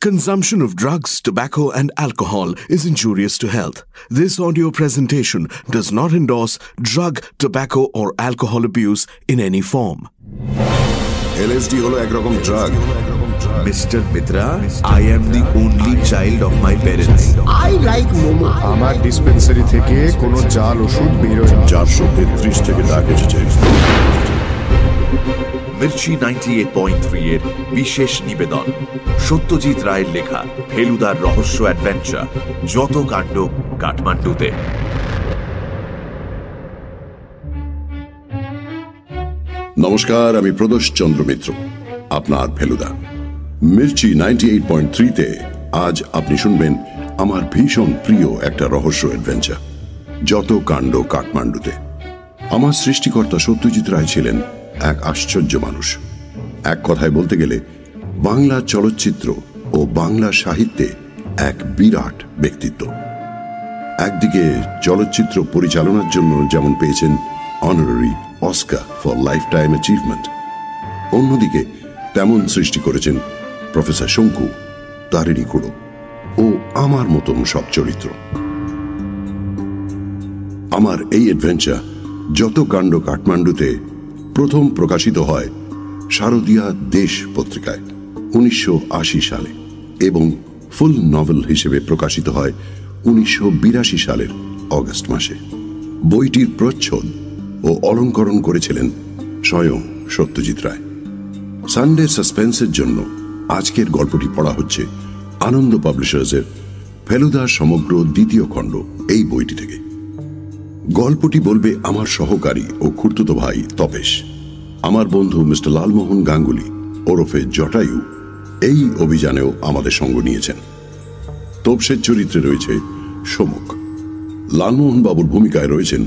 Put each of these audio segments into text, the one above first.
Consumption of drugs, tobacco, and alcohol is injurious to health. This audio presentation does not endorse drug, tobacco, or alcohol abuse in any form. LSD হলো একরকম drug Mr. Mitra, I am the only child of my parents. I like Momo. আমার dispensary থেকে কোনো জাল ওষুধ বেরোয় না চারশো তেত্রিশ থেকে ডাক এসেছে মির্চি নাইনটি এর বিশেষ নিবেদন। সত্যজিৎ রায়ের লেখা ফেলুদার রহস্য অ্যাডভেঞ্চার যত কাণ্ড কাঠমান্ডুতে। নমস্কার, আমি প্রদোষ চন্দ্র মিত্র, আপনার Feluda. Mirchi ninety eight point থ্রিতে আজ আপনি শুনবেন আমার ভীষণ প্রিয় একটা রহস্য অ্যাডভেঞ্চার যত কাণ্ড কাঠমান্ডুতে। আমার সৃষ্টিকর্তা সত্যজিৎ রায় ছিলেন এক আশ্চর্য মানুষ। এক কথায় বলতে গেলে, বাংলা চলচ্চিত্র ও বাংলা সাহিত্যে এক বিরাট ব্যক্তিত্ব। একদিকে চলচ্চিত্র পরিচালনার জন্য যেমন পেয়েছেন honorary Oscar for lifetime achievement অন্যদিকে তেমন সৃষ্টি করেছেন প্রফেসর শঙ্কু তারেরই কুড়ো ও আমার মতন সব চরিত্র। আমার এই অ্যাডভেঞ্চার যত কাণ্ড কাঠমান্ডুতে প্রথম প্রকাশিত হয় শারদীয়া দেশ পত্রিকায়, উনিশশো আশি সালে এবং ফুল নভেল হিসেবে প্রকাশিত হয় উনিশশো বিরাশি সালের অগস্ট মাসে। বইটির প্রচ্ছদ ও অলঙ্করণ করেছিলেন স্বয়ং সত্যজিৎ রায়। সানডে সাসপেন্সের জন্য আজকের গল্পটি পড়া হচ্ছে আনন্দ পাবলিশার্সের ফেলুদা সমগ্র দ্বিতীয় খণ্ড এই বইটি থেকে। গল্পটি বলবে আমার সহকারী ও খুর্তুতো ভাই তপেশ। আমার বন্ধু মিস্টার লালমোহন গাঙ্গুলি ওরফে জটায়ু এই অভিযানেও আমাদের সঙ্গ নিয়েছেন। তোপসের চরিত্রে রয়েছে সমুখ। লালমোহন বাবুর ভূমিকায় রয়েছেন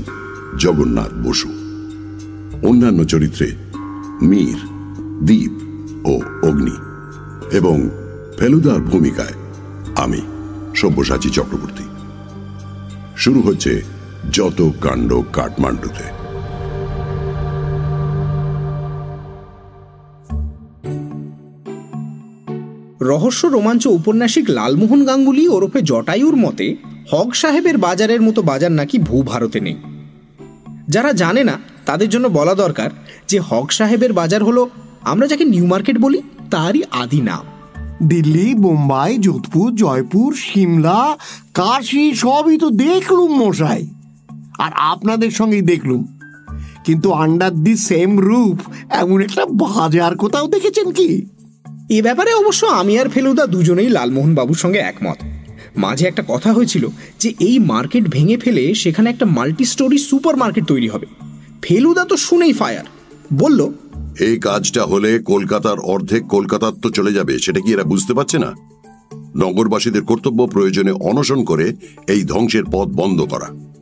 জগন্নাথ বসু। অন্যান্য চরিত্রে মীর দ্বীপ ও অগ্নি এবং ফেলুদার ভূমিকায় আমি সব্যসাচী চক্রবর্তী। শুরু হচ্ছে যত কাণ্ড কাঠমান্ডুতে। রহস্য রোমাঞ্চ ঔপন্যাসিক লালমোহন গাঙ্গুলি ওরফে জটায়ুর মতে হক সাহেবের বাজারের মতো বাজার নাকি ভূ ভারতে নেই। যারা জানে না তাদের জন্য বলা দরকার যে হক সাহেবের বাজার হলো আমরা যাকে নিউ মার্কেট বলি তারই আদি নাম। দিল্লি বোম্বাই যোধপুর জয়পুর সিমলা কাশি সবই তো দেখলুম মশাই। আর আপনাদের সঙ্গেই দেখলুম। কিন্তু আন্ডার দি সেম রূপ এমন একটা বাজার কোথাও দেখেছেন কি? এ ব্যাপারে অবশ্য আমি আর ফেলুদা দুজনেই লালমোহন বাবুর সঙ্গে একমত। মাঝে একটা কথা হয়েছিল যে এই মার্কেট ভেঙে ফেলে সেখানে একটা মাল্টি স্টোরি সুপার মার্কেট তৈরি হবে। ফেলুদা তো শুনেই ফায়ার। বলল এই কাজটা হলে কলকাতার অর্ধেক কলকাতার তো চলে যাবে সেটা কি এরা বুঝতে পারছে না? নগরবাসীদের কর্তব্য প্রয়োজনে অনশন করে এই ধ্বংসের পথ বন্ধ করা।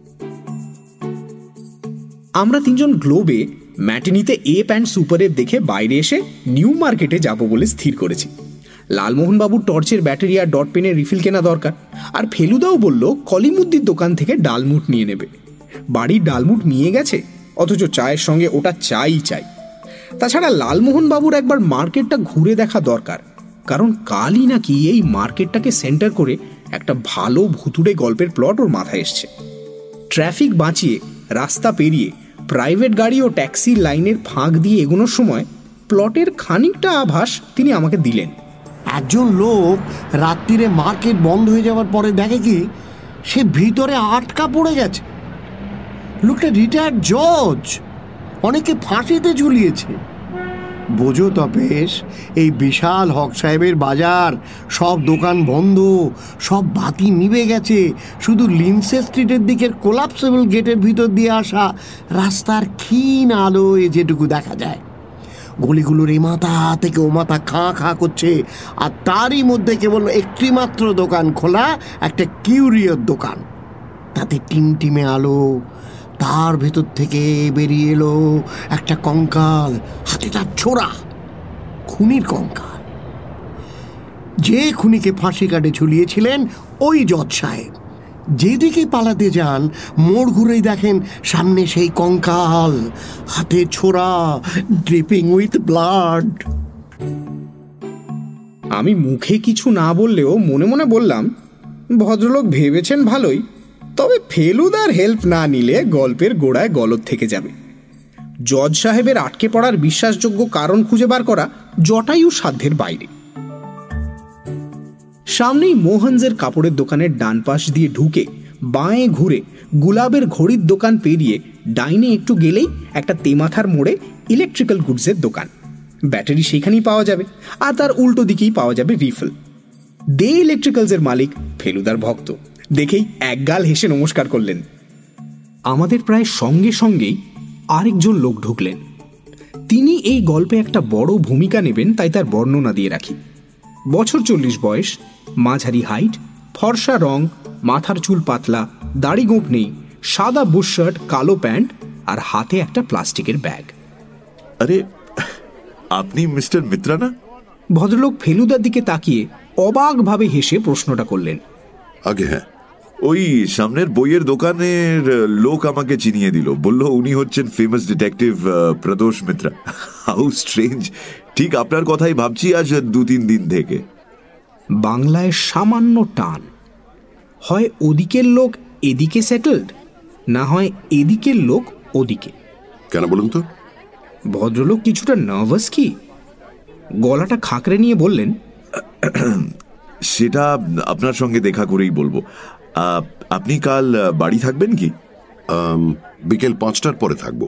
আমরা তিনজন গ্লোবে ম্যাটিনিতে এ প্যান্ট সুপারের দেখে বাইরে এসে নিউ মার্কেটে যাব বলে স্থির করেছি। লালমোহন বাবুর টর্চের ব্যাটারি আর ডট পেনের রিফিল কেনা দরকার। আর ফেলুদাও বলল, কলিমুদ্দির দোকান থেকে ডালমুট নিয়ে নেবে। বাড়ির ডালমুট নিয়ে গেছে, অথচ চায়ের সঙ্গে ওটা চাই চাই। তাছাড়া লালমোহন বাবুর একবার মার্কেটটা ঘুরে দেখা দরকার, কারণ কালই নাকি এই মার্কেটটাকে সেন্টার করে একটা ভালো ভুতুড়ে গল্পের প্লট ওর মাথায় এসছে। ট্রাফিক বাঁচিয়ে রাস্তা পেরিয়ে প্রাইভেট গাড়ি ও ট্যাক্সি লাইনের ফাঁক দিয়ে এগোনোর সময় প্লটের খানিকটা আভাস তিনি আমাকে দিলেন। একজন লোক রাত্রিরে মার্কেট বন্ধ হয়ে যাওয়ার পরে দেখে কি সে ভিতরে আটকা পড়ে গেছে। লোকটা রিটায়ার্ড জজ অনেকে ফাঁসিতে ঝুলিয়েছে। বোঝো তপেশ, এই বিশাল হক সাহেবের বাজার। সব দোকান বন্ধ, সব বাতি নিভে গেছে। শুধু লিন্সে স্ট্রিটের দিকের কোলাপসেবল গেটের ভিতর দিয়ে আসা রাস্তার ক্ষীণ আলোয় যেটুকু দেখা যায়। গলিগুলোর এ মাথা থেকে ও মাথা খাঁ খাঁ করছে, আর তারই মধ্যে কেবল একটি মাত্র দোকান খোলা, একটা কিউরিয়র দোকান। তাতে টিমটিমে আলো তার ভেতর থেকে বেরিয়ে এলো একটা কঙ্কাল, হাতে তার ছোড়া, খুনির কঙ্কাল। যে খুনিকে ফাঁসি কাটে ঝুলিয়েছিলেন ওই জজ সাহেব। যেদিকে পালাতে যান, মোড় ঘুরেই দেখেন সামনে সেই কঙ্কাল, হাতে ছোড়া ড্রিপিং উইথ ব্লাড আমি মুখে কিছু না বললেও মনে মনে বললাম, ভদ্রলোক ভেবেছেন ভালোই। তবে ফেলুদার হেল্প না নিলে গল্পের গোড়ায় গলত থেকে যাবে। জজ সাহেবের আটকে পড়ার বিশ্বাসযোগ্য কারণ খুঁজে বার করা জটায়ু সাধ্যের বাইরে। সামনেই মোহনজের কাপড়ের দোকানের ডান পাশ দিয়ে ঢুকে বাঁয়ে ঘুরে গুলাবের ঘড়ির দোকান পেরিয়ে ডাইনে একটু গেলেই একটা তেমাথার মোড়ে ইলেকট্রিক্যাল গুডসের দোকান। ব্যাটারি সেখানেই পাওয়া যাবে আর তার উল্টো দিকেই পাওয়া যাবে রিফিল দে ইলেকট্রিক্যালসের মালিক ফেলুদার ভক্ত। দেখেই একগাল হেসে নমস্কার করলেন। আমাদের প্রায় সঙ্গে সঙ্গেই আরেকজন লোক ঢুকলেন। তিনি এই গল্পে একটা বড় ভূমিকা নেবেন তাই তার বর্ণনা দিয়ে রাখি। বছর চল্লিশ বয়স মাঝারি হাইট ফর্সা রং মাথার চুল পাতলা দাড়ি গোঁপ নেই সাদা বুশ শার্ট কালো প্যান্ট আর হাতে একটা প্লাস্টিকের ব্যাগ। আরে আপনি মিস্টার মিত্রা না ভদ্রলোক ফেলুদার দিকে তাকিয়ে অবাকভাবে হেসে প্রশ্নটা করলেন। আগে হ্যাঁ ওই সামনের বইয়ের দোকানের লোক আমাকে চিনিয়ে দিল। বলল উনি হচ্ছেন famous detective Pradosh Mitra. How strange ঠিক আপনার কথাই ভাবছি আজ দু তিন দিন থেকে। বাংলায় সামান্য টান। হয় ওদিকের লোক এদিকে সেটেলড না হয় এদিকের লোক ওদিকে। কেন বলুন তো? ভদ্রলোক কিছুটা নার্ভাস কি? গলাটা খাঁকড়ে নিয়ে বললেন সেটা আপনার সঙ্গে দেখা করেই বলব। আপনি কাল বাড়ি থাকবেন কি? বিকেল পাঁচটার পরে থাকব।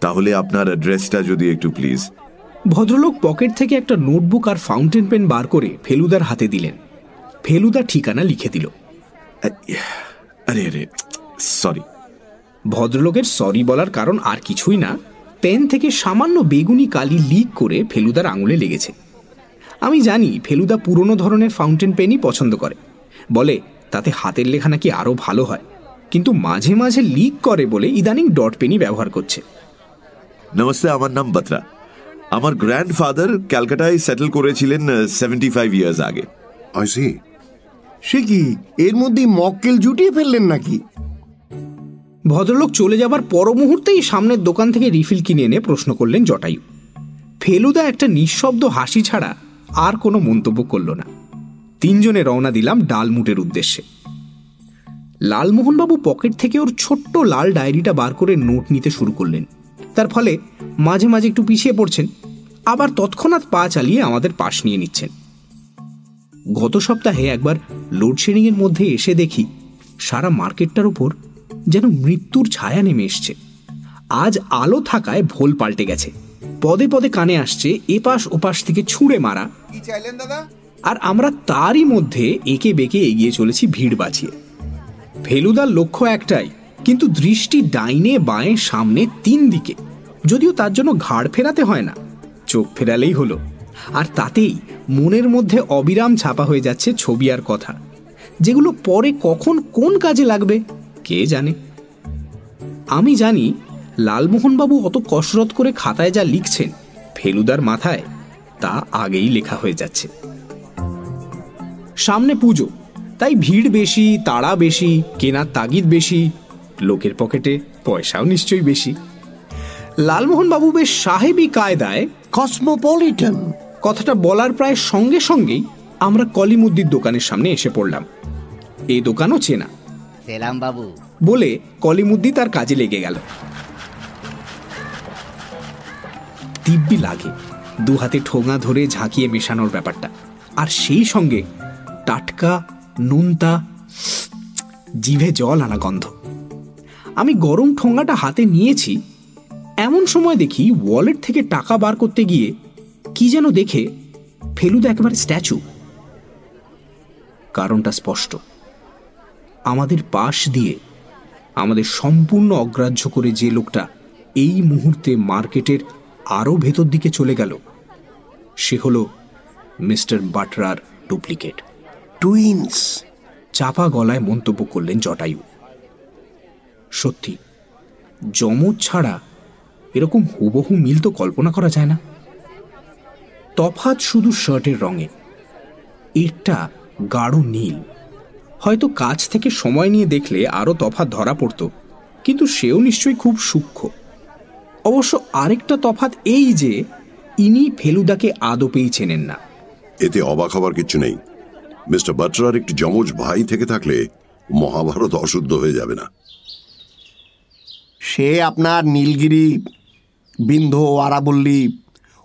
তাহলে আপনার অ্যাড্রেসটা যদি একটু প্লিজ। ভদ্রলোক পকেট থেকে একটা নোটবুক আর ফাউন্টেন পেন বার করে ফেলুদার হাতে দিলেন। ফেলুদা ঠিকানা লিখে দিল। আরে আরে সরি। ভদ্রলোকের সরি বলার কারণ আর কিছুই না। পেন থেকে সামান্য বেগুনি কালি লিক করে ফেলুদার আঙুলে লেগেছে। আমি জানি ফেলুদা পুরনো ধরনের ফাউন্টেন পেনই পছন্দ করে। বলে তাতে হাতের লেখা নাকি আরও ভালো হয়। কিন্তু মাঝে মাঝে লিক করে বলে ইদানিং ডট পেনই ব্যবহার করছে। নমস্তে আমার নাম বত্রা। আমার গ্র্যান্ডফাদার ক্যালকাটায় সেটেল করেছিলেন সেভেন্টি ফাইভ ইয়ার্স আগে। আই সে কি এর মধ্যেই মক্কেল জুটিয়ে ফেললেন নাকি? ভদ্রলোক চলে যাবার পর মুহূর্তেই সামনের দোকান থেকে রিফিল কিনে এনে প্রশ্ন করলেন জটায়ু। ফেলুদা একটা নিঃশব্দ হাসি ছাড়া আর কোনো মন্তব্য করল না। তিনজনে রওনা দিলাম ডালমুটের উদ্দেশ্যে। লালমোহনবাবু পকেট থেকে ওর ছোট্ট লাল ডায়েরিটা বার করে নোট নিতে শুরু করলেন। তার ফলে মাঝে মাঝে একটু পিছিয়ে পড়ছেন, আবার তৎক্ষণাৎ পা চালিয়ে আমাদের পাশ নিয়ে নিচ্ছেন। গত সপ্তাহে একবার লোডশেডিংয়ের মধ্যে এসে দেখি সারা মার্কেটটার উপর যেন মৃত্যুর ছায়া নেমে এসছে। আজ আলো থাকায় ভোল পাল্টে গেছে। পদে পদে কানে আসছে, এপাশ ওপাশ থেকে ছুঁড়ে মারা। কি চাইলেন দাদা? আর আমরা তারই মধ্যে একে বেঁকে এগিয়ে চলেছি ভিড় বাঁচিয়ে। ফেলুদার লক্ষ্য একটাই, কিন্তু দৃষ্টি ডাইনে বাঁয়ে সামনে তিন দিকে। যদিও তার জন্য ঘাড় ফেরাতে হয় না, চোখ ফেরালেই হলো। আর তাতেই মনের মধ্যে অবিরাম ছাপা হয়ে যাচ্ছে ছবি আর কথা, যেগুলো পরে কখন কোন কাজে লাগবে, কে জানে? আমি জানি লালমোহনবাবু অত কসরত করে খাতায় যা লিখছেন, ফেলুদার মাথায় তা আগেই লেখা হয়ে যাচ্ছে। সামনে পুজো। তাই ভিড় বেশি তাড়া বেশি কেনার তাগিদ বেশি লোকের পকেটে পয়সাও নিশ্চয়ই বেশি। লালমোহনবাবু বেশ সাহেবি কায়দায় কসমোপলিটন কথাটা বলার প্রায় সঙ্গে সঙ্গেই আমরা কলিমুদ্দির দোকানের সামনে এসে পড়লাম। এই দোকানও চেনা। সেলাম বাবু। বলে কলিমুদ্দি তার কাজে লেগে গেল। দিব্যি লাগে। দু হাতে ঠোঙা ধরে ঝাঁকিয়ে মেশানোর ব্যাপারটা। আর সেই সঙ্গে টাটকা, নুনতা, জিভে জল আনা গন্ধ। আমি গরম ঠোঙাটা হাতে নিয়েছি। এমন সময় দেখি ওয়ালেট থেকে টাকা বার করতে গিয়ে কি যেন দেখে ফেলুদা একেবারে স্ট্যাচু কারণটা স্পষ্ট। আমাদের পাশ দিয়ে, আমাদের সম্পূর্ণ অগ্রাহ্য করে যে লোকটা এই মুহূর্তে মার্কেটের আরও ভেতর দিকে চলে গেল, সে হলো মিস্টার বাটরার ডুপ্লিকেট। টুইন্স চাপা গলায় মন্তব্য করলেন জটায়ু। সত্যি, যমজ ছাড়া এরকম হুবহু মিল তো কল্পনা করা যায় না। তফাৎ শুধু শার্টের রঙে। এরটা গাঢ় নীল। হয়তো কাছ থেকে সময় নিয়ে দেখলে আরও তফাৎ ধরা পড়ত, কিন্তু সেও নিশ্চয়ই খুব সূক্ষ্ম। অবশ্য আরেকটা তফাৎ এই যে, ইনি ফেলুদাকে আদপেই চেনেন না। এতে অবাক হবার কিছু নেই। মিস্টার বাটরার একটি যমজ ভাই থেকে থাকলে মহাভারত অশুদ্ধ হয়ে যাবে না। সে আপনার নীলগিরি বিন্ধ আরাবল্লী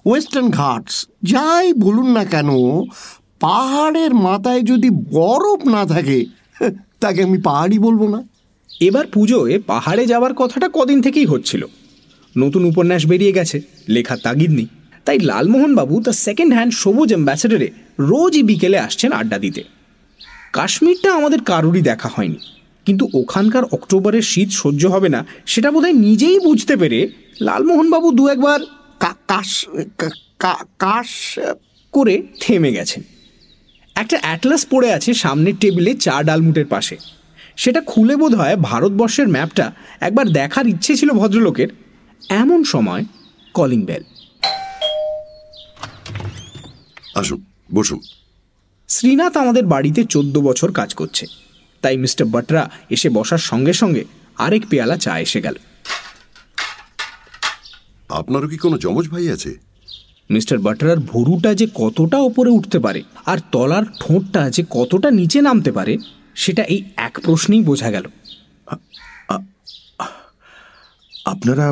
ওয়েস্টার্ন ঘাটস যাই বলুন না কেন পাহাড়ের মাথায় যদি বরফ না থাকে তাকে আমি পাহাড়ই বলব না। এবার পুজোয় পাহাড়ে যাওয়ার কথাটা কদিন থেকেই হচ্ছিল। নতুন উপন্যাস বেরিয়ে গেছে লেখার তাগিদ নেই তাই লালমোহনবাবু তার সেকেন্ড হ্যান্ড সবুজ অ্যাম্বাসেডারে রোজই বিকেলে আসছেন আড্ডা দিতে। কাশ্মীরটা আমাদের কারোরই দেখা হয়নি। কিন্তু ওখানকার অক্টোবরের শীত সহ্য হবে না, সেটা বোধহয় নিজেই বুঝতে পেরে লালমোহনবাবু দু একবার কাশ কাশ করে থেমে গেছেন। একটা অ্যাটলাস পড়ে আছে সামনের টেবিলে চা ডালমুটের পাশে। সেটা খুলে বোধ হয় ভারতবর্ষের ম্যাপটা একবার দেখার ইচ্ছে ছিল ভদ্রলোকের। এমন সময় কলিং বেল। আসুন বসুন। শ্রীনাথ আমাদের বাড়িতে চোদ্দ বছর কাজ করছে। তাই মিস্টার বাটরা এসে বসার সঙ্গে সঙ্গে আরেক পেয়ালা চা এসে গেল। আপনারও কি কোনো যমজ ভাই আছে? মিস্টার বাটরার ভরুটা যে কতটা ওপরে উঠতে পারে আর তলার ঠোঁটটা যে কতটা নিচে নামতে পারে সেটা এই এক প্রশ্নেই বোঝা গেল। আপনারা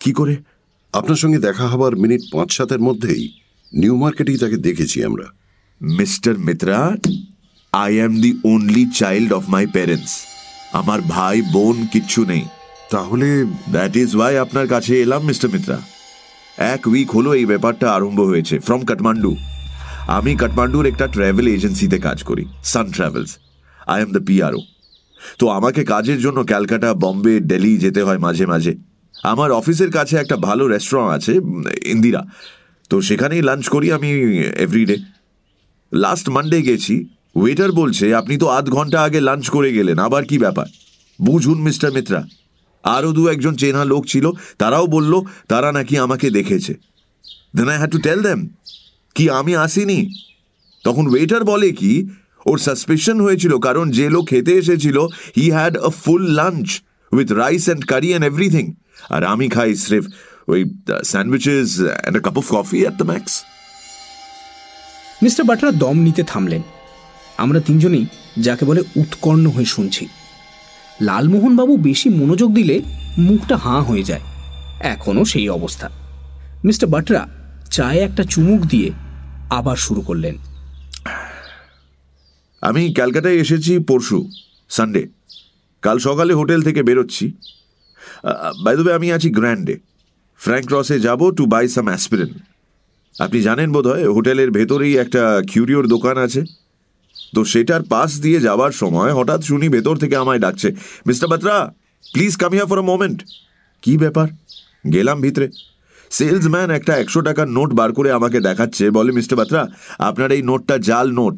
কি করে? আপনার সঙ্গে দেখা হবার মিনিট পাঁচ সাতের মধ্যেই নিউ মার্কেটেই তাকে দেখেছি আমরা। Mister Mitra I am the only child of my parents আমার ভাই বোন কিচ্ছু নেই। তাহলে দ্যাট ইজ ওয়াই আপনার কাছে এলাম মিস্টার মিত্রা এক উইক হলো এই ব্যাপারটা আরম্ভ হয়েছে ফ্রম কাঠমান্ডু আমি কাঠমান্ডুর একটা ট্রাভেল এজেন্সিতে কাজ করি Sun Travels I am the PRO তো আমাকে কাজের জন্য ক্যালকাটা বম্বে দিল্লি যেতে হয় মাঝে মাঝে। আমার অফিসের কাছে একটা ভালো রেস্টুরেন্ট আছে ইন্দিরা। তো সেখানেই লাঞ্চ করি আমি এভরিডে লাস্ট মানডে গেছি ওয়েটার বলছে, আপনি তো আধ ঘণ্টা আগে লাঞ্চ করে গেলেন, আবার কি ব্যাপার? বুঝুন মিস্টার মিত্রা আরও দু একজন চেনা লোক ছিল, তারাও বলল, তারা নাকি আমাকে দেখেছে। Then I had to tell them কি আমি আসিনি? তখন ওয়েটার বলে কি, ওর সাসপেশন হয়েছিল, কারণ যে লোক খেতে এসেছিল he had a full lunch with rice and curry and everything আর আমি খাই স্রেফ ওই sandwiches and cup of coffee at the Max mister Batra দম নিতে থামলেন। আমরা তিনজনেই যাকে বলে উৎকর্ণ হয়ে শুনছি। লালমোহনবাবু বেশি মনোযোগ দিলে মুখটা হাঁ হয়ে যায়। এখনও সেই অবস্থা। মিস্টার বাটরা চায়ে একটা চুমুক দিয়ে আবার শুরু করলেন। আমি ক্যালকাটায় এসেছি পরশু সানডে। কাল সকালে হোটেল থেকে বেরোচ্ছি। বাই দ্য আমি আছি গ্র্যান্ডে। ফ্র্যাঙ্ক ক্রসে যাব টু বাই সাম অ্যাসপিরেন আপনি জানেন বোধহয়, হোটেলের ভেতরেই একটা কিউরিওর দোকান আছে। তো সেটার পাশ দিয়ে যাওয়ার সময় হঠাৎ শুনি ভেতর থেকে আমায় ডাকছে mister Batra please come here for a moment কি ব্যাপার? গেলাম ভিতরে। সেলসম্যান একটা একশো টাকার নোট বার করে আমাকে দেখাচ্ছে, বলে মিস্টার বাত্রা আপনার এই নোটটা জাল note.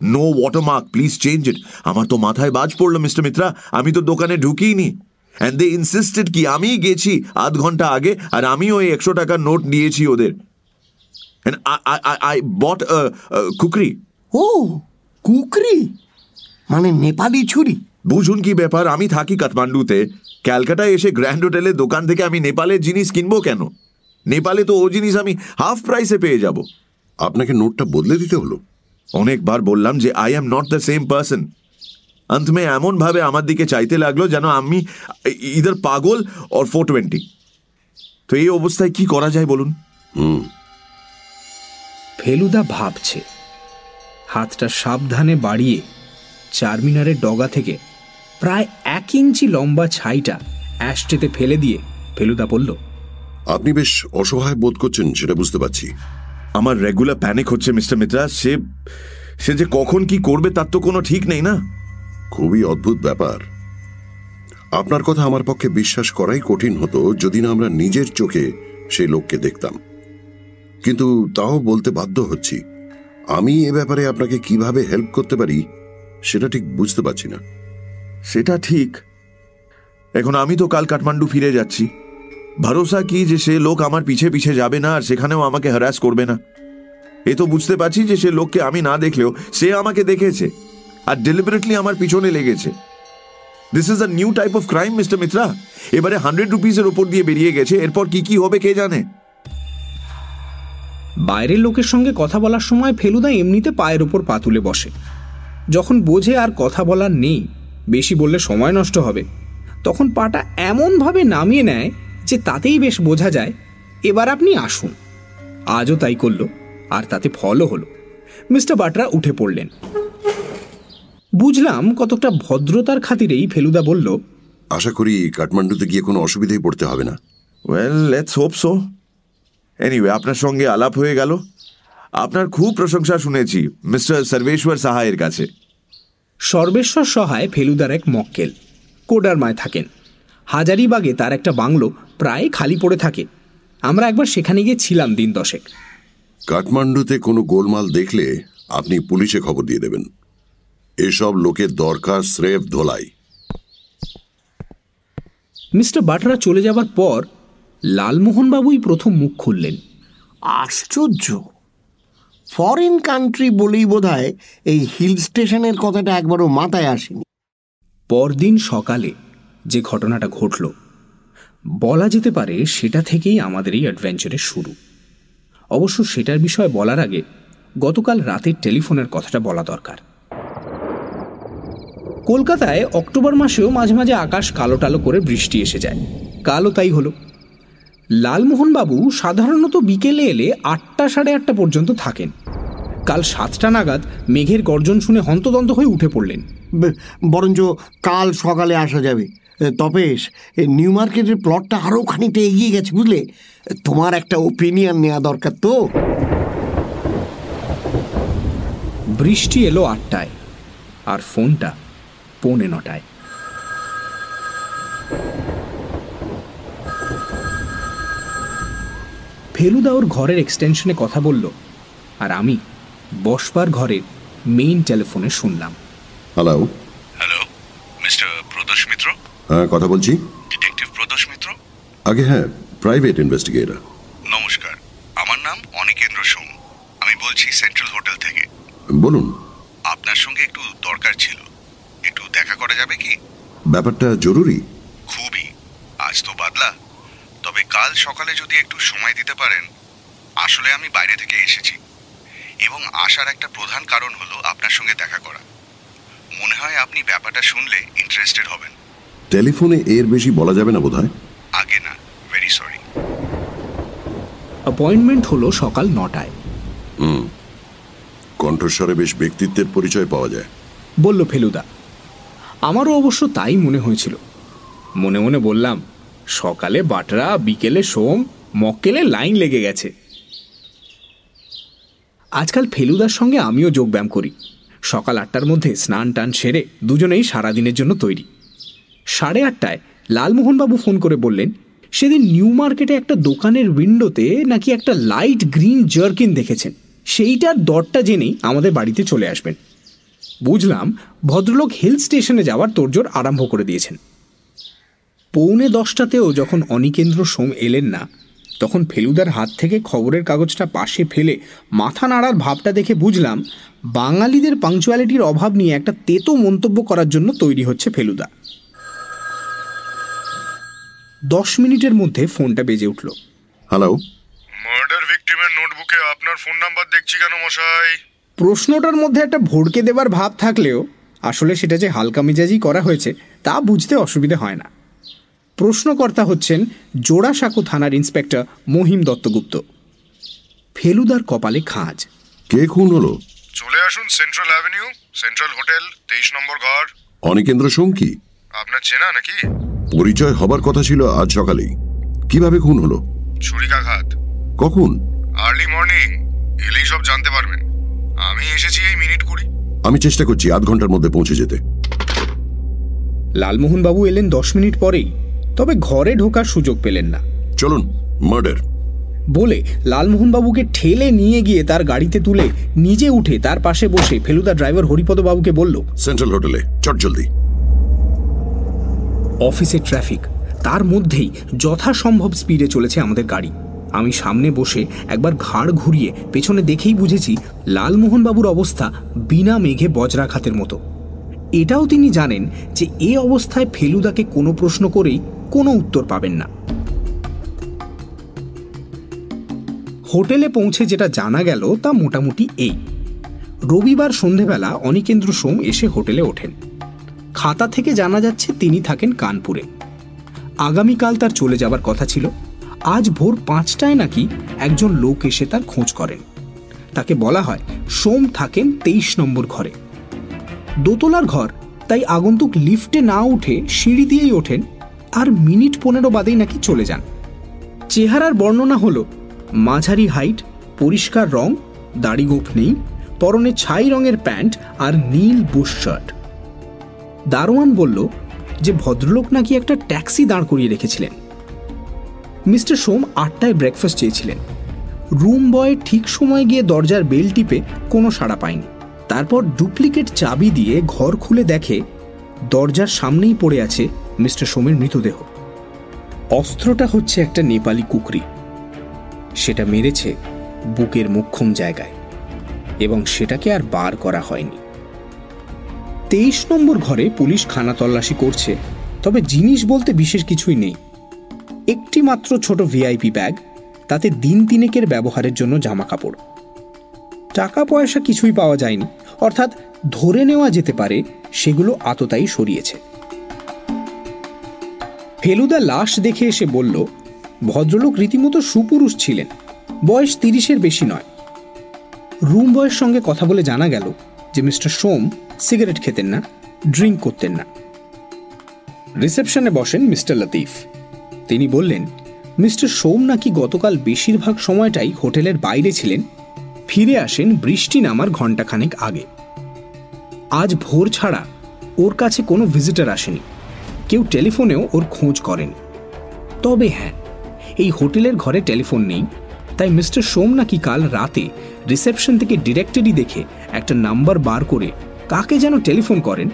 No watermark please change it আমার তো মাথায় বাজ পড়ল মিস্টার মিত্রা আমি তো দোকানে ঢুকিনি অ্যান্ড দে ইনসিস্টেড কি আমিই গেছি আধ ঘণ্টা আগে আর আমি ওই একশো টাকার নোট নিয়েছি ওদের। অ্যান্ড আই বট কুকরি ও কুকরি মানে নেপালি ছুরি। বুঝুন কি ব্যাপার আমি থাকি কাঠমান্ডুতে। ক্যালকাটায় এসে গ্র্যান্ড হোটেলের দোকান থেকে আমি নেপালের জিনিস কিনবো কেন? নেপালে তো ও জিনিস আমি হাফ প্রাইসে পেয়ে যাব। আপনাকে নোটটা বদলে দিতে হলো। অনেকবার বললাম যে I am not the same person অন্তমে এমন ভাবে আমার দিকে চাইতে লাগল যেন আমি ইদার পাগল অর ফোর টোয়েন্টি তো এই অবস্থায় কি করা যায় বলুন? ফেলুদা ভাবছে। হাতটা সাবধানে বাড়িয়ে চারমিনারের ডগা থেকে প্রায় এক ইঞ্চি লম্বা ছাইটা অ্যাশটেতে ফেলে দিয়ে ফেলুদা বলল আপনি বেশ অসহায় বোধ করছেন সেটা বুঝতে পারছি। আমার রেগুলার প্যানিক হচ্ছে মিস্টার মিত্রা সে সে যে কখন কি করবে তার তো কোনো ঠিক নেই না? খুবই অদ্ভুত ব্যাপার। আপনার কথা আমার পক্ষে বিশ্বাস করাই কঠিন হতো যদি না আমরা নিজের চোখে সেই লোককে দেখতাম। কিন্তু তাও বলতে বাধ্য হচ্ছি। আমি এ ব্যাপারে আপনাকে কীভাবে হেল্প করতে পারি, সেটা ঠিক বুঝতে পারছি না। সেটা ঠিক। এখন আমি তো কাল কাঠমান্ডু ফিরে যাচ্ছি। ভরসা কি যে সে লোক আমার পিছে পিছে যাবে না আর সেখানেও আমাকে হ্যারাস করবে না? এ তো বুঝতে পারছি যে সে লোককে আমি না দেখলেও সে আমাকে দেখেছে। আর ডেলিবারেটলি আমার পিছনে লেগেছে। This is a new type of crime mister Mitra এবারে হান্ড্রেড রুপিসের ওপর দিয়ে বেরিয়ে গেছে, এরপর কি কি হবে কে জানে? বাইরের লোকের সঙ্গে কথা বলার সময় ফেলুদা এমনিতে পায়ের ওপর পা তুলে বসে। যখন বোঝে আর কথা বলার নেই, বেশি বললে সময় নষ্ট হবে। তখন পাটা এমনভাবে নামিয়ে নেয় যে তাতেই বেশ বোঝা যায়, এবার আপনি আসুন। আজও তাই করল, আর তাতে ফলও হলো। মিস্টার বাটরা উঠে পড়লেন। বুঝলাম কতকটা ভদ্রতার খাতিরেই ফেলুদা বলল আশা করি কাঠমান্ডুতে গিয়ে কোনো অসুবিধায় পড়তে হবে না। Well let's hope so anyway আপনার সঙ্গে আলাপ হয়ে গেল। আপনার খুব প্রশংসা শুনেছি মিস্টার সর্বেশ্বর সাহায়ের কাছে। সর্বেশ্বর সহায় ফেলুদার এক মক্কেল কোডারমায় থাকেন। হাজারিবাগে তার একটা বাংলো প্রায় খালি পড়ে থাকে। আমরা একবার সেখানে গিয়ে ছিলাম দিন দশেক। কাঠমান্ডুতে কোনো গোলমাল দেখলে আপনি পুলিশে খবর দিয়ে দেবেন। এসব লোকের দরকার স্রেফ ধোলাই। মিস্টার বাটরা চলে যাবার পর লালমোহনবাবুই প্রথম মুখ খুললেন। আশ্চর্য! ফরেন কান্ট্রি বলেই বোধ এই হিল স্টেশনের কথাটা একবারও মাথায় আসেনি। পরদিন সকালে যে ঘটনাটা ঘটল বলা যেতে পারে সেটা থেকেই আমাদের এই অ্যাডভেঞ্চারের শুরু। অবশ্য সেটার বিষয়ে বলার আগে গতকাল রাতের টেলিফোনের কথাটা বলা দরকার। কলকাতায় অক্টোবর মাসেও মাঝে মাঝে আকাশ কালো টালো করে বৃষ্টি এসে যায়। কালো তাই হলো। লালমোহনবাবু সাধারণত বিকেলে এলে আটটা সাড়ে আটটা পর্যন্ত থাকেন। কাল সাতটা নাগাদ মেঘের গর্জন শুনে হন্তদন্ত হয়ে উঠে পড়লেন। বরঞ্চ কাল সকালে আসা যাবে। তপেশ নিউ মার্কেটের প্লটটা আরও খানিকটা এগিয়ে গেছে বুঝলে? তোমার একটা ওপিনিয়ন নেওয়া দরকার তো। বৃষ্টি এলো আটটায় আর ফোনটা পৌনে নটায়। ফেলুদা ওর ঘরের এক্সটেনশনে কথা বলল আর আমি বসবার ঘরের মেইন টেলিফোনে শুনলাম। Hello hello mister Pradosh Mitra হ্যাঁ কথা বলছি? ডিটেকটিভ প্রদোষ মিত্র আগে হ্যাঁ প্রাইভেট ইনভেস্টিগেটর নমস্কার আমার নাম অনিকেন্দ্র সোম। আমি বলছি সেন্ট্রাল হোটেল থেকে। বলুন। আপনার সঙ্গে একটু দরকার ছিল। দেখা করা যাবে কি? ব্যাপারটা জরুরি। খুবই। আজ তো বাদলা। তবে কাল সকালে যদি একটু সময় দিতে পারেন আসলে আমি বাইরে থেকে এসেছি। এবং আসার একটা প্রধান কারণ হলো আপনার সঙ্গে দেখা করা। মনে হয় আপনি ব্যাপারটা শুনলে ইন্টারেস্টেড হবেন। টেলিফোনে এর বেশি বলা যাবে না বোধহয়। আগে না। ভেরি সরি অ্যাপয়েন্টমেন্ট হলো সকাল নটায়। কণ্ঠস্বরে বেশ ব্যক্তিত্বের পরিচয় পাওয়া যায়। বলল ফেলুদা আমারও অবশ্য তাই মনে হয়েছিল। মনে মনে বললাম, সকালে বাটরা, বিকেলে সোম, মক্কেলে লাইন লেগে গেছে। আজকাল ফেলুদার সঙ্গে আমিও যোগব্যায়াম করি। সকাল আটটার মধ্যে স্নান টান সেরে দুজনেই সারাদিনের জন্য তৈরি। সাড়ে আটটায় লালমোহনবাবু ফোন করে বললেন, সেদিন নিউ মার্কেটে একটা দোকানের উইন্ডোতে নাকি একটা লাইট গ্রিন জার্কিন দেখেছেন। সেইটার দরটা জেনেই আমাদের বাড়িতে চলে আসবেন। বুঝলাম ভদ্রলোক হিল স্টেশনে যাওয়ার তোড়জোড় আরম্ভ করে দিয়েছেন। পৌনে দশটাতেও যখন অনিকেন্দ্র সোম এলেন না তখন ফেলুদার হাত থেকে খবরের কাগজটা পাশে ফেলে মাথা নাড়ার ভাবটা দেখে বুঝলাম বাঙালিদের পাংচুয়ালিটির অভাব নিয়ে একটা তেতো মন্তব্য করার জন্য তৈরি হচ্ছে ফেলুদা। দশ মিনিটের মধ্যে ফোনটা বেজে উঠল। হ্যালো মার্ডার ভিকটিমের নোটবুকে আপনার ফোন নাম্বার দেখছি কেন মশাই? প্রশ্নটার মধ্যে একটা ভড়কে দেবার ভাব থাকলেও আসলে সেটা যে হালকা মেজাজি করা হয়েছে তা বুঝতে অসুবিধে হয় না। প্রশ্নকর্তা হচ্ছেন জোড়াসাঁকো থানার ইন্সপেক্টর মহিম দত্তগুপ্ত। ফেলুদার কপালে খাঁজ। কে খুন হলো? চলে আসুন সেন্ট্রাল অ্যাভিনিউ সেন্ট্রাল হোটেল তেইশ নম্বর ঘর। অনিকেন্দ্র সঙ্কি আপনার চেনা নাকি? পরিচয় হবার কথা ছিল আজ সকালেই। কীভাবে খুন হলো? ছুরিকাঘাত। কখন? আর্লি মর্নিং এলেই সব জানতে পারবেন। আমি এসেছি এই মিনিট কুড়ি। আমি চেষ্টা করছি আধ ঘণ্টার মধ্যে পৌঁছে যেতে। লালমোহনবাবু এলেন দশ মিনিট পরেই তবে ঘরে ঢোকার সুযোগ পেলেন না। চলুন মার্ডার বলে লালমোহনবাবুকে ঠেলে নিয়ে গিয়ে তার গাড়িতে তুলে নিজে উঠে তার পাশে বসে ফেলুদা ড্রাইভার হরিপদবাবুকে বলল সেন্ট্রাল হোটেলে চট জলদি। অফিসের ট্রাফিক তার মধ্যেই যথাসম্ভব স্পিডে চলেছে আমাদের গাড়ি। আমি সামনে বসে একবার ঘাড় ঘুরিয়ে পেছনে দেখেই বুঝেছি লালমোহনবাবুর অবস্থা বিনা মেঘে বজ্রাঘাতের মতো। এটাও তিনি জানেন যে এ অবস্থায় ফেলুদাকে কোনো প্রশ্ন করেই কোনো উত্তর পাবেন না। হোটেলে পৌঁছে যেটা জানা গেল তা মোটামুটি এই। রবিবার সন্ধেবেলা অনিকেন্দ্র সোম এসে হোটেলে ওঠেন। খাতা থেকে জানা যাচ্ছে তিনি থাকেন কানপুরে। আগামীকাল তার চলে যাবার কথা ছিল। আজ ভোর পাঁচটায় নাকি একজন লোক এসে তার খোঁজ করেন। তাকে বলা হয় সোম থাকেন তেইশ নম্বর ঘরে। দোতলার ঘর, তাই আগন্তুক লিফটে না উঠে সিঁড়ি দিয়েই ওঠেন আর মিনিট পনেরো বাদেই নাকি চলে যান। চেহারার বর্ণনা হলো, মাঝারি হাইট, পরিষ্কার রং, দাড়ি গোফ নেই, পরনে ছাই রঙের প্যান্ট আর নীল বুশ শার্ট। দারোয়ান বলল যে, ভদ্রলোক নাকি একটা ট্যাক্সি দাঁড় করিয়ে রেখেছিলেন। মিস্টার সোম আটটায় ব্রেকফাস্ট চেয়েছিলেন। রুম বয় ঠিক সময় গিয়ে দরজার বেল টিপে কোনো সাড়া পায়নি। তারপর ডুপ্লিকেট চাবি দিয়ে ঘর খুলে দেখে দরজার সামনেই পড়ে আছে মিস্টার সোমের মৃতদেহ। অস্ত্রটা হচ্ছে একটা নেপালি কুকরি। সেটা মেরেছে বুকের মোক্ষম জায়গায় এবং সেটাকে আর বার করা হয়নি। তেইশ নম্বর ঘরে পুলিশ খানা তল্লাশি করছে, তবে জিনিস বলতে বিশেষ কিছুই নেই। একটি মাত্র ছোট ভিআইপি ব্যাগ তাতে দিন তিনেকের ব্যবহারের জন্য জামা কাপড় টাকা পয়সা কিছুই পাওয়া যায়নি, অর্থাৎ ধরে নেওয়া যেতে পারে, সেগুলো আততাই সরিয়েছে। ফেলুদা লাশ দেখে এসে বলল, ভদ্রলোক রীতিমতো সুপুরুষ ছিলেন, বয়স তিরিশের বেশি নয়। রুম বয়ের সঙ্গে কথা বলে জানা গেল যে মিস্টার সোম সিগারেট খেতেন না, ড্রিঙ্ক করতেন না। রিসেপশনে বসেন মিস্টার লতিফ। তিনি বললেন, মিস্টার সোম নাকি গতকাল বেশিরভাগ সময়টাই হোটেলের বাইরে ছিলেন, ফিরে আসেন বৃষ্টি নামার ঘণ্টাখানেক আগে। আজ ভোর ছাড়া ওর কাছে কোনো ভিজিটার আসেনি, কেউ টেলিফোনেও ওর খোঁজ করেন। তবে হ্যাঁ এই হোটেলের ঘরে টেলিফোন নেই, তাই মিস্টার সোম নাকি কাল রাতে রিসেপশন থেকে ডিরেক্টরি দেখে একটা নাম্বার বার করে কাকে যেন টেলিফোন করেন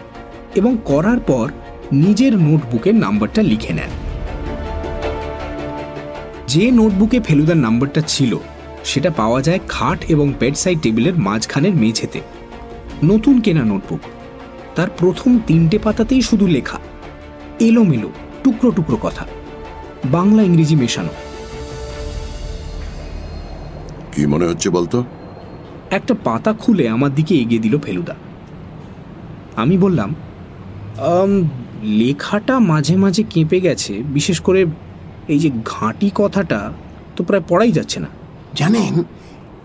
এবং করার পর নিজের নোটবুকের নাম্বারটা লিখে নেন। যে নোটবুকে ফেলুদার নাম্বারটা ছিল সেটা পাওয়া যায় খাট এবং বেডসাইড টেবিলের মাঝখানের মেঝেতে। নতুন কেনা নোটবুক। তার প্রথম তিনটে পাতাতেই শুধু লেখা এলোমেলো টুকরো টুকরো কথা বাংলা ইংরেজি মেশানো। কি মনে হচ্ছে বলতো? একটা পাতা খুলে আমার দিকে এগিয়ে দিল ফেলুদা। আমি বললাম লেখাটা মাঝে মাঝে কেঁপে গেছে বিশেষ করে এই যে ঘাঁটি কথাটা তো প্রায় পড়াই যাচ্ছে না। জানেন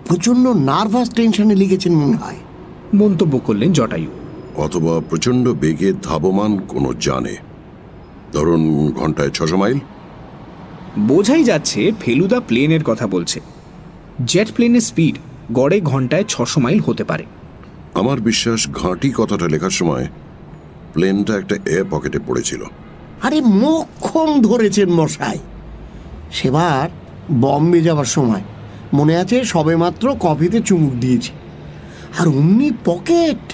প্রচণ্ড নার্ভাস টেনশনে লিখেছেন মনে হয়। মন্তব্য করলেন জটায়ু। অথবা প্রচণ্ড বেগে ধাবমান কোনো জানে। ধরুন ঘন্টায় ছশো মাইল। বোঝাই যাচ্ছে ফেলুদা প্লেনের কথা বলছে। জেট প্লেনের স্পিড গড়ে ঘন্টায় ছশো মাইল হতে পারে। আমার বিশ্বাস ঘাঁটি কথাটা লেখার সময় প্লেনটা একটা এয়ার পকেটে পড়েছিল। আরে মোক্ষম ধরেছেন মশাই। সেবার বম্বে যাওয়ার সময়। মনে আছে সবেমাত্র কফিতে চুমুক দিয়েছি। আর অমনি পকেট!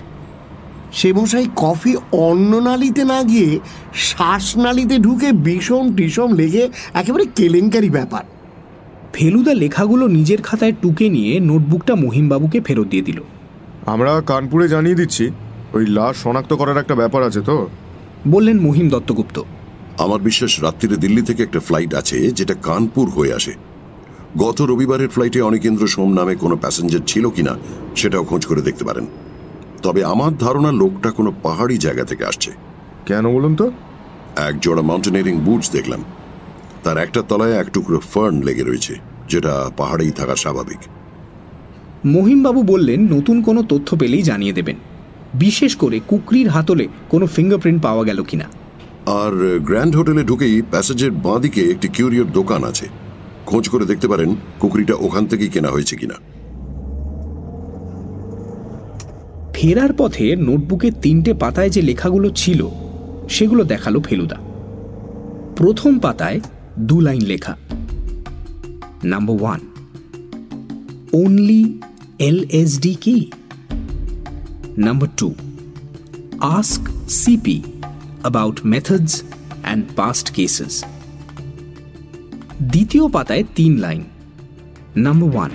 সে মশাই কফি অন্য নালিতে না গিয়ে শ্বাসনালিতে ঢুকে বিষম টিসম লেগে একেবারে কেলেঙ্কারি ব্যাপার। ফেলুদা লেখাগুলো নিজের খাতায় টুকে নিয়ে নোটবুকটা মহিমবাবুকে ফেরত দিয়ে দিল। আমরা কানপুরে জানিয়ে দিচ্ছি ওই লাশ শনাক্ত করার একটা ব্যাপার আছে তো? বললেন মহিম দত্তগুপ্ত। আমার বিশ্বাস রাত্রিরে দিল্লি থেকে একটা ফ্লাইট আছে যেটা কানপুর হয়ে আসে। গত রবিবারের ফ্লাইটে অনিকেন্দ্র সোম নামে কোনো প্যাসেঞ্জার ছিল কিনা সেটাও খোঁজ করে দেখতে পারেন। তবে আমার ধারণা লোকটা কোনো পাহাড়ি জায়গা থেকে আসছে। কেন বলুন তো? এক জোড়া মাউন্টেনিয়ারিং বুটস দেখলাম। তার একটা তলায় এক টুকরো ফার্ন লেগে রয়েছে যেটা পাহাড়েই থাকা স্বাভাবিক। মহিমবাবু বললেন নতুন কোনো তথ্য পেলেই জানিয়ে দেবেন। বিশেষ করে কুকরির হাতলে কোনো ফিঙ্গারপ্রিন্ট পাওয়া গেল কিনা। আর গ্র্যান্ড হোটেলে ঢুকেই প্যাসেজের বাঁদিকে একটি কিউরিয়র দোকান আছে। খোঁজ করে দেখতে পারেন কুকুরিটা ওখান থেকেই কেনা হয়েছে কিনা। ফেরার পথে নোটবুকে তিনটে পাতায় যে লেখাগুলো ছিল, সেগুলো দেখাল ফেলুদা। প্রথম পাতায় দু লাইন লেখা। নাম্বার ওয়ান only LSD কি number two ask CP about methods and past cases. দ্বিতীয় পাতায় তিন লাইন। নাম্বার ওয়ান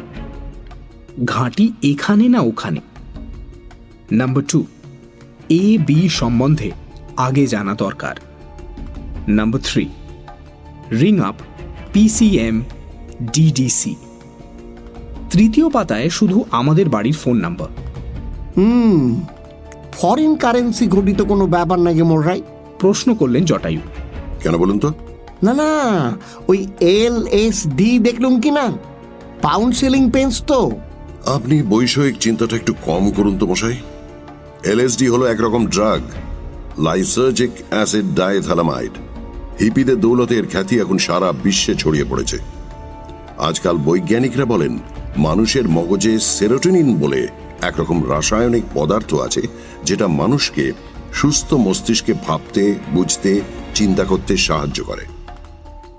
ঘাঁটি এখানে না ওখানে? নাম্বার টু এ বি সম্বন্ধে আগে জানা দরকার। Number three ring up PCM DDC তৃতীয় পাতায় শুধু আমাদের বাড়ির ফোন নাম্বার হুম ফরেন কারেন্সি ঘটিত কোনো ব্যাপার নাকি মোররাই? প্রশ্ন করলেন জটায়ু। কেন বলুন তো? না না ওই এল এস ডি দেখলুম কি না? পাউন্ড সেলিং পেন্স তো। আপনি বৈষয়িক চিন্তাটা একটু কম করুন তো মশাই। এলএসডি হলো একরকম ড্রাগ লাইসার্জিক অ্যাসিড ডাইথ্যালামাইড হিপিদের দৌলতে এর খ্যাতি এখন সারা বিশ্বে ছড়িয়ে পড়েছে। আজকাল বৈজ্ঞানিকরা বলেন মানুষের মগজে সেরোটোনিন বলে একরকম রাসায়নিক পদার্থ আছে যেটা মানুষকে সুস্থ মস্তিষ্কে ভাবতে বুঝতে চিন্তা করতে সাহায্য করে।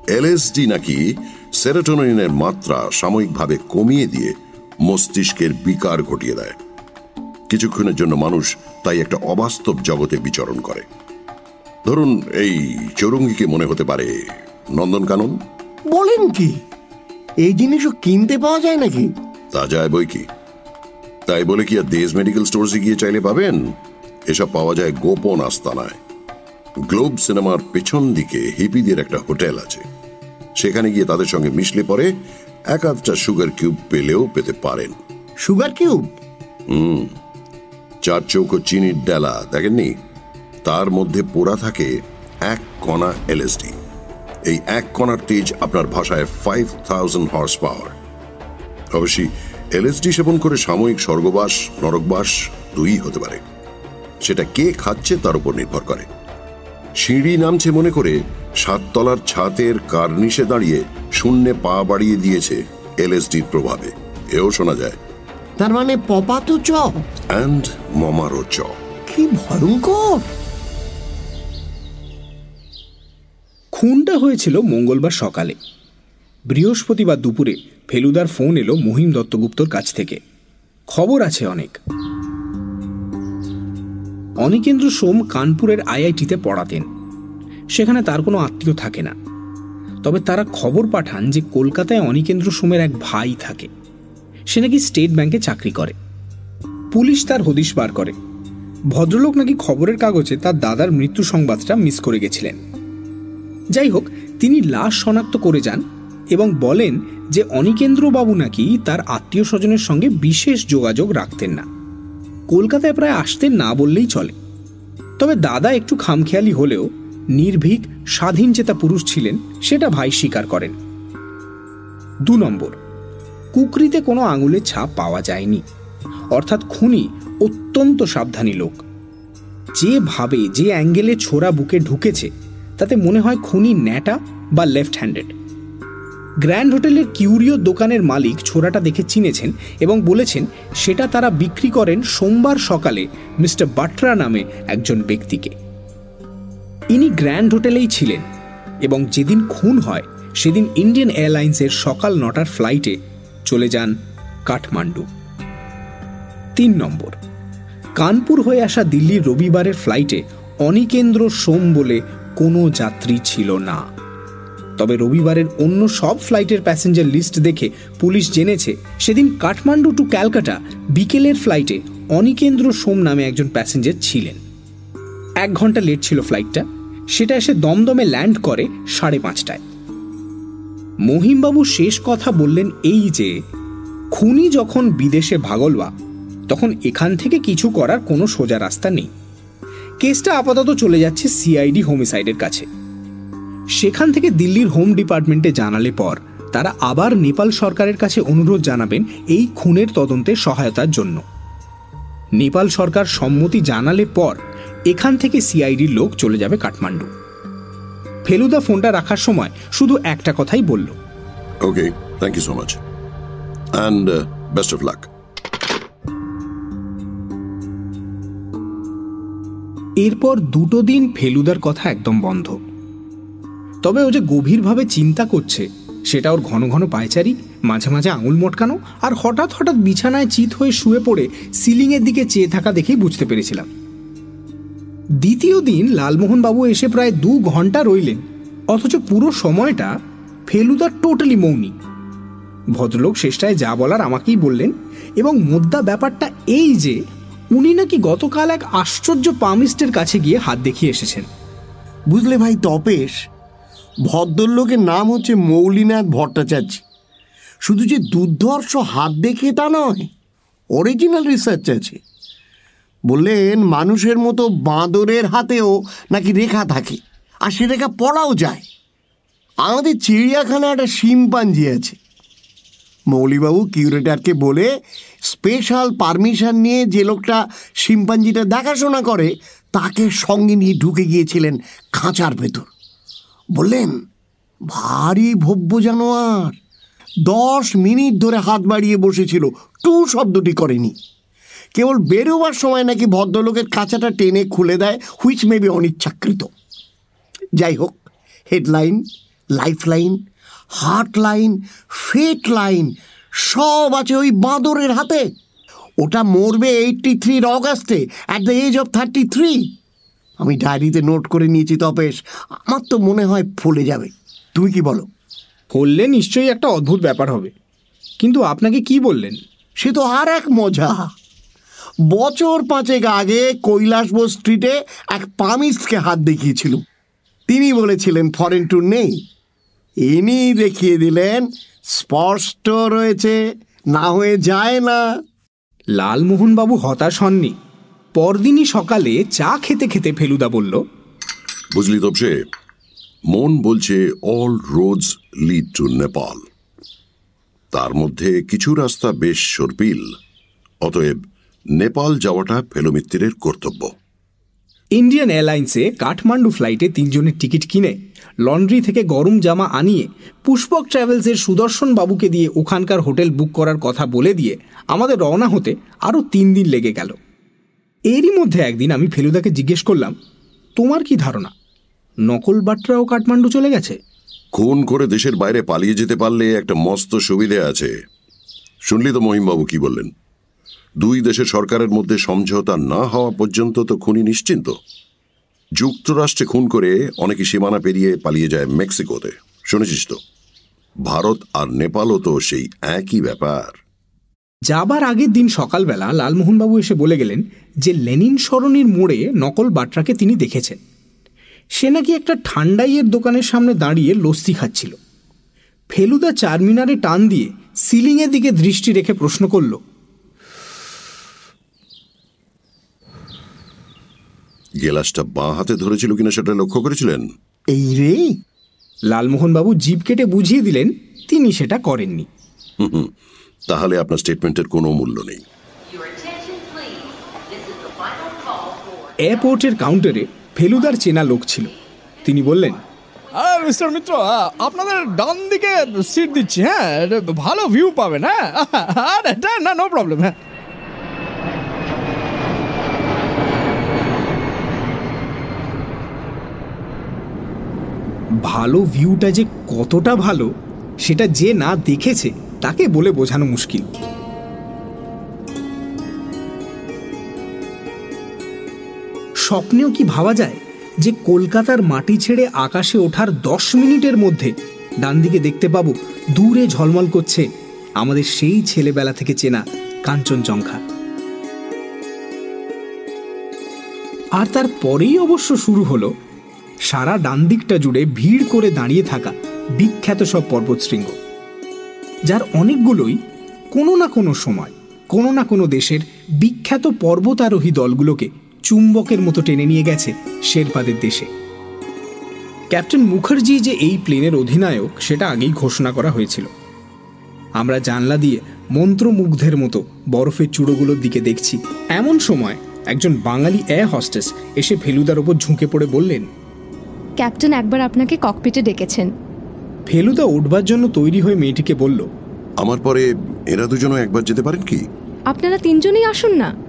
এলএসডি নাকি সেরোটোনিনের মাত্রা সাময়িকভাবে কমিয়ে দিয়ে মস্তিষ্কের বিকার ঘটিয়ে দেয়। কিছুক্ষণের জন্য মানুষ তাই একটা অবাস্তব জগতে বিচরণ করে। ধরুন এই চৌরঙ্গিকে মনে হতে পারে নন্দনকানন বলেন কি? এই জিনিসও কিনতে পাওয়া যায় নাকি? তা যায় বই কি? তাই বলে কি আর দেশ মেডিকেল স্টোরসে গিয়ে চাইলে পাবেন? এসব পাওয়া যায় গোপন আস্তানায়। গ্লোব সিনেমার পেছন দিকে হিপিদের একটা হোটেল আছে। সেখানে গিয়ে তাদের সঙ্গে মিশলে পরে এক আধটা সুগার কিউব পেলেও পেতে পারেন। Sugar cube? হুম। চার চৌকো চিনির ডেলা দেখেননি? তার মধ্যে পোড়া থাকে এক কণা এলএসডি এই এক কণার তেজ আপনার ভাষায় ফাইভ থাউজেন্ড হর্স পাওয়ার অবশ্যই এলএসডি সেবন করে সাময়িক স্বর্গবাস নরকবাস দুই হতে পারে। সেটা কে খাচ্ছে তার উপর নির্ভর করে। সিঁড়ি নামছে মনে করে সাততলার ছাতের কার্নিশে দাঁড়িয়ে শূন্যে পা বাড়িয়ে দিয়েছে এলএসডির প্রভাবে। এও শোনা যায়। তার মানে পপাতো চ। অ্যান্ড মমারো চ। কি ভয়ঙ্কর! খুনটা হয়েছিল মঙ্গলবার সকালে। বৃহস্পতিবার দুপুরে ফেলুদার ফোন এলো মহিম দত্তগুপ্তর কাছ থেকে। খবর আছে অনেক। অনিকেন্দ্র সোম কানপুরের আইআইটিতে পড়াতেন। সেখানে তার কোনো আত্মীয় থাকে না। তবে তারা খবর পাঠান যে কলকাতায় অনিকেন্দ্র সোমের এক ভাই থাকে। সে নাকি স্টেট ব্যাংকে চাকরি করে। পুলিশ তার হদিশ বার করে। ভদ্রলোক নাকি খবরের কাগজে তার দাদার মৃত্যু সংবাদটা মিস করে গেছিলেন। যাই হোক, তিনি লাশ শনাক্ত করে যান এবং বলেন যে অনিকেন্দ্রবাবু নাকি তার আত্মীয় স্বজনের সঙ্গে বিশেষ যোগাযোগ রাখতেন না। কলকাতায় প্রায় আসতেন না বললেই চলে। তবে দাদা একটু খামখেয়ালি হলেও নির্ভীক, স্বাধীন চেতা পুরুষ ছিলেন, সেটা ভাই স্বীকার করেন। দু নম্বর, কুকরিতে কোনো আঙুলের ছাপ পাওয়া যায়নি। অর্থাৎ খুনি অত্যন্ত সাবধানী লোক। যে ভাবে, যে অ্যাঙ্গেলে ছোড়া বুকে ঢুকেছে, তাতে মনে হয় খুনি ন্যাটা বা লেফট হ্যান্ডেড গ্র্যান্ড হোটেলের কিউরিও দোকানের মালিক ছোড়াটা দেখে চিনেছেন এবং বলেছেন, সেটা তারা বিক্রি করেন সোমবার সকালে মিস্টার বাট্রা নামে একজন ব্যক্তিকে। ইনি গ্র্যান্ড হোটেলেই ছিলেন এবং যেদিন খুন হয়, সেদিন ইন্ডিয়ান এয়ারলাইন্সের সকাল নটার ফ্লাইটে চলে যান কাঠমান্ডু। তিন নম্বর, কানপুর হয়ে আসা দিল্লির রবিবারের ফ্লাইটে অনিকেন্দ্র সোম বলে কোনো যাত্রী ছিল না। তবে রবিবারের অন্য সব ফ্লাইটের প্যাসেঞ্জার লিস্ট দেখে পুলিশ জেনেছে সেদিন কাঠমান্ডু টু ক্যালকাটা বিকেলের ফ্লাইটে অনিকেন্দ্র সোম নামে একজন প্যাসেঞ্জার ছিলেন। এক ঘণ্টা লেট ছিল ফ্লাইটটা। সেটা এসে দমদমে ল্যান্ড করে সাড়ে পাঁচটায়। মহিমবাবু শেষ কথা বললেন এই যে, খুনি যখন বিদেশে ভাগলবা তখন এখান থেকে কিছু করার কোনো সোজা রাস্তা নেই। কেসটা আপাতত চলে যাচ্ছে সিআইডি হোমিসাইডের কাছে। সেখান থেকে দিল্লির হোম ডিপার্টমেন্টে জানালে পর তারা আবার নেপাল সরকারের কাছে অনুরোধ জানাবেন এই খুনের তদন্তে সহায়তার জন্য। নেপাল সরকার সম্মতি জানালে পর এখান থেকে সিআইডির লোক চলে যাবে কাঠমান্ডু। ফেলুদা ফোনটা রাখার সময় শুধু একটা কথাই বলল। Okay thank you so much and best of luck এরপর দুটো দিন ফেলুদার কথা একদম বন্ধ। তবে ও যে গভীরভাবে চিন্তা করছে, সেটা ওর ঘন ঘন পায়চারি, মাঝে মাঝে আঙুল মটকানো আর হঠাৎ হঠাৎ বিছানায় চিত হয়ে শুয়ে পড়ে সিলিংয়ের দিকে চেয়ে থাকা দেখেই বুঝতে পেরেছিলাম। দ্বিতীয় দিন লালমোহন বাবু এসে প্রায় দু ঘণ্টা রইলেন, অথচ পুরো সময়টা ফেলুদা টোটালি মৌনি। ভদ্রলোক শেষটায় যা বলার আমাকেই বললেন এবং মোদ্দা ব্যাপারটা এই যে, উনি নাকি গতকাল এক আশ্চর্য পামিস্টের কাছে গিয়ে হাত দেখিয়ে এসেছেন। বুঝলে ভাই, তপেশ ভদ্রলোকের নাম হচ্ছে মৌলিনাথ ভট্টাচার্য। শুধু যে দুর্ধর্ষ হাত দেখে তা নয় অরিজিনাল রিসার্চ আছে। বললেন, মানুষের মতো বাঁদরের হাতেও নাকি রেখা থাকে, আর সে রেখা পড়াও যায়। আমাদের চিড়িয়াখানায় একটা শিম্পাঞ্জি আছে। মৌলিবাবু কিউরেটারকে বলে, স্পেশাল পারমিশন নিয়ে যে লোকটা শিম্পাঞ্জিটা দেখাশোনা করে, তাকে সঙ্গে নিয়ে ঢুকে গিয়েছিলেন খাঁচার ভেতর। বললেন, ভারী ভব্য জানোয়ার। দশ মিনিট ধরে হাত বাড়িয়ে বসেছিল, টু শব্দটি করেনি। কেবল বেরোবার সময় নাকি ভদ্রলোকের কাঁচাটা টেনে খুলে দেয় হুইচ মে বি অনিচ্ছাকৃত। যাই হোক headline life line heart line fate line সব আছে ওই বাঁদরের হাতে। ওটা মরবে এইটটি থ্রির অগাস্টে at the age of thirty three আমি ডায়েরিতে নোট করে নিয়েছি তপেশ। আমার তো মনে হয় ফলে যাবে। তুমি কি বলো? করলে নিশ্চয়ই একটা অদ্ভুত ব্যাপার হবে। কিন্তু আপনাকে কি বললেন? সে তো আর এক মজা। বছর পাঁচেক আগে কৈলাসবোস স্ট্রিটে এক পামিস্টকে হাত দেখিয়েছিল তিনি বলেছিলেন ফরেন ট্যুর নেই। ইনি দেখিয়ে দিলেন স্পষ্ট রয়েছে না হয়ে যায় না। লালমোহনবাবু হতাশ হননি। পরদিনই সকালে চা খেতে খেতে ফেলুদা বলল বুঝলি তপসে মন বলছে all roads lead to Nepal. তার মধ্যে কিছু রাস্তা বেশ সর্পিল অতএব নেপাল যাওয়াটা ফেলোমিত্তিরের কর্তব্য। ইন্ডিয়ান এয়ারলাইন্সে কাঠমান্ডু ফ্লাইটে তিনজনের টিকিট কিনে লন্ড্রি থেকে গরম জামা আনিয়ে পুষ্পক ট্রাভেলসের সুদর্শন বাবুকে দিয়ে ওখানকার হোটেল বুক করার কথা বলে দিয়ে আমাদের রওনা হতে আরও তিন দিন লেগে গেল। এরই মধ্যে একদিন আমি ফেলুদাকে জিজ্ঞেস করলাম তোমার কি ধারণা? নকল বাটরাও কাঠমান্ডু চলে গেছে? খুন করে দেশের বাইরে পালিয়ে যেতে পারলে একটা মস্ত সুবিধে আছে। শুনলি তো মহিমবাবু কি বললেন? দুই দেশের সরকারের মধ্যে সমঝোতা না হওয়া পর্যন্ত তো খুনি নিশ্চিন্ত। যুক্তরাষ্ট্রে খুন করে অনেকে সীমানা পেরিয়ে পালিয়ে যায় মেক্সিকোতে। শুনেছিস তো? ভারত আর নেপালও তো সেই একই ব্যাপার। যাবার আগের দিন সকালবেলা লালমোহনবাবু এসে বলে গেলেন যে লেনিন সরণির মোড়ে নকল বাটরাকে তিনি দেখেছেন। সে নাকি একটা ঠান্ডাইয়ের দোকানের সামনে দাঁড়িয়ে লস্যি খাচ্ছিল। ফেলুদা চারমিনারে টান দিয়ে সিলিংয়ের দিকে দৃষ্টি রেখে প্রশ্ন করল গেলাসটা বাঁ হাতে ধরেছিল কিনা সেটা লক্ষ্য করেছিলেন? এই রে। লালমোহনবাবু জিভ কেটে বুঝিয়ে দিলেন তিনি সেটা করেননি। তাহলে আপনার স্টেটমেন্টের কোনো মূল্য নেই। এয়ারপোর্টের কাউন্টারে ফেলুদার চেনা লোক ছিল। তিনি বললেন আরে মিস্টার মিত্র আপনাদের ডান দিকে সিট দিচ্ছি হ্যাঁ ভালো ভিউ পাবেন হ্যাঁ আর এটা না নো প্রবলেম হ্যাঁ। ভালো ভিউটা যে কতটা ভালো সেটা যে না দেখেছে তাকে বলে বোঝানো মুশকিল। স্বপ্নেও কি ভাবা যায় যে কলকাতার মাটি ছেড়ে আকাশে ওঠার দশ মিনিটের মধ্যে ডান দিকে দেখতে পাবো দূরে ঝলমল করছে আমাদের সেই ছেলেবেলা থেকে চেনা কাঞ্চনজঙ্ঘা। আর তার পরেই অবশ্য শুরু হলো সারা ডান দিকটা জুড়ে ভিড় করে দাঁড়িয়ে থাকা বিখ্যাত সব পর্বতশৃঙ্গ, যার অনেকগুলোই কোনো না কোনো সময়, কোনো না কোনো দেশের বিখ্যাত পর্বতারোহী দলগুলোকে চুম্বকের মতো টেনে নিয়ে গেছে শেরপাদের দেশে। ক্যাপ্টেন মুখার্জি যে এই প্লেনের অধিনায়ক সেটা আগেই ঘোষণা করা হয়েছিল। আমরা জানলা দিয়ে মন্ত্রমুগ্ধের মতো বরফের চূড়োগুলোর দিকে দেখছি। এমন সময় একজন বাঙালি এয়ার হস্টেস এসে ফেলুদার ওপর ঝুঁকে পড়ে বললেন ক্যাপ্টেন একবার আপনাকে ককপিটে ডেকেছেন। ফেলুদা উঠবার জন্য তৈরি হয়ে মেয়েটিকে বলল আমার পরে এরা দুজনও একবার যেতে পারেন কি? আপনারা তিনজনই আসুন না।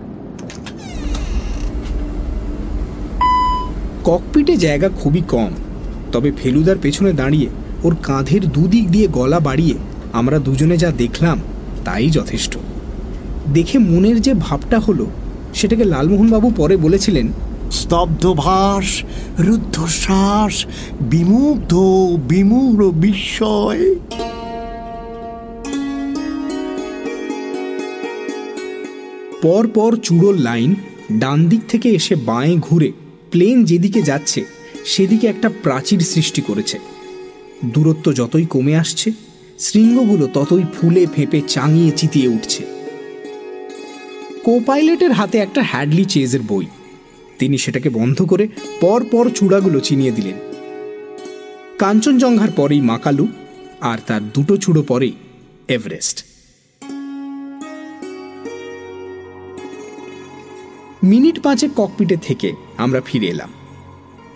ককপিটে জায়গা খুবই কম। তবে ফেলুদার পেছনে দাঁড়িয়ে ওর কাঁধের দুদিক দিয়ে গলা বাড়িয়ে আমরা দুজনে যা দেখলাম তাই যথেষ্ট। দেখে মনের যে ভাবটা হলো সেটাকে লালমোহনবাবু পরে বলেছিলেন স্তব্ধভাস রুদ্ধশ্বাস বিমুগ্ধ বিমূঢ় বিস্ময়। পর পর চূড়োর লাইন ডান দিক থেকে এসে বাঁয়ে ঘুরে প্লেন যেদিকে যাচ্ছে, সেদিকে একটা প্রাচীর সৃষ্টি করেছে। দূরত্ব যতই কমে আসছে, শৃঙ্গগুলো ততই ফুলে ফেঁপে চাঙিয়ে চিতিয়ে উঠছে। কো পাইলটের হাতে একটা হ্যাডলি চেজের বই। তিনি সেটাকে বন্ধ করে পর পর চূড়াগুলো চিনিয়ে দিলেন। কাঞ্চনজঙ্ঘার পরেই মাকালু আর তার দুটো চূড়ো পরেই এভারেস্ট। মিনিট পাঁচে ককপিটে থেকে আমরা ফিরে এলাম।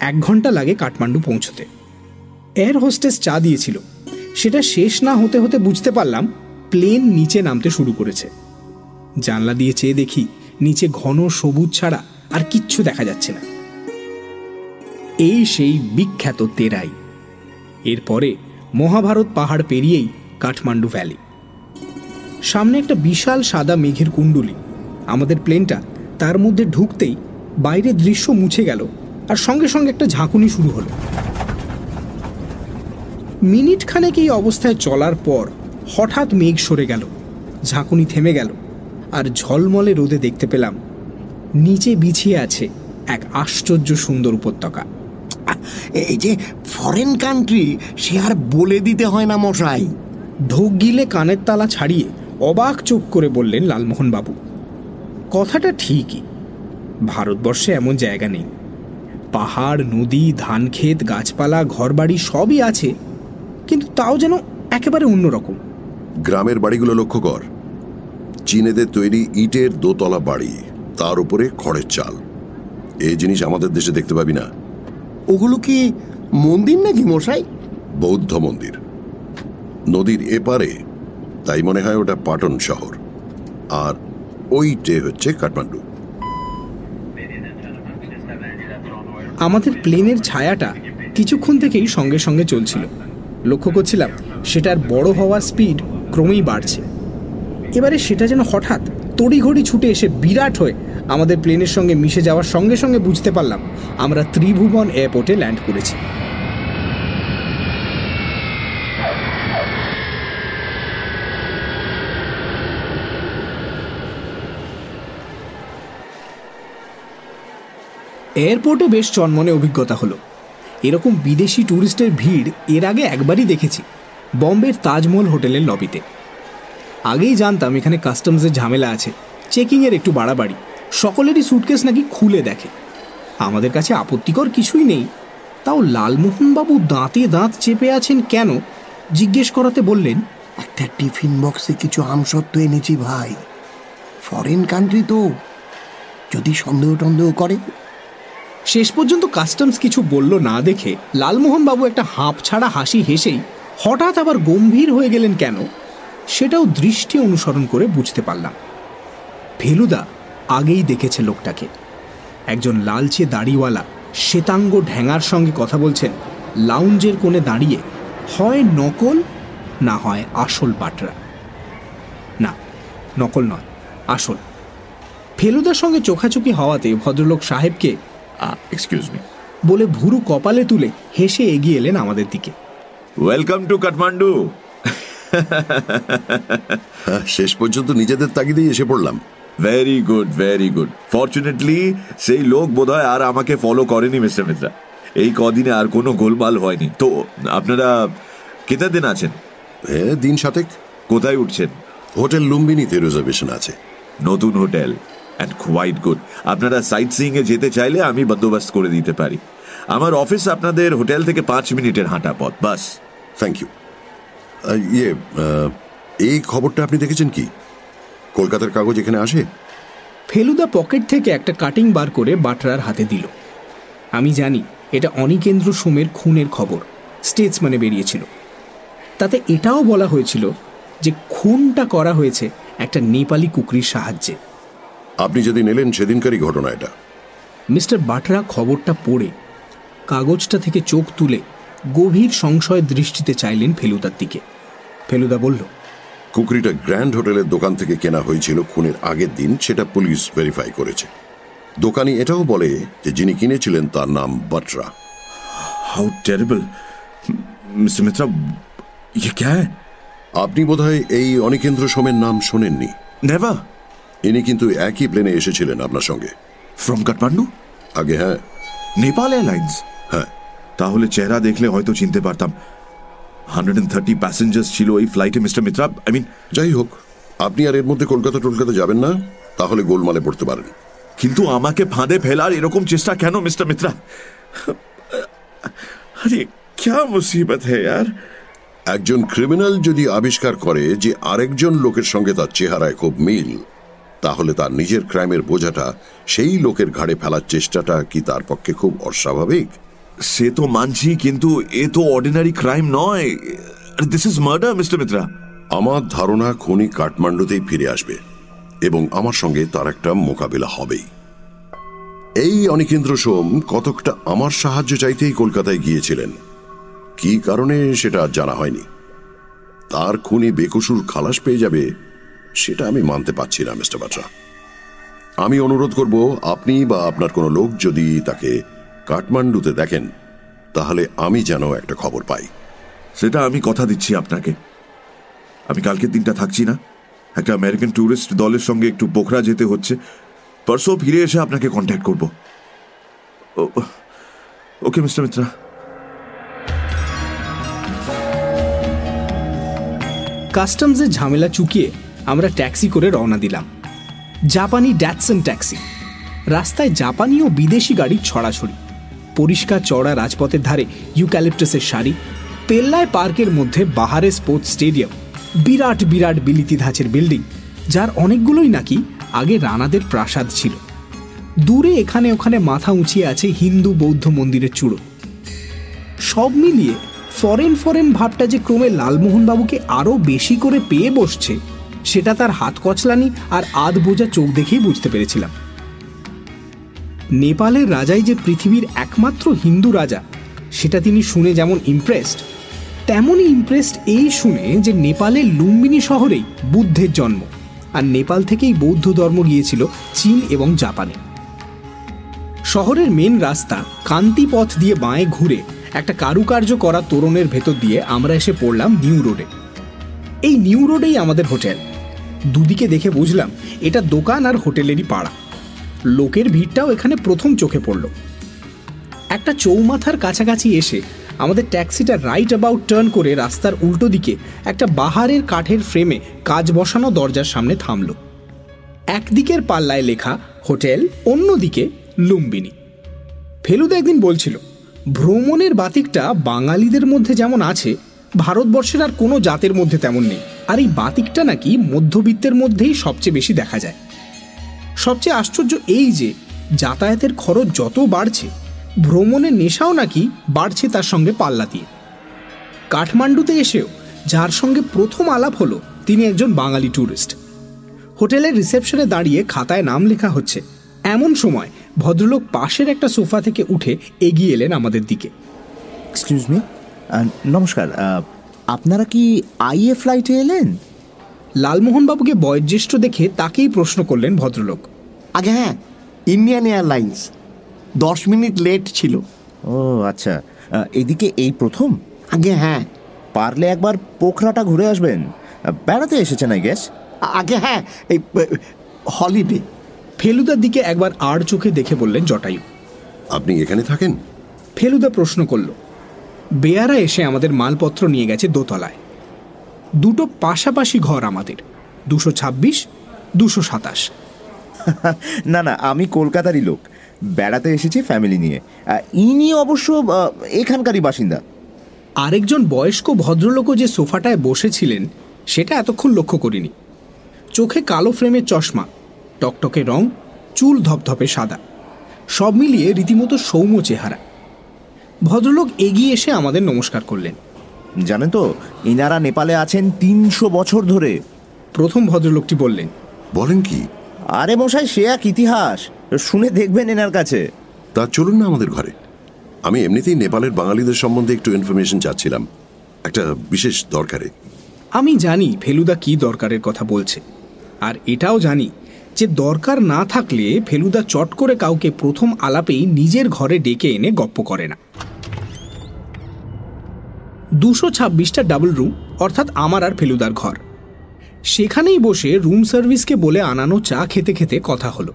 এক ঘণ্টা লাগে কাঠমান্ডু পৌঁছতে। এয়ার হোস্টেস চা দিয়েছিল। সেটা শেষ না হতে হতে বুঝতে পারলাম প্লেন নিচে নামতে শুরু করেছে। জানলা দিয়ে চেয়ে দেখি নিচে ঘন সবুজ ছাড়া আর কিচ্ছু দেখা যাচ্ছে না। এই সেই বিখ্যাত তেরাই। এরপরে মহাভারত পাহাড় পেরিয়েই কাঠমান্ডু ভ্যালি সামনে একটা বিশাল সাদা মেঘের কুণ্ডুলি। আমাদের প্লেনটা তার মধ্যে ঢুকতেই বাইরের দৃশ্য মুছে গেল আর সঙ্গে সঙ্গে একটা ঝাঁকুনি শুরু হলো। মিনিট খানেক এই অবস্থায় চলার পর হঠাৎ মেঘ সরে গেল ঝাঁকুনি থেমে গেল আর ঝলমলে রোদে দেখতে পেলাম নিচে বিছিয়ে আছে এক আশ্চর্য সুন্দর উপত্যকা। এই যে ফরেন কান্ট্রি সে আর বলে দিতে হয় না মশাই। ঢোক গিলে কানের তালা ছাড়িয়ে অবাক চোখ করে বললেন লালমোহন বাবু কথাটা ঠিকই। ভারতবর্ষে এমন জায়গা নেই। পাহাড় নদী ধান ক্ষেত গাছপালা ঘরবাড়ি সবই আছে কিন্তু তাও যেন একেবারে অন্যরকম গ্রামের বাড়িগুলো লক্ষ্য কর। চীনেদের তৈরি ইটের দোতলা বাড়ি তার উপরে খড়ের চাল। এই জিনিস আমাদের দেশে দেখতে পাবি না। ওগুলো কি মন্দির নাকি মশাই? বৌদ্ধ মন্দির। নদীর এপারে তাই মনে হয় ওটা পাটন শহর। আর ওইটে হচ্ছে কাঠমান্ডু। আমাদের প্লেনের ছায়াটা কিছুক্ষণ থেকেই সঙ্গে সঙ্গে চলছিল। লক্ষ্য করছিলাম, সেটার বড় হওয়ার স্পিড ক্রমেই বাড়ছে। এবারে সেটা যেন হঠাৎ তড়িঘড়ি ছুটে এসে বিরাট হয়ে আমাদের প্লেনের সঙ্গে মিশে যাওয়ার সঙ্গে সঙ্গে বুঝতে পারলাম, আমরা ত্রিভুবন এয়ারপোর্টে ল্যান্ড করেছি। এয়ারপোর্টে বেশ চনমনে অভিজ্ঞতা হলো। এরকম বিদেশি ট্যুরিস্টের ভিড় এর আগে একবারই দেখেছি, বম্বের তাজমহল হোটেলের লবিতে। আগেই জানতাম এখানে কাস্টমসের ঝামেলা আছে, চেকিংয়ের একটু বাড়াবাড়ি, সকলেরই সুটকেস নাকি খুলে দেখে। আমাদের কাছে আপত্তিকর কিছুই নেই, তাও লালমোহনবাবু দাঁতে দাঁত চেপে আছেন কেন, জিজ্ঞেস করাতে বললেন, একটা টিফিন বক্সে কিছু আমসত্ব এনেছি ভাই। ফরেন কান্ট্রি তো, যদি সন্দেহ টন্দেহ করে। শেষ পর্যন্ত কাস্টমস কিছু বলল না দেখে লালমোহন বাবু একটা হাঁপ ছাড়া হাসি হেসেই হঠাৎ আবার গম্ভীর হয়ে গেলেন কেন? সেটাও দৃষ্টি অনুসরণ করে বুঝতে পারলাম। ফেলুদা আগেই দেখেছে লোকটাকে। একজন লালচে দাড়িওয়ালা শ্বেতাঙ্গ ঢ্যাঙার সঙ্গে কথা বলছেন লাউঞ্জের কোণে দাঁড়িয়ে, হয় নকল না হয় আসল বাটরা? না, নকল নয়, আসল। ফেলুদার সঙ্গে চোখাচোখি হওয়াতে ভদ্রলোক সাহেবকে এক্সকিউজ মি বলে ভুরু কপালে তুলে হেসে এগিয়ে এলেন আমাদের দিকে। ওয়েলকাম টু কাঠমান্ডু হ্যাঁ, শেষ পর্যন্ত নিজেদের তাগিদেই এসে পড়লাম। Very good very good fortunately সেই লোক বোধহয় আর আমাকে ফলো করেনি মিস্টার মিত্রা এই কদিনে আর কোনো গোলমাল হয়নি। তো আপনারা কেতা দিন আছেন? হ্যাঁ দিন সাতেক। কোথায় উঠছেন? হোটেল লুম্বিনীতে রিজার্ভেশন আছে। নতুন হোটেল। অ্যান্ড কোয়াইট গুড আপনারা সাইট সিইং এ যেতে চাইলে আমি বন্দোবস্ত করে দিতে পারি। আমার অফিস আপনাদের হোটেল থেকে পাঁচ মিনিটের হাঁটা পথ বাস। থ্যাংক ইউ ইয়ে এই খবরটা আপনি দেখেছেন কি? কলকাতার কাগজ এখানে আসে? ফেলুদা পকেট থেকে একটা কাটিং বার করে বাটরার হাতে দিল। আমি জানি এটা অনিকেন্দ্র সোমের খুনের খবর। স্টেটসম্যানে বেরিয়েছিল। তাতে এটাও বলা হয়েছিল যে খুনটা করা হয়েছে একটা নেপালি কুকরির সাহায্যে। আপনি যেদিন এলেন সেদিনকারই ঘটনা এটা। মিস্টার বাটরা খবরটা পড়ে কাগজটা থেকে চোখ তুলে গভীর সংশয় দৃষ্টিতে চাইলেন ফেলুদার দিকে। ফেলুদা বলল কুকরিটা গ্র্যান্ড হোটেলের দোকান থেকে কেনা হয়েছিল খুনের আগের দিন সেটা পুলিশ ভেরিফাই করেছে। দোকানি এটাও বলে যে যিনি কিনেছিলেন তার নাম Batra. How terrible. Mister Mitra ইয়ে ক্যা আপনি বোধহয় এই অনিকেন্দ্র সোমের নাম শোনেননি। নেভা ইনি কিন্তু একই প্লেনে এসেছিলেন আপনার সঙ্গে। ফ্রম কাঠমান্ডু আগে হ্যাঁ। নেপাল এয়ারলাইন্স হ্যাঁ। তাহলে চেহারা দেখলে হয়তো চিনতে পারতাম। হান্ড্রেড অ্যান্ড থার্টি প্যাসেঞ্জার্স ছিল এই ফ্লাইটে মিস্টার মিত্রা আই মিন যাই হোক আপনি আর এর মধ্যে কলকাতা টলকাতা যাবেন না তাহলে গোলমালে পড়তে পারেন। কিন্তু আমাকে ফাঁদে ফেলার এরকম চেষ্টা কেন মিস্টার মিত্রা আরে ক্যা মুসিবত হ্যাঁ यार একজন ক্রিমিনাল যদি আবিষ্কার করে যে আরেকজন লোকের সঙ্গে তার চেহারায় খুব মিল তাহলে তার নিজের ক্রাইমের বোঝাটা সেই লোকের ঘাড়ে ফেলার চেষ্টাটা কি তার পক্ষে খুব অস্বাভাবিক? সে তো মানছি কিন্তু এ তো অর্ডিনারি ক্রাইম নয়। This is murder mister Mitra আমার ধারণা খনি কাঠমান্ডুতেই ফিরে আসবে এবং আমার সঙ্গে তার একটা মোকাবিলা হবেই। এই অনিকেন্দ্র সোম কতকটা আমার সাহায্য চাইতেই কলকাতায় গিয়েছিলেন। কি কারণে সেটা জানা হয়নি। তার খুনি বেকসুর খালাস পেয়ে যাবে সেটা আমি মানতে পারছি না, মিস্টার বাট্রা। আমি অনুরোধ করব, আপনি বা আপনার কোনো লোক যদি তাকে কাঠমান্ডুতে দেখেন, তাহলে আমি যেন একটা খবর পাই। সেটা আমি কথা দিচ্ছি আপনাকে। আমি কালকের দিনটা থাকছি না। একটা আমেরিকান ট্যুরিস্ট দলের সঙ্গে একটু পোখরা যেতে হচ্ছে। পরশু ফিরে এসে আপনাকে কন্ট্যাক্ট করব। ওকে, মিস্টার মিত্রা। কাস্টমসের ঝামেলা চুকিয়ে আমরা ট্যাক্সি করে রওনা দিলাম। জাপানি ড্যাটসন ট্যাক্সি। রাস্তায় জাপানি ও বিদেশি গাড়ির ছড়াছড়ি। পরিষ্কার চড়া রাজপথের ধারে ইউক্যালিপটাসের শাড়ি পেল্লায় পার্কের মধ্যে বাহারে স্পোর্টস স্টেডিয়াম, বিরাট বিরাট বিলিতি ধাঁচের বিল্ডিং, যার অনেকগুলোই নাকি আগে রানাদের প্রাসাদ ছিল। দূরে এখানে ওখানে মাথা উঁচিয়ে আছে হিন্দু বৌদ্ধ মন্দিরের চূড়ো। সব মিলিয়ে ফরেন ফরেন ভাবটা যে ক্রমে লালমোহনবাবুকে আরও বেশি করে পেয়ে বসছে সেটা তার হাত কচলানি আর আধ বোঝা চোখ দেখেই বুঝতে পেরেছিলাম। নেপালের রাজাই যে পৃথিবীর একমাত্র হিন্দু রাজা, সেটা তিনি শুনে যেমন ইমপ্রেসড তেমনই ইমপ্রেসড এই শুনে যে নেপালের লুম্বিনী শহরেই বুদ্ধের জন্ম আর নেপাল থেকেই বৌদ্ধ ধর্ম গিয়েছিল চীন এবং জাপানে। শহরের মেন রাস্তা কান্তি পথ দিয়ে বাঁয়ে ঘুরে একটা কারুকার্য করা তোরণের ভেতর দিয়ে আমরা এসে পড়লাম নিউ রোডে। এই নিউ রোডেই আমাদের হোটেল। দুদিকে দেখে বুঝলাম এটা দোকান আর হোটেলেরই পাড়া। লোকের ভিড়টাও এখানে প্রথম চোখে পড়ল। একটা চৌমাথার কাছাকাছি এসে আমাদের ট্যাক্সিটা রাইট অ্যাবাউট টার্ন করে রাস্তার উল্টো দিকে একটা বাহারের কাঠের ফ্রেমে কাজ বসানো দরজার সামনে থামল। একদিকের পাল্লায় লেখা, হোটেল অন্যদিকে, লুম্বিনী ফেলুদা একদিন বলছিল, ভ্রমণের বাতিকটা বাঙালিদের মধ্যে যেমন আছে, ভারতবর্ষের আর কোনো জাতের মধ্যে তেমন নেই। আর এই বাতিকটা নাকি মধ্যবিত্তের মধ্যেই সবচেয়ে বেশি দেখা যায়। সবচেয়ে আশ্চর্য এই যে, যাতায়াতের খরচ যত বাড়ছে ভ্রমণের নেশাও নাকি বাড়ছে তার সঙ্গে পাল্লা দিয়ে। কাঠমান্ডুতে এসেও যার সঙ্গে প্রথম আলাপ হলো, তিনি একজন বাঙালি ট্যুরিস্ট হোটেলের রিসেপশনে দাঁড়িয়ে খাতায় নাম লেখা হচ্ছে। এমন সময় ভদ্রলোক পাশের একটা সোফা থেকে উঠে এগিয়ে এলেন আমাদের দিকে। এক্সকিউজ মি নমস্কার আপনারা কি আইএ ফ্লাইটে এলেন? লালমোহনবাবুকে বয়োজ্যেষ্ঠ দেখে তাকেই প্রশ্ন করলেন ভদ্রলোক। আগে হ্যাঁ ইন্ডিয়ান এয়ারলাইন্স। দশ মিনিট লেট ছিল। ও আচ্ছা। এদিকে এই প্রথম? আগে হ্যাঁ। পারলে একবার পোখরাটা ঘুরে আসবেন। বেড়াতে এসেছেন আই গেস। আগে হ্যাঁ এই হলিডে। ফেলুদার দিকে একবার আর চোখে দেখে বললেন জটায়ু। আপনি এখানে থাকেন? ফেলুদা প্রশ্ন করল। বেয়ারা এসে আমাদের মালপত্র নিয়ে গেছে দোতলায়। দুটো পাশাপাশি ঘর আমাদের দুশো ছাব্বিশ দুশো সাতাশ। না না আমি কলকাতারই লোক। বেড়াতে এসেছি ফ্যামিলি নিয়ে। ইনি অবশ্য এখানকারই বাসিন্দা। আরেকজন বয়স্ক ভদ্রলোকও যে সোফাটায় বসেছিলেন সেটা এতক্ষণ লক্ষ্য করিনি। চোখে কালো ফ্রেমের চশমা টকটকে রং চুল ধপধপে সাদা। সব মিলিয়ে রীতিমতো সৌম্য চেহারা। ভদ্রলোক এগিয়ে এসে আমাদের নমস্কার করলেন। জানেন তো ইনারা নেপালে আছেন তিনশো বছর ধরে। প্রথম ভদ্রলোকটি বললেন বলেন কি? আরে মশাই সে এক ইতিহাস। শুনে দেখবেন এনার কাছে। তা চলুন না আমাদের ঘরে। আমি এমনিতেই নেপালের বাঙালিদের সম্বন্ধে একটু ইনফরমেশন চাচ্ছিলাম। একটা বিশেষ দরকারে। আমি জানি ফেলুদা কি দরকারের কথা বলছে। আর এটাও জানি যে দরকার না থাকলে ফেলুদা চট করে কাউকে প্রথম আলাপেই নিজের ঘরে ডেকে এনে গপ্প করে না। দুশো ছাব্বিশটা ডাবল রুম, অর্থাৎ আমার আর ফেলুদার ঘর। সেখানেই বসে রুম সার্ভিসকে বলে আনানো চা খেতে খেতে কথা হলো।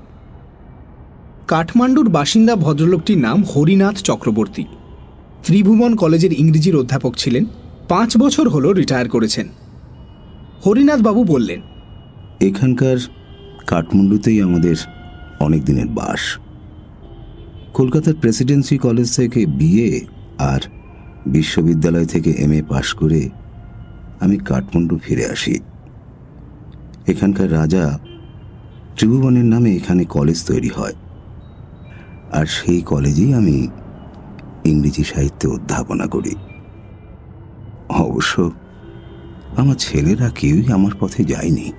কাঠমান্ডুর বাসিন্দা ভদ্রলোকটির নাম হরিনাথ চক্রবর্তী। ত্রিভুবন কলেজের ইংরেজির অধ্যাপক ছিলেন। পাঁচ বছর হলো রিটায়ার করেছেন। হরিনাথ বাবু বললেন, এখানকার কাঠমান্ডুতেই আমাদের অনেক দিনের বাস। কলকাতার প্রেসিডেন্সি কলেজ থেকে বিএ আর বিশ্ববিদ্যালয় থেকে এম এ পাশ করে আমি কাঠমান্ডু ফিরে আসি। এখানকার রাজা ত্রিভুবনের নামে এখানে কলেজ তৈরি হয়। আর সেই কলেজেই আমি ইংরেজি সাহিত্যে অধ্যাপনা করি। অবশ্য আমার ছেলেরা কেউই আমার পথে যায়নি।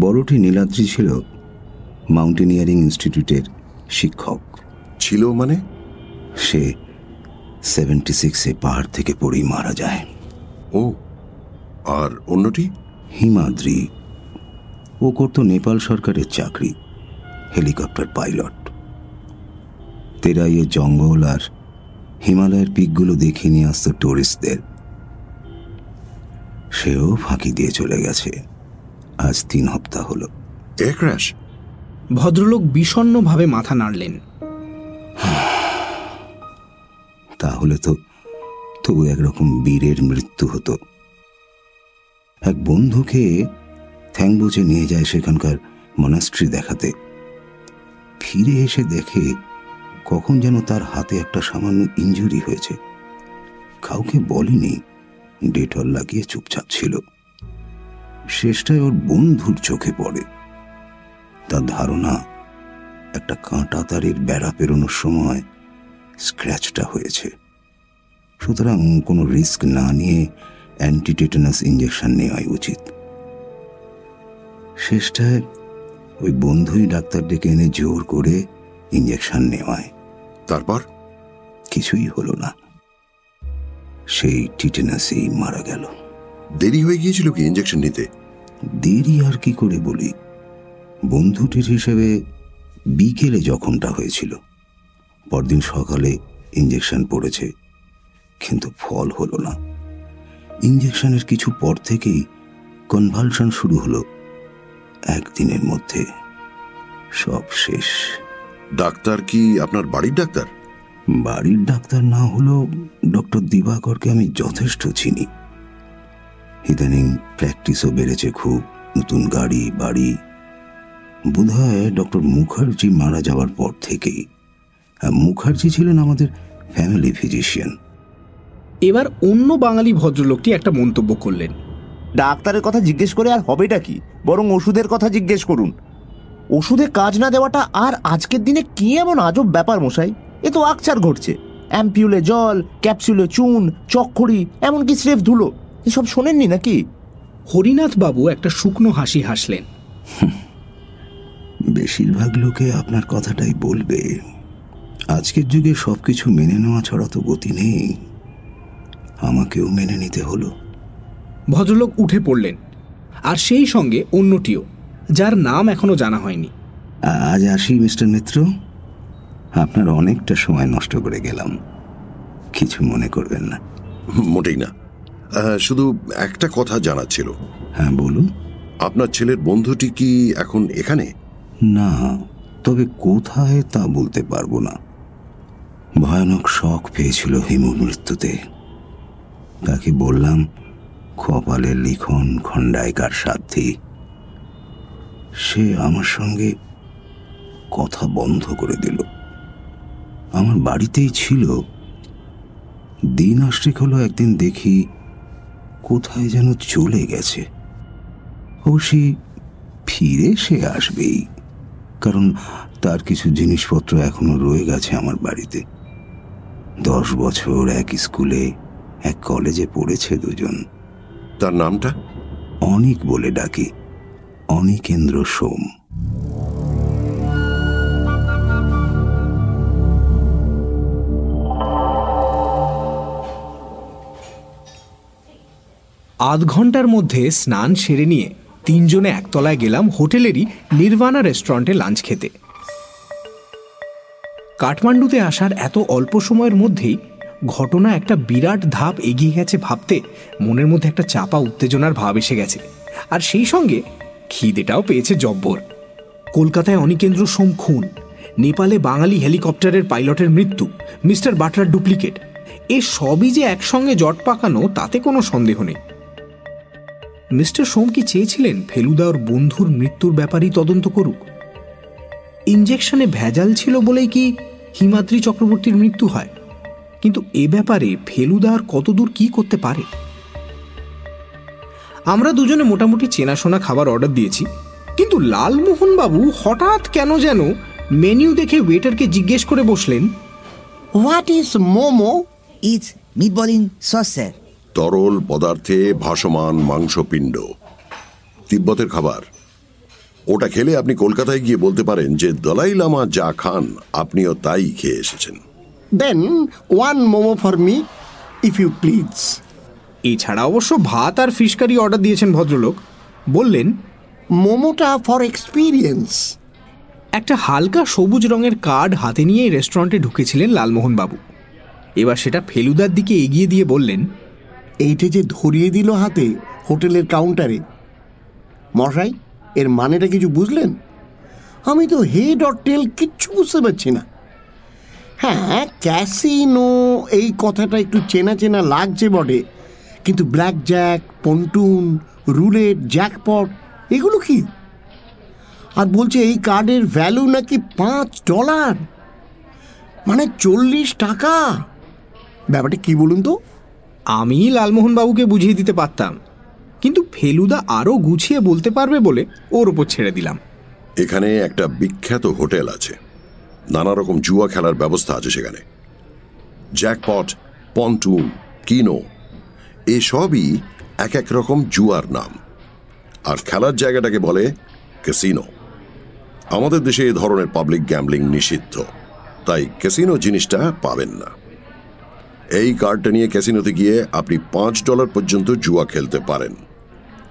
বড়টি নীলাদ্রি ছিল মাউন্টেনিয়ারিং ইনস্টিটিউটের শিক্ষক। ছিল মানে? সে সেভেন্টি সিক্সে পাহাড় থেকে পড়েই মারা যায়। ও আর অন্যটি? হিমাদ্রি। ও করত নেপাল সরকারের চাকরি হেলিকপ্টার পাইলট। তেরাইয়ে জঙ্গল আর হিমালয়ের পিকগুলো দেখে নিয়ে আসতো টুরিস্টদের। সেও ফাঁকি দিয়ে চলে গেছে। আজ তিন হপ্তাহ হলো। ভদ্রলোক বিষণ্নভাবে মাথা নাড়লেন। তাহলে তো তবু একরকম বীরের মৃত্যু হতো। এক বন্ধুকে থ্যাংবোচে নিয়ে যায় সেখানকার মনাস্ট্রি দেখাতে। ফিরে এসে দেখে কখন যেন তার হাতে একটা সামান্য ইঞ্জুরি হয়েছে। কাউকে বলেনি, ডেটল লাগিয়ে চুপচাপ ছিল। শেষটায় ওর বন্ধুর চোখে পড়ে। তার ধারণা, একটা কাঁটা তারের বেড়া পেরোনোর সময় স্ক্র্যাচটা হয়েছে। সুতরাং কোনো রিস্ক না নিয়ে অ্যান্টিটেটানাস ইঞ্জেকশন নেওয়াই উচিত। শেষটায় ওই বন্ধুই ডাক্তার ডেকে এনে জোর করে ইঞ্জেকশন নেওয়ায়। তারপর? কিছুই হলো না। সেই টিটেনাসেই মারা গেল। দেরি হয়ে গিয়েছিল কি ইঞ্জেকশন নিতে? দেরি আর কি করে বলি? বন্ধুটির হিসেবে বিকেলে জখমটা হয়েছিল পরদিন সকালে ইঞ্জেকশন পড়েছে। কিন্তু ফল হলো না। ইঞ্জেকশনের কিছু পর থেকেই কনভালশন শুরু হলো। একদিনের মধ্যে সব শেষ। ডাক্তার কি আপনার বাড়ির ডাক্তার? বাড়ির ডাক্তার না হলেও ডক্টর দিবাকরকে আমি যথেষ্ট চিনি। ইদানিং প্র্যাকটিসও বেড়েছে খুব। নতুন গাড়ি বাড়ি। বোধহয় ডক্টর মুখার্জি মারা যাওয়ার পর থেকেই। মুখার্জি ছিলেন আমাদের ফ্যামিলি ফিজিশিয়ান। এবার অন্য বাঙালি ভদ্রলোকটি একটা মন্তব্য করলেন। ডাক্তারের কথা জিজ্ঞেস করে আর হবেটা কি? বরং ওষুধের কথা জিজ্ঞেস করুন। ওষুধে কাজ না দেওয়াটা আর আজকের দিনে কি এমন আজব ব্যাপার মশাই? এ তো আকচার ঘটছে। অ্যাম্পিউলে জল ক্যাপসুলে চুন চক্ষড়ি এমনকি স্রেফ ধুলো। এসব শোনেননি নাকি? হরিনাথ বাবু একটা শুকনো হাসি হাসলেন। বেশিরভাগ লোকে আপনার কথাটাই বলবে। আজকের যুগে সবকিছু মেনে নেওয়া ছাড়া তো গতি নেই। আমাকেও মেনে নিতে হলো। ভদ্রলোক উঠে পড়লেন আর সেই সঙ্গে অন্যটিও যার নাম এখনও জানা হয়নি। আজ আসি মিস্টার মিত্র। আপনার অনেকটা সময় নষ্ট করে গেলাম। কিছু মনে করবেন না। মোটেই না। শুধু একটা কথা জানার ছিল। হ্যাঁ বলুন। আপনার ছেলের বন্ধুটি কি এখন এখানে? না তবে কোথায় তা বলতে পারব না। ভয়ানক শখ পেয়েছিল হিমু মৃত্যুতে। তাকে বললাম, কপালে লিখন খণ্ডায়কার সাধ্যি সে আমার সঙ্গে কথা বন্ধ করে দিল। আমার বাড়িতেই ছিল। দিন আষ্টেক হলো, একদিন দেখি কোথায় যেন চলে গেছে। অবশ্যই ফিরে সে আসবেই, কারণ তার কিছু জিনিসপত্র এখনও রয়ে গেছে আমার বাড়িতে। দশ বছর এক স্কুলে এক কলেজে পড়েছে দুজন। তার নামটা? অনিক বলে ডাকি। অনিকেন্দ্র সোম। আধ ঘণ্টার মধ্যে স্নান সেরে নিয়ে তিনজনে একতলায় গেলাম হোটেলেরই নির্বাণা রেস্টুরেন্টে লাঞ্চ খেতে। কাঠমান্ডুতে আসার এত অল্প সময়ের মধ্যেই ঘটনা একটা বিরাট ধাপ এগিয়ে গেছে ভাবতে মনের মধ্যে একটা চাপা উত্তেজনার ভাব এসে গেছে। আর সেই সঙ্গে খিদেটাও পেয়েছে জব্বর। কলকাতায় অনিকেন্দ্র সোম খুন, নেপালে বাঙালি হেলিকপ্টারের পাইলটের মৃত্যু, মিস্টার বাটলার ডুপ্লিকেট। এ সবই যে একসঙ্গে জট পাকানো, তাতে কোনো সন্দেহ নেই। মিস্টার সোম কি চেয়েছিলেন ফেলুদা ওর বন্ধুর মৃত্যুর ব্যাপারেই তদন্ত করুক? ইঞ্জেকশনে ভেজাল ছিল বলেই কি হিমাদ্রি চক্রবর্তীর মৃত্যু হয়? কিন্তু এ ব্যাপারে ফেলুদা আর কতদূর কি করতে পারে? আমরা দুজনে মোটামুটি চেনাশোনা খাবার অর্ডার দিয়েছি কিন্তু লালমোহন বাবু হঠাৎ কেন যেন মেনু দেখে ওয়েটারকে জিজ্ঞেস করে বসলেন। What is momo is meatball in sauce sir তরল পদার্থে ভাসমান মাংসপিণ্ড তিব্বতের খাবার। ওটা খেলে আপনি কলকাতায় গিয়ে বলতে পারেন যে দলাই লামা যা খান আপনিও তাই খেয়ে এসেছেন। Then one momo for me if you please এছাড়া অবশ্য ভাত আর ফিশ কারি অর্ডার দিয়েছেন ভদ্রলোক। বললেন মোমোটা ফর এক্সপিরিয়েন্স একটা হালকা সবুজ রঙের কার্ড হাতে নিয়ে রেস্টুরেন্টে ঢুকেছিলেন লালমোহন বাবু এবার সেটা ফেলুদার দিকে এগিয়ে দিয়ে বললেন এইটা যে ধরিয়ে দিল হাতে হোটেলের কাউন্টারে মশাই এর মানেটা কিছু বুঝলেন? আমি তো হেড অর টেল কিচ্ছু বুঝতে পারছি না। হ্যাঁ ক্যাসিনো এই কথাটা একটু চেনা চেনা লাগছে বটে। কিন্তু blackjack pontoon roulette jackpot এগুলো কি? আর বলছে এই কার্ডের ভ্যালু নাকি পাঁচ ডলার? মানে চল্লিশ টাকা? ব্যাপারটা কি বলুন তো? আমি লালমোহনবাবুকে বুঝিয়ে দিতে পারতাম কিন্তু ফেলুদা আরও গুছিয়ে বলতে পারবে বলে ওর ওপর ছেড়ে দিলাম। এখানে একটা বিখ্যাত হোটেল আছে। নানা রকম জুয়া খেলার ব্যবস্থা আছে সেখানে। জ্যাকপট পন্টুন কিনো, এসবই এক এক রকম জুয়ার নাম। আর খেলার জায়গাটাকে বলে ক্যাসিনো। আমাদের দেশে এ ধরনের পাবলিক গ্যাম্বলিং নিষিদ্ধ, তাই ক্যাসিনো জিনিসটা পাবেন না। এই কার্ডটা নিয়ে ক্যাসিনোতে গিয়ে আপনি পাঁচ ডলার পর্যন্ত জুয়া খেলতে পারেন,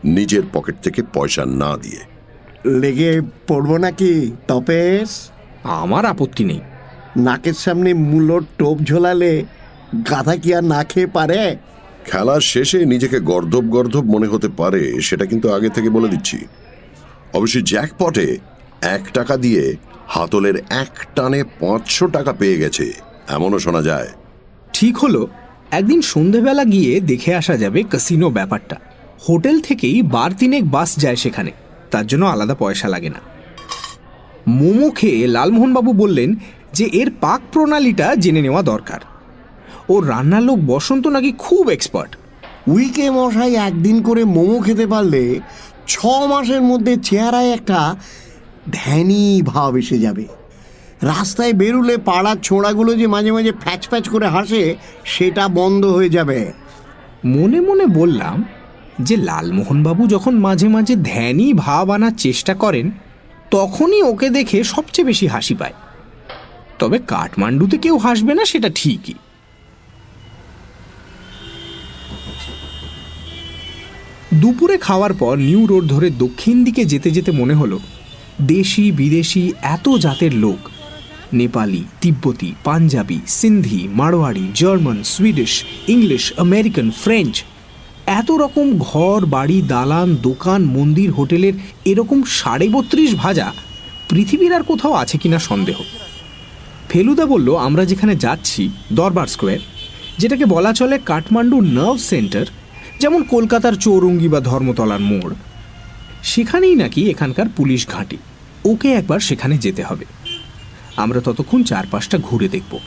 নিজের পকেট থেকে পয়সা না দিয়ে। লেগে পড়ব নাকি, তপেশ? আমার আপত্তি নেই। নাকের সামনে মূলোর টোপ ঝোলালে গাধা কি আর না খেয়ে পারে? খেলার শেষে নিজেকে গর্ধব গর্ধব মনে হতে পারে সেটা কিন্তু আগে থেকে বলে দিচ্ছি। অবশ্যই জ্যাকপটে এক টাকা দিয়ে হাতলের এক টানে পাঁচশো টাকা পেয়ে গেছে এমনও শোনা যায়। ঠিক হলো একদিন সন্ধেবেলা গিয়ে দেখে আসা যাবে কাসিনো ব্যাপারটা। হোটেল থেকেই বার তিনেক বাস যায় সেখানে তার জন্য আলাদা পয়সা লাগে না। মোমো খেয়ে লালমোহনবাবু বললেন যে এর পাক প্রণালীটা জেনে নেওয়া দরকার। ও রান্নার লোক বসন্ত নাকি খুব এক্সপার্ট উইকে মশাই একদিন করে মোমো খেতে পারলে ছ মাসের মধ্যে চেহারায় একটা ধ্যানী ভাব এসে যাবে। রাস্তায় বেরুলে পাড়ার ছোঁড়াগুলো যে মাঝে মাঝে ফ্যাচ ফ্যাচ করে হাসে সেটা বন্ধ হয়ে যাবে। মনে মনে বললাম যে লালমোহনবাবু যখন মাঝে মাঝে ধ্যানই ভাব আনার চেষ্টা করেন তখনই ওকে দেখে সবচেয়ে বেশি হাসি পায়। তবে কাঠমান্ডুতে কেউ হাসবে না, সেটা ঠিকই। দুপুরে খাওয়ার পর নিউ রোড ধরে দক্ষিণ দিকে যেতে যেতে মনে হলো, দেশি বিদেশি এত জাতের লোক। নেপালি, তিব্বতী, Punjabi, Sindhi Marwari German, Swedish, English, American, French এত রকম ঘর, বাড়ি, দালান, দোকান, মন্দির, হোটেলের এরকম সাড়ে বত্রিশ ভাজা পৃথিবীর আর কোথাও আছে কিনা সন্দেহ। ফেলুদা বলল, আমরা যেখানে যাচ্ছি, দরবার স্কোয়ার, যেটাকে বলা চলে কাঠমান্ডু নার্ভ সেন্টার, যেমন কলকাতার চৌরঙ্গি বা ধর্মতলার মোড়। সেখানেই নাকি এখানকার পুলিশ ঘাঁটি। ওকে একবার সেখানে যেতে হবে। আমরা ততক্ষণ চারপাশটা ঘুরে দেখব।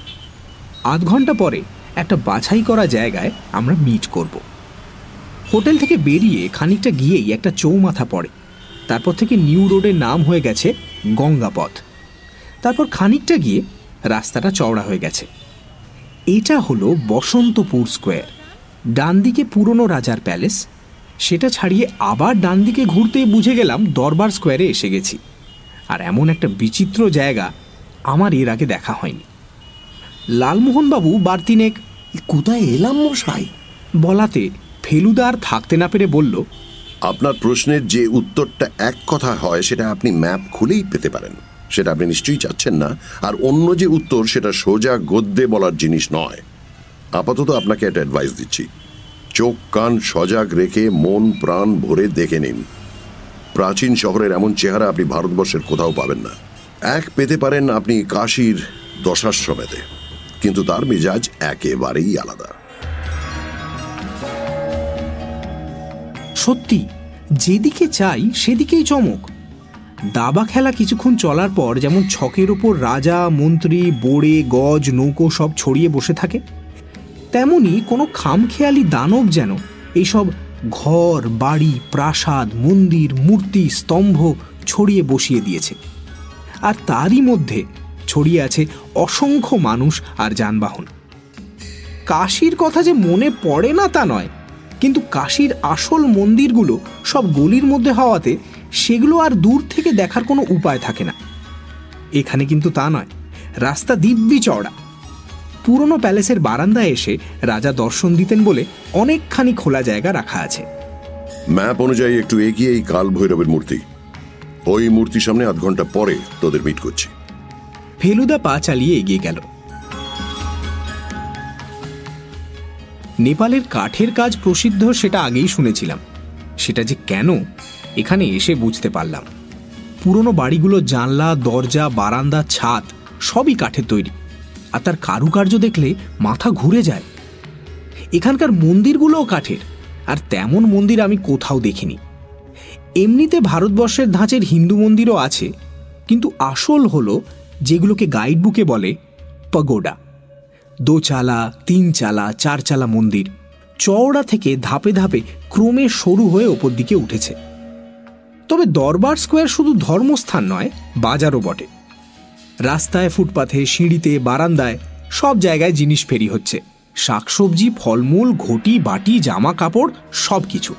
আধ ঘণ্টা পরে একটা বাছাই করা জায়গায় আমরা মিট করব। হোটেল থেকে বেরিয়ে খানিকটা গিয়েই একটা চৌমাথা পড়ে। তারপর থেকে নিউ রোডের নাম হয়ে গেছে গঙ্গাপথ। তারপর খানিকটা গিয়ে রাস্তাটা চওড়া হয়ে গেছে। এটা হলো বসন্তপুর স্কোয়ার। ডান দিকে পুরনো রাজার প্যালেস। সেটা ছাড়িয়ে আবার ডান দিকে ঘুরতেই বুঝে গেলাম দরবার স্কোয়ারে এসে গেছি। আর এমন একটা বিচিত্র জায়গা আমার এর আগে দেখা হয়নি। লালমোহনবাবু বারতিনেক কোথায় এলাম মশাই? বলাতে ফেলুদার থাকতে না পেরে বলল, আপনার প্রশ্নের যে উত্তরটা এক কথা হয়, সেটা আপনি ম্যাপ খুলেই পেতে পারেন। সেটা আপনি নিশ্চয়ই চাচ্ছেন না। আর অন্য যে উত্তর, সেটা সোজা গদ্যে বলার জিনিস নয়। আপাতত আপনাকে একটা অ্যাডভাইস দিচ্ছি। চোখ, কান সজাগ রেখে মন, প্রাণ ভরে দেখে নিন। প্রাচীন শহরের এমন চেহারা আপনি ভারতবর্ষের কোথাও পাবেন না। এক পেতে পারেন আপনি কাশীর দশাশ্রমেতে। কিন্তু তার মেজাজ একেবারেই আলাদা। সত্যি, যেদিকে চাই সেদিকেই চমক। দাবা খেলা কিছুক্ষণ চলার পর যেমন ছকের ওপর রাজা, মন্ত্রী, বোড়ে, গজ, নৌকো সব ছড়িয়ে বসে থাকে, তেমনি কোনো খামখেয়ালি দানব যেন এইসব ঘর, বাড়ি, প্রাসাদ, মন্দির, মূর্তি, স্তম্ভ ছড়িয়ে বসিয়ে দিয়েছে। আর তারই মধ্যে ছড়িয়ে আছে অসংখ্য মানুষ আর যানবাহন। কাশির কথা যে মনে পড়ে না তা নয় কিন্তু কাশির আসল মন্দিরগুলো সব গলির মধ্যে হওয়াতে সেগুলো আর দূর থেকে দেখার কোনো উপায় থাকে না। এখানে কিন্তু তা নয় রাস্তা দিব্যি চওড়া। পুরনো প্যালেসের বারান্দায় এসে রাজা দর্শন দিতেন বলে অনেকখানি খোলা জায়গা রাখা আছে। ম্যাপ অনুযায়ী একটু এগিয়ে এই কাল ভৈরবের মূর্তি। ওই মূর্তির সামনে আধ ঘণ্টা পরে তোদের মিট করছি। ফেলুদা পা চালিয়ে এগিয়ে গেল। নেপালের কাঠের কাজ প্রসিদ্ধ সেটা আগেই শুনেছিলাম। সেটা যে কেন, এখানে এসে বুঝতে পারলাম। পুরনো বাড়িগুলো জানলা, দরজা, বারান্দা, ছাদ, সবই কাঠের তৈরি। আর তার কারুকার্য দেখলে মাথা ঘুরে যায়। এখানকার মন্দিরগুলোও কাঠের, আর তেমন মন্দির আমি কোথাও দেখিনি। এমনিতে ভারতবর্ষের ধাঁচের হিন্দু মন্দিরও আছে, কিন্তু আসল হলো যেগুলোকে গাইড বুকে বলে পগোডা। দোচালা তিন চালা চার চালা মন্দির। চওড়া থেকে ধাপে ধাপে ক্রমে সরু হয়ে ওপর দিকে উঠেছে। তবে দরবার স্কোয়ার শুধু ধর্মস্থান নয়, বাজারও বটে। রাস্তায় ফুটপাথে, সিঁড়িতে, বারান্দায় সব জায়গায় জিনিস ফেরি হচ্ছে। শাকসবজি, ফলমূল, ঘটি, বাটি জামা কাপড় সব কিছু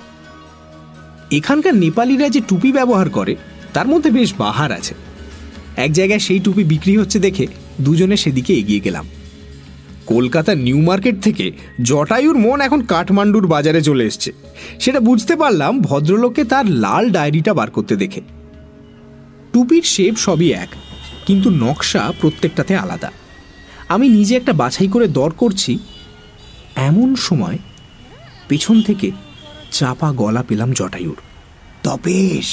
এখানকার নেপালিরা যে টুপি ব্যবহার করে, তার মধ্যে বেশ বাহার আছে। এক জায়গায় সেই টুপি বিক্রি হচ্ছে দেখে দুজনে সেদিকে এগিয়ে গেলাম। কলকাতার নিউ মার্কেট থেকে জটায়ুর মন এখন কাঠমান্ডুর বাজারে চলে এসছে। সেটা বুঝতে পারলাম ভদ্রলোককে তার লাল ডায়েরিটা বার করতে দেখে। টুপির শেপ সবই এক, কিন্তু নকশা প্রত্যেকটাতে আলাদা। আমি নিজে একটা বাছাই করে দর করছি। এমন সময় পেছন থেকে চাপা গলা পেলাম জটায়ুর। তপেশ!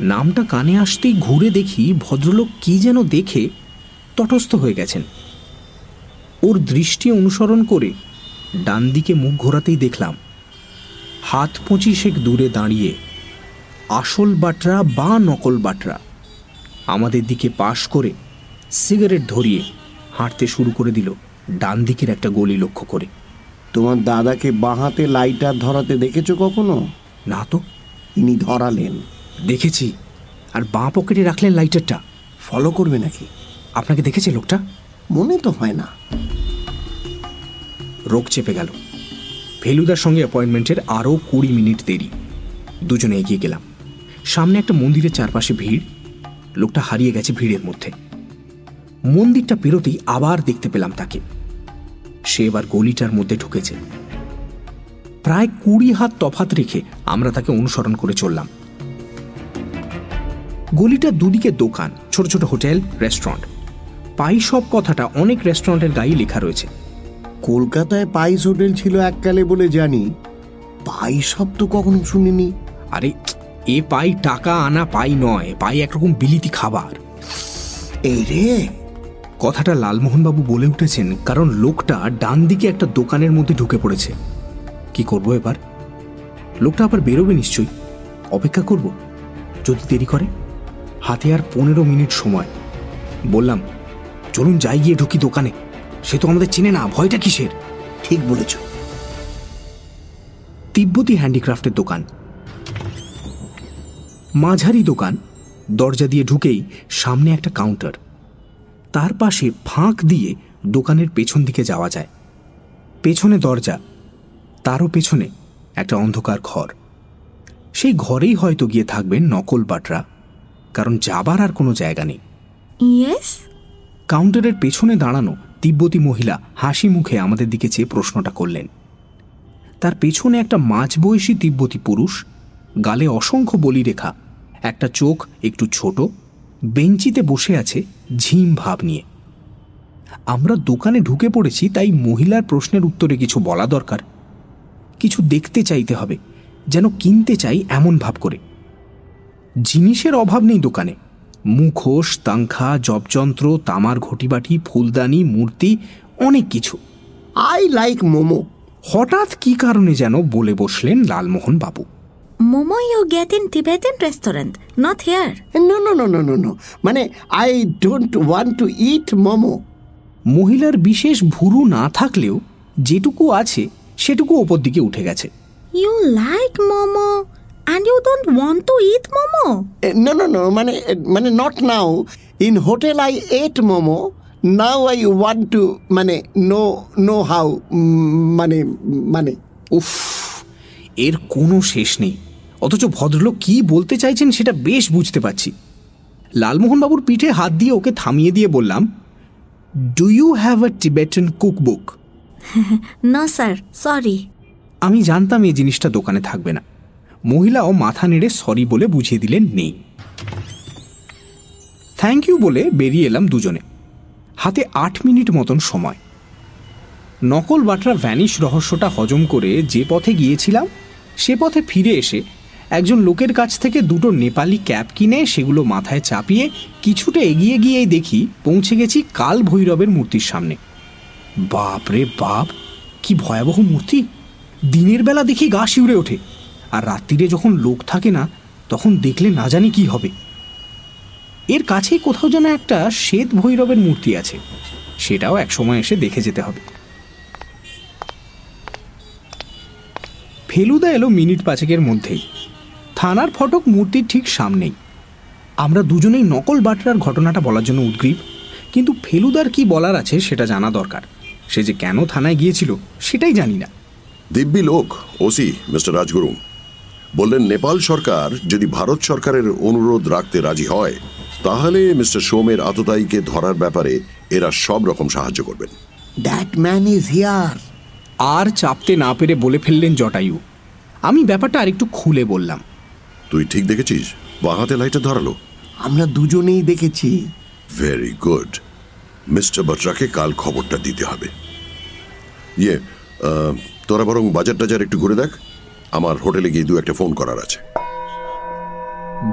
নামটা কানে আসতেই ঘুরে দেখি ভদ্রলোক কি যেন দেখে তটস্থ হয়ে গেছেন। ওর দৃষ্টি অনুসরণ করে ডান দিকে মুখ ঘোরাতেই দেখলাম। হাত পঁচিশেক দূরে দাঁড়িয়ে আসল বাটরা বা নকল বাটরা। আমাদের দিকে পাশ করে সিগারেট ধরিয়ে হাঁটতে শুরু করে দিল ডান দিকের একটা গলি লক্ষ্য করে। তোমার দাদাকে বাঁহাতে লাইটার ধরাতে দেখেছ কখনো? না তো। ইনি ধরালেন। দেখেছি। আর বাঁ পকেটে রাখলেন লাইটারটা। ফলো করবে নাকি? আপনাকে দেখেছে লোকটা? মনে তো হয় না। রোগ চেপে গেল। ফেলুদার সঙ্গে অ্যাপয়েন্টমেন্টের আরও কুড়ি মিনিট দেরি। দুজনে এগিয়ে গেলাম। সামনে একটা মন্দিরের চারপাশে ভিড়। লোকটা হারিয়ে গেছে ভিড়ের মধ্যে। মন্দিরটা পেরোতেই আবার দেখতে পেলাম তাকে। সে এবার গলিটার মধ্যে ঢুকেছে। প্রায় কুড়ি হাত তফাত রেখে আমরা তাকে অনুসরণ করে চললাম। গলিটার দুদিকে দোকান, ছোট ছোট হোটেল, রেস্টুরেন্ট। পাই সব কথাটা অনেক রেস্টুরেন্টের গায়ে লেখা রয়েছে। কলকাতায় পাইস হোটেল ছিল এককালে বলে জানি। পাই সব তো কখনো শুনিনি। আরে এ পাই টাকা আনা পাই নয় পাই একরকম বিলিতি খাবার। এই রে। কথাটা লালমোহনবাবু বলে উঠেছেন কারণ লোকটা ডান দিকে একটা দোকানের মধ্যে ঢুকে পড়েছে। কি করব এবার? লোকটা আবার বেরোবে নিশ্চয়ই। অপেক্ষা করব যদি দেরি করে। হাতে আর পনেরো মিনিট সময়। বললাম চলুন যাই গিয়ে ঢুকি দোকানে। সে তো আমাদের চেনে না ভয়টা কিসের? ঠিক বলেছ। তিব্বতী হ্যান্ডিক্রাফটের দোকান। মাঝারি দোকান দরজা দিয়ে ঢুকেই সামনে একটা কাউন্টার। তার পাশে ফাঁক দিয়ে দোকানের পেছন দিকে যাওয়া যায়। পেছনে দরজা তারও পেছনে একটা অন্ধকার ঘর। সেই ঘরেই হয়তো গিয়ে থাকবেন নকল বাটরা কারণ যাবার আর কোনো জায়গা নেই। ইয়েস কাউন্টারের পেছনে দাঁড়ানো তিব্বতী মহিলা হাসি মুখে আমাদের দিকে চেয়ে প্রশ্নটা করলেন। তার পেছনে একটা মাঝবয়সী তিব্বতী পুরুষ, গালে অসংখ্য বলিরেখা, একটা চোখ একটু ছোট, বেঞ্চিতে বসে আছে ঝিম ভাব নিয়ে। আমরা দোকানে ঢুকে পড়েছি, তাই মহিলার প্রশ্নের উত্তরে কিছু বলা দরকার। কিছু দেখতে চাইতে হবে, যেন কিনতে চাই এমন ভাব করে। জিনিসের অভাব নেই দোকানে। মুখোশ তাংখা জবযন্ত্র তামার ঘটিবাটি ফুলদানি মূর্তি অনেক কিছু। I like momo. হঠাৎ কি কারণে যেন বলে বসলেন লালমোহন বাবু? Momo you get in Tibetan restaurant, not here. No, no, no, no, no, no. মানে I don't want to eat momo. মহিলার বিশেষ ভুরু না থাকলেও যেটুকু আছে সেটুকু ওপর দিকে উঠে গেছে। You like Momo and you don't want to eat Momo. No no no মানে মানে not now in hotel I eat momo now I want to মানে নো নো হাউ মানে মানে উফ এর কোনো শেষ নেই। অথচ ভদ্রলোক কি বলতে চাইছেন সেটা বেশ বুঝতে পারছি। লালমোহনবাবুর পিঠে হাত দিয়ে ওকে থামিয়ে দিয়ে বললাম do you have a Tibetan cookbook না স্যার Sorry. আমি জানতাম এই জিনিসটা দোকানে থাকবে না। মহিলাও মাথা নেড়ে সরি বলে বুঝিয়ে দিলেন নেই। থ্যাংক ইউ বলে বেরিয়ে এলাম দুজনে। হাতে আট মিনিট মতন সময়। নকল বাটরা ভ্যানিশ রহস্যটা হজম করে যে পথে গিয়েছিলাম, সে পথে ফিরে এসে একজন লোকের কাছ থেকে দুটো নেপালি ক্যাপ কিনে সেগুলো মাথায় চাপিয়ে কিছুটা এগিয়ে গিয়েই দেখি পৌঁছে গেছি কাল ভৈরবের মূর্তির সামনে। বাপ রে বাপ, কি ভয়াবহ মূর্তি! দিনের বেলা দেখি গা শিউরে ওঠে। আর রাত্রিরে যখন লোক থাকে না, তখন দেখলে না জানি কি হবে। এর কাছেই কোথাও যেন একটা শ্বেত ভৈরবের মূর্তি আছে। সেটাও একসময় এসে দেখে যেতে হবে। ফেলুদা এলো মিনিট পাঁচেকের মধ্যেই। থানার ফটক মূর্তির ঠিক সামনেই। আমরা দুজনেই নকল বাটরার ঘটনাটা বলার জন্য উদ্গ্রীব, কিন্তু ফেলুদার কি বলার আছে সেটা জানা দরকার। সে যে কেন থানায় গিয়েছিল, সেটাই জানি না। দিব্যি লোক, ওসি, মিস্টার রাজগুরু। বললেন নেপাল সরকার যদি ভারত সরকারের অনুরোধ রাখতে রাজি হয় তাহলে মিস্টার সোমের আততায়ীকে ধরার ব্যাপারে এরা সব রকম সাহায্য করবেন। দ্যাট ম্যান ইজ হিয়ার আর চাপতে না পেরে বলে ফেললেন জটায়ু। আমি ব্যাপারটা আরেকটু খুলে বললাম। তুই ঠিক দেখেছিস? বাহাতে লাইটে ধরালো। আমরা দুজনেই দেখেছি। ভেরি গুড মিস্টার বটরাকে কাল খবরটা দিতে হবে। ইয়ে আহ, তোরা বরং বাজার টাজার একটু ঘুরে দেখ। আমার হোটেলে গিয়ে দু একটা ফোন করার আছে।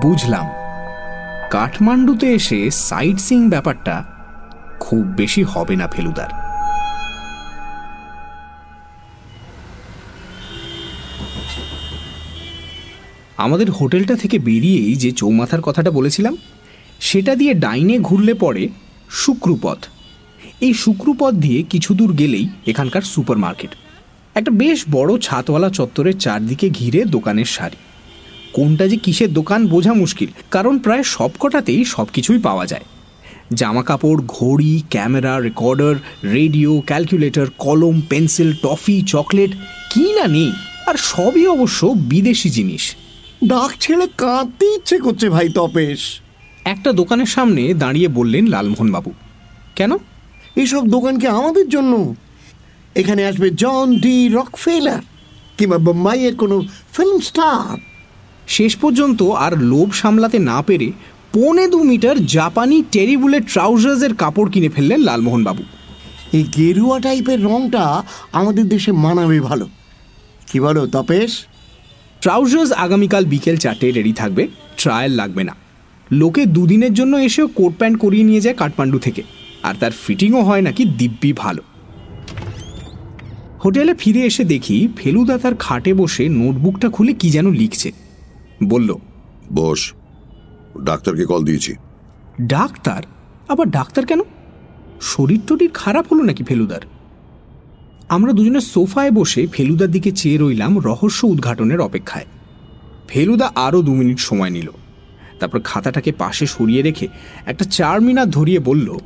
বুঝলাম। কাঠমান্ডুতে এসে সাইট সিং ব্যাপারটা খুব বেশি হবে না ফেলুদার। আমাদের হোটেলটা থেকে বেরিয়েই যে চৌমাথার কথাটা বলেছিলাম, সেটা দিয়ে ডাইনে ঘুরলে পড়ে শুক্রপথ। এই শুক্রপথ দিয়ে কিছু দূর গেলেই এখানকার সুপার মার্কেট একটা বেশ বড় ছাদওয়ালা চত্বরের চারদিকে ঘিরে দোকানের সারি কোনটা যে কিসের দোকান বোঝা মুশকিল কারণ প্রায় সবকটাতেই সব কিছুই পাওয়া যায়। জামা কাপড় ঘড়ি ক্যামেরা রেকর্ডার রেডিও ক্যালকুলেটর কলম পেন্সিল টফি চকলেট কি না নেই আর সবই অবশ্য বিদেশি জিনিস। ডাক ছেড়ে কাঁদতে ইচ্ছে করছে ভাই তপেশ। একটা দোকানের সামনে দাঁড়িয়ে বললেন লালমোহনবাবু। কেন? এইসব দোকান কি আমাদের জন্য? এখানে আসবে জন ডি রকফেলার কিংবা বোম্বাইয়ের কোনো ফিল্ম স্টার শেষ পর্যন্ত আর লোভ সামলাতে না পেরে পৌনে দু মিটার জাপানি টেরিবুলের ট্রাউজার্সের কাপড় কিনে ফেললেন লালমোহনবাবু। এই গেরুয়া টাইপের রংটা আমাদের দেশে মানাবে ভালো। কি বলো তপেশ? ট্রাউজার্স আগামীকাল বিকেল চারটে রেডি থাকবে ট্রায়াল লাগবে না। লোকে দুদিনের জন্য এসেও কোট প্যান্ট করিয়ে নিয়ে যায় কাঠমান্ডু থেকে। আর তার ফিটিংও হয় নাকি দিব্যি ভালো। হোটেলে ফিরে এসে দেখি ফেলুদা তার খাটে বসে নোটবুকটা খুলে কি যেন লিখছে। বলল বস ডাক্তারকে কল দিয়েছি। ডাক্তার? আবার ডাক্তার কেন? শরীর টরির খারাপ হলো নাকি ফেলুদার? আমরা দুজনে সোফায় বসে ফেলুদার দিকে চেয়ে রইলাম রহস্য উদ্ঘাটনের অপেক্ষায়। ফেলুদা আরও দু মিনিট সময় নিল। তারপর খাতাটাকে পাশে সরিয়ে রেখে একটা চার মিনার ধরিয়ে বলল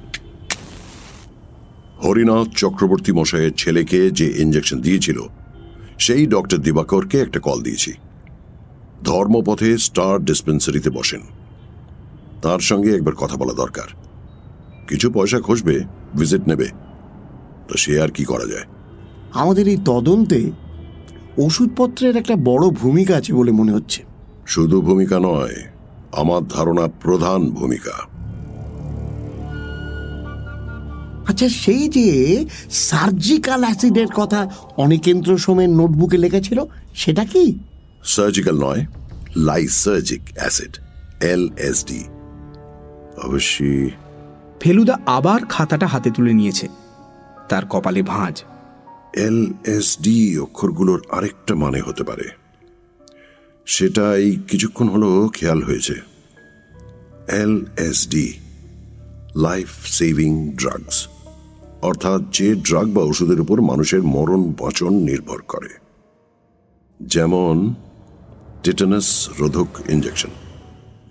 হরিনাথ চক্রবর্তী মশাইয়ের ছেলেকে যে ইঞ্জেকশন দিয়েছিল সেই ডক্টর দিবাকরকে একটা কল দিয়েছি। ধর্মপথে স্টার ডিসপেন্সারিতে বসেন। তার সঙ্গে একবার কথা বলা দরকার। কিছু পয়সা খসবে ভিজিট নেবে। তো সে আর কি করা যায়? আমাদের এই তদন্তে ওষুধপত্রের একটা বড় ভূমিকা আছে বলে মনে হচ্ছে। শুধু ভূমিকা নয় আমার ধারণা প্রধান ভূমিকা। আচ্ছা সেই যে সার্জিক্যাল অ্যাসিডের কথা অনিকেন্দ্র সোমের নোটবুকে লেখা সেটা কি? সার্জিক্যাল নয় lysergic acid L S D. অবশ্যই। ফেলুদা আবার খাতাটা হাতে তুলে নিয়েছে তার কপালে ভাঁজ। এল এস ডি অক্ষরগুলোর আরেকটা মানে হতে পারে। সেটা এই কিছুক্ষণ হলো খেয়াল হয়েছে। L S D life saving drugs. অর্থাৎ যে ড্রাগ বা ওষুধের উপর মানুষের মরণ বাঁচন নির্ভর করে। যেমন টেটানাস রোধক ইঞ্জেকশন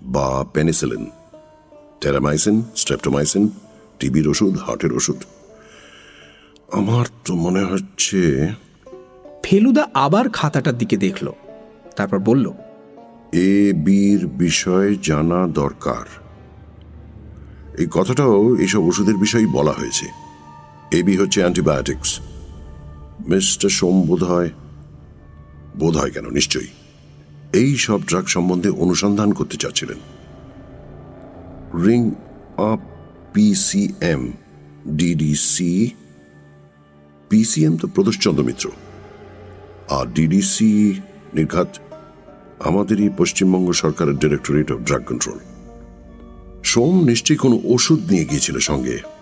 বা পেনিসিলিন টেরামাইসিন স্ট্রেপ্টোমাইসিন টিবির ওষুধ হার্টের ওষুধ। আমার তো মনে হচ্ছে ফেলুদা আবার খাতাটার দিকে দেখল তারপর বলল এ বির বিষয় জানা দরকার। এই কথাটাও এইসব ওষুধের বিষয়ে বলা হয়েছে। এবি হচ্ছে অ্যান্টিবায়োটিক্স মিস্টার সোম বোধ হয় বোধ হয় কেন? নিশ্চয়ই। এই সব ড্রাগ সম্বন্ধে অনুসন্ধান করতে চাচ্ছিলেন। Ring up PCM DDC PCM তো প্রদোষচন্দ্র মিত্র। আর ডিডিসি নির্ঘাত আমাদেরই পশ্চিমবঙ্গ সরকারের directorate of drug control Som নিশ্চয়ই কোনো ওষুধ নিয়ে গিয়েছিল সঙ্গে।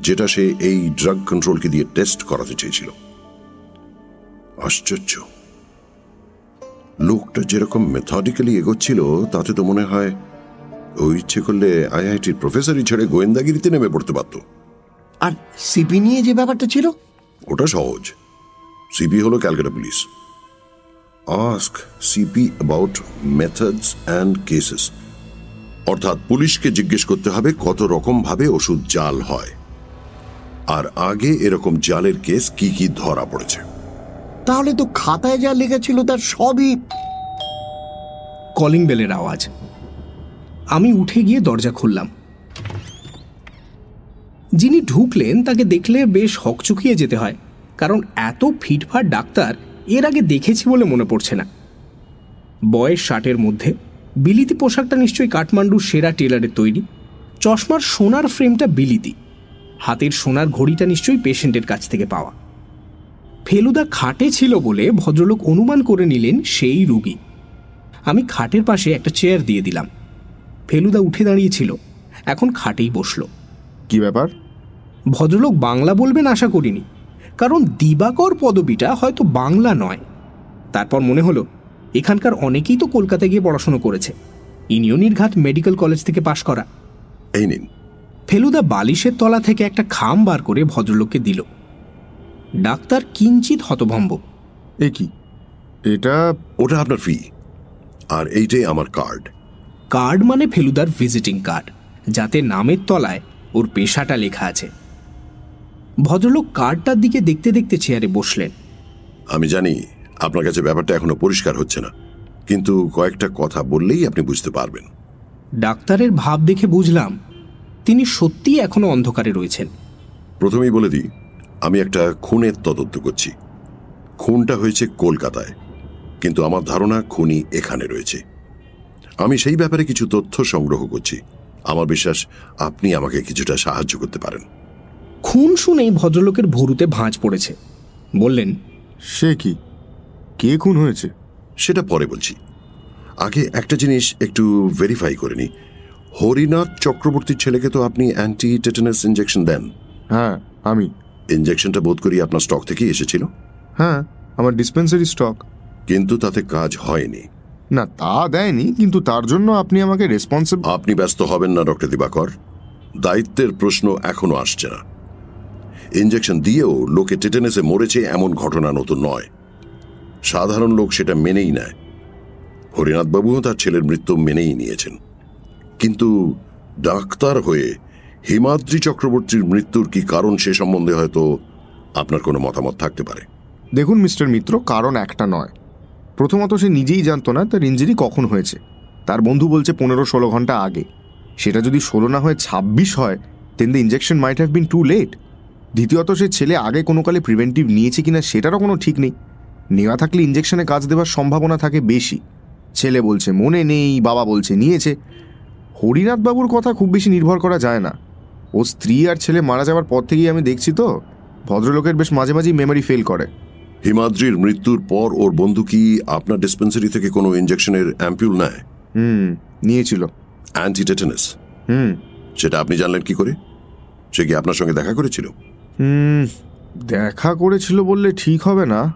যেটা সে এই ড্রাগ কন্ট্রোলকে দিয়ে টেস্ট করাতে চেয়েছিল। আশ্চর্য। লোকটা যেরকম মেথডিক্যালি এগোচ্ছিল তাতে তো মনে হয় ও ইচ্ছে করলে আইআইটির প্রফেসরই ছেড়ে গোয়েন্দাগিরিতে নেমে পড়তে পারত। আর সিপি নিয়ে যে ব্যাপারটা ছিল? ওটা সহজ। সিপি হলো Calcutta police. Ask CP about methods and cases অর্থাৎ পুলিশকে জিজ্ঞেস করতে হবে কত রকম ভাবে ওষুধ জাল হয়। আর আগে এরকম জালের কেস কি কি ধরা পড়েছে? তাহলে তো খাতায় যা লেগেছিল তার সবই কলিং বেলের আওয়াজ। আমি উঠে গিয়ে দরজা খুললাম। যিনি ঢুকলেন তাকে দেখলে বেশ হকচকিয়ে যেতে হয় কারণ এত ফিটফাট ডাক্তার এর আগে দেখেছি বলে মনে পড়ছে না। বয়েস শার্টের মধ্যে বিলিতি পোশাকটা নিশ্চয়ই কাঠমান্ডুর সেরা টেলারের তৈরি চশমার সোনার ফ্রেমটা বিলিতি। হাতের সোনার ঘড়িটা নিশ্চয়ই পেশেন্টের কাছ থেকে পাওয়া। ফেলুদা খাটে ছিল বলে ভদ্রলোক অনুমান করে নিলেন সেই রুগী। আমি খাটের পাশে একটা চেয়ার দিয়ে দিলাম। ফেলুদা উঠে দাঁড়িয়েছিল। এখন খাটেই বসল। কি ব্যাপার? ভদ্রলোক বাংলা বলবেন আশা করিনি। কারণ দিবাকর পদবিটা হয়তো বাংলা নয়। তারপর মনে হলো এখানকার অনেকেই তো কলকাতায় গিয়ে পড়াশুনো করেছে। ইনিও নির্ঘাত মেডিকেল কলেজ থেকে পাশ করা। এই নিন। ফেলুদা বালিশের তলা থেকে একটা খাম বার করে ভদ্রলোককে দিল। ডাক্তার কিঞ্চিত হতভম্ব। এ কি? এটা ওটা আপনার ফি আর এইটাই আমার কার্ড কার্ড মানে ফেলুদার ভিজিটিং কার্ড যাতে নামের তলায় ওর পেশাটা লেখা আছে। ভদ্রলোক কার্ডটার দিকে দেখতে দেখতে চেয়ারে বসলেন। আমি জানি আপনার কাছে ব্যাপারটা এখনও পরিষ্কার হচ্ছে না কিন্তু কয়েকটা কথা বললেই আপনি বুঝতে পারবেন। ডাক্তারের ভাব দেখে বুঝলাম তিনি সত্যিই এখনও অন্ধকারে রয়েছেন। প্রথমেই বলে দিই আমি একটা খুনের তদন্ত করছি। খুনটা হয়েছে কলকাতায় কিন্তু আমার ধারণা খুনি এখানে রয়েছে। আমি সেই ব্যাপারে কিছু তথ্য সংগ্রহ করছি। আমার বিশ্বাস আপনি আমাকে কিছুটা সাহায্য করতে পারেন। খুন শুনেই ভদ্রলোকের ভরুতে ভাঁজ পড়েছে। বললেন সে কি? কে খুন হয়েছে? সেটা পরে বলছি। আগে একটা জিনিস একটু ভেরিফাই করে নি হরিনাথ চক্রবর্তীর ছেলেকে তো আপনি অ্যান্টি টেটানাস ইঞ্জেকশন দেন। হ্যাঁ আমি। ইঞ্জেকশনটা বোধ করি আপনার স্টক থেকেই এসেছিল। হ্যাঁ আমার ডিসপেন্সারি স্টক কিন্তু তাতে কাজ হয়নি। না তা দেয়নি কিন্তু তার জন্য আপনি আমাকে রেসপন্সিবল আপনি ব্যস্ত হবেন না ডক্টর দিবাকর। দায়িত্বের প্রশ্ন এখনও আসছে না। ইঞ্জেকশন দিয়েও লোকে টেটেনেসে মরেছে এমন ঘটনা নতুন নয়। সাধারণ লোক সেটা মেনেই নেয়। হরিনাথবাবুও তার ছেলের মৃত্যু মেনেই নিয়েছেন। কিন্তু ডাক্তার হয়ে হিমাদ্রি চক্রবর্তীর মৃত্যুর কি কারণ সে সম্বন্ধে হয়তো আপনার কোনো মতামত থাকতে পারে। দেখুন, মিস্টার মিত্র, কারণ একটা নয়। প্রথমত সে নিজেই জানতো না তার ইঞ্জুরি কখন হয়েছে। তার বন্ধু বলছে পনেরো ষোলো ঘণ্টা আগে। সেটা যদি ষোলো না হয়ে ছাব্বিশ হয় then the injection might have been too late দ্বিতীয়ত, সে ছেলে আগে কোনো কালে প্রিভেন্টিভ নিয়েছে কিনা সেটারও কোনো ঠিক নেই। নেওয়া থাকলে ইঞ্জেকশনে কাজ দেওয়ার সম্ভাবনা থাকে বেশি। ছেলে বলছে, মনে নেই। বাবা বলছে, নিয়েছে। হরিনাথবাবুর কথা খুব বেশি নির্ভর করা যায় না। ও স্ত্রী আর ছেলে মারা যাওয়ার পর থেকেই আমি দেখছি তো ভদ্রলোকের বেশ মাঝে মাঝেই মেমোরি ফেল করে। হিমাদ্রির মৃত্যুর পর ওর বন্ধু কি আপনার ডিসপেন্সারি থেকে কোনো ইঞ্জেকশনের অ্যাম্পিউল নেয়? হুম নিয়েছিল। অ্যান্টি টেটানাস হুম। সেটা আপনি জানলেন কি করে? সে কি আপনার সঙ্গে দেখা করেছিল? হুম দেখা করেছিল বললে ঠিক হবে না।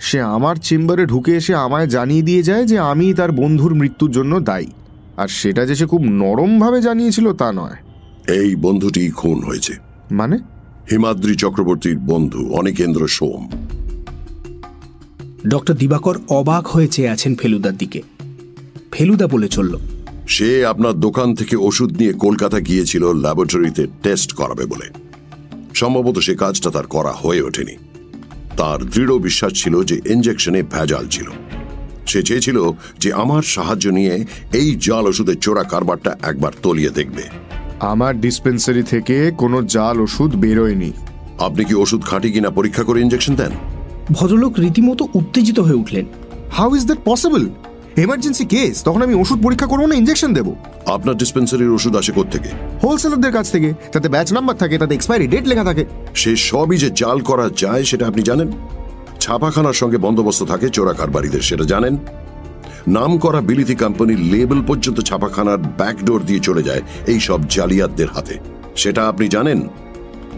সে আমার চেম্বারে ঢুকে এসে আমায় জানিয়ে দিয়ে যায় যে আমি তার বন্ধুর মৃত্যুর জন্য দায়ী। আর সেটা যে সে খুব নরমভাবে জানিয়েছিল তা নয়। এই বন্ধুটি খুন হয়েছে। মানে? হিমাদ্রি চক্রবর্তীর বন্ধু অনিকেন্দ্র সোম। ডক্টর দিবাকর অবাক হয়ে চেয়ে আছেন ফেলুদার দিকে। ফেলুদা বলে চলল সে আপনার দোকান থেকে ওষুধ নিয়ে কলকাতা গিয়েছিল ল্যাবরেটরিতে টেস্ট করাবে বলে। সম্ভবত সে কাজটা তার করা হয়ে ওঠেনি। তার দৃঢ় বিশ্বাস ছিল যে ইঞ্জেকশনে ভেজাল ছিল। সে চেয়েছিল যে আমার সাহায্য নিয়ে এই জাল ওষুধের চোরা কারবারটা একবার তলিয়ে দেখবে। আমার ডিসপেন্সারি থেকে কোনো জাল ওষুধ বেরোয়নি। আপনি কি ওষুধ খাঁটি কিনা পরীক্ষা করে ইঞ্জেকশন দেন? ভদ্রলোক রীতিমতো উত্তেজিত হয়ে উঠলেন। How is that possible emergency case তখন আমি ওষুধ পরীক্ষা করব না ইঞ্জেকশন দেবো। আপনার ডিসপেন্সারির ওষুধ আসে থেকে হোলসেলারদের কাছ থেকে তাতে ব্যাচ নাম্বার থাকে তাতে এক্সপায়ারি ডেট লেখা থাকে। সে সবই যে জাল করা যায় সেটা আপনি জানেন? ছাপাখানার সঙ্গে বন্দোবস্ত থাকে চোরা কারবারিদের সেটা জানেন? নাম করা বিলিতি কোম্পানির লেবেল পর্যন্ত ছাপাখানার ব্যাকডোর দিয়ে চলে যায় এই সব জালিয়াতদের হাতে। সেটা আপনি জানেন?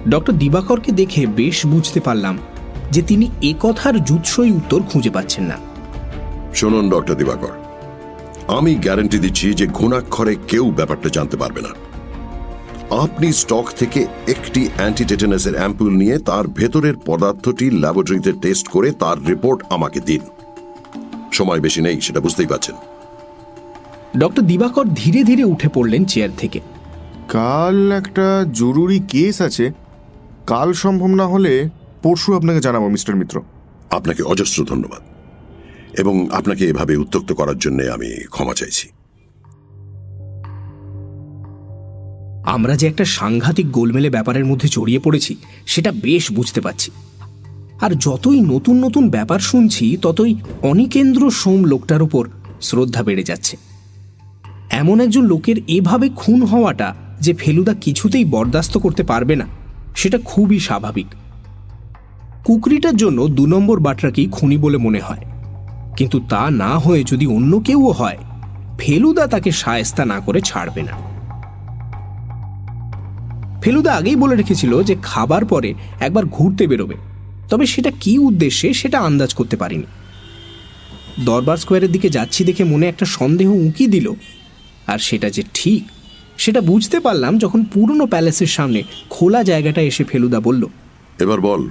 ডক্টর দিবাকরকে দেখে বেশ বুঝতে পারলাম যে তিনি এ কথার জুৎসই উত্তর খুঁজে পাচ্ছেন না। শুনুন ডক্টর দিবাকর আমি গ্যারান্টি দিচ্ছি যে ঘুণাক্ষরে কেউ ব্যাপারটা জানতে পারবে না। আপনি স্টক থেকে একটি অ্যান্টিটেটানাসের অ্যাম্পুল নিয়ে তার ভেতরের পদার্থটি ল্যাবরেটরিতে টেস্ট করে তার রিপোর্ট আমাকে দিন। সময় বেশি নেই সেটা বুঝতেই পারছেন। ডক্টর দিবাকর ধীরে ধীরে উঠে পড়লেন চেয়ার থেকে। কাল একটা জরুরি কেস আছে। কাল সম্ভব না হলে পরশু আপনাকে জানাব মিস্টার মিত্র। আপনাকে অজস্র ধন্যবাদ। এবং আপনাকে এভাবে উত্তক্ত করার জন্য আমি ক্ষমা চাইছি। আমরা যে একটা সাংঘাতিক গোলমেলে ব্যাপারের মধ্যে জড়িয়ে পড়েছি, সেটা বেশ বুঝতে পারছি। আর যতই নতুন নতুন ব্যাপার শুনছি, ততই অনিকেন্দ্র সোম লোকটার উপর শ্রদ্ধা বেড়ে যাচ্ছে। এমন একজন লোকের এভাবে খুন হওয়াটা যে ফেলুদা কিছুতেই বরদাস্ত করতে পারবে না, সেটা খুবই স্বাভাবিক। কুকরিটার জন্য দু নম্বর বাটরাকেই খুনি বলে মনে হয়। কিন্তু তা না হয়ে যদি অন্য কেউও হয়, ফেলুদা তাকে সায়স্তা না করে ছাড়বে না। ফেলুদা আগেই বলে রেখেছিল যে খাবার পরে একবার ঘুরতে বেরোবে। তবে সেটা কি উদ্দেশ্যে সেটা আন্দাজ করতে পারিনি। দরবার স্কোয়ারের দিকে যাচ্ছি দেখে মনে একটা সন্দেহ উঁকি দিল। আর সেটা যে ঠিক সেটা বুঝতে পারলাম যখন পুরনো প্যালেসের সামনে খোলা জায়গাটা এসে ফেলুদা বলল এবার বল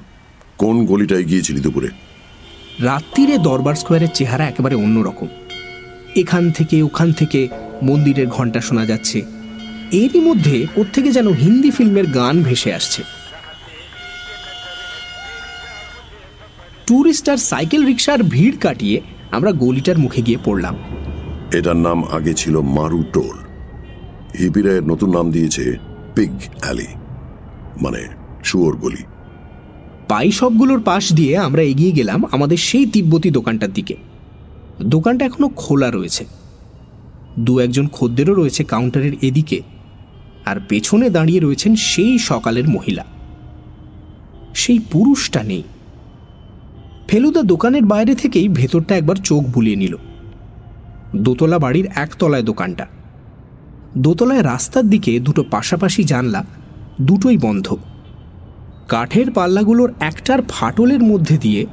কোন গলিটায় গিয়েছিলি দুপুরে? রাত্রিরে দরবার স্কোয়ারের চেহারা একেবারে অন্যরকম। এখান থেকে ওখান থেকে মন্দিরের ঘণ্টা শোনা যাচ্ছে। এরই মধ্যে কোত্থেকে যেন হিন্দি ফিল্মের গান ভেসে আসছে। ট্যুরিস্ট আর সাইকেল রিক্সার ভিড় কাটিয়ে আমরা গলিটার মুখে গিয়ে পড়লাম। এটার নাম আগে ছিল মারু টোল। হিপিরা এর নতুন নাম দিয়েছে পিগ অ্যালি মানে শুয়োর গলি। পাই সবগুলোর পাশ দিয়ে আমরা এগিয়ে গেলাম আমাদের সেই তিব্বতী দোকানটার দিকে। দোকানটা এখনও খোলা রয়েছে। দু একজন খদ্দেরও রয়েছে কাউন্টারের এদিকে। আর পেছনে দাঁড়িয়ে রয়েছেন সেই সকালের মহিলা। সেই পুরুষটা নেই। ফেলুদা দোকানের বাইরে থেকেই ভেতরটা একবার চোখ বুলিয়ে নিল। দোতলা বাড়ির একতলায় দোকানটা। দোতলায় রাস্তার দিকে দুটো পাশাপাশি জানলা, দুটোই বন্ধ। কাঠের পাল্লাগুলোর একটার ফাটলের মধ্যে দিয়ে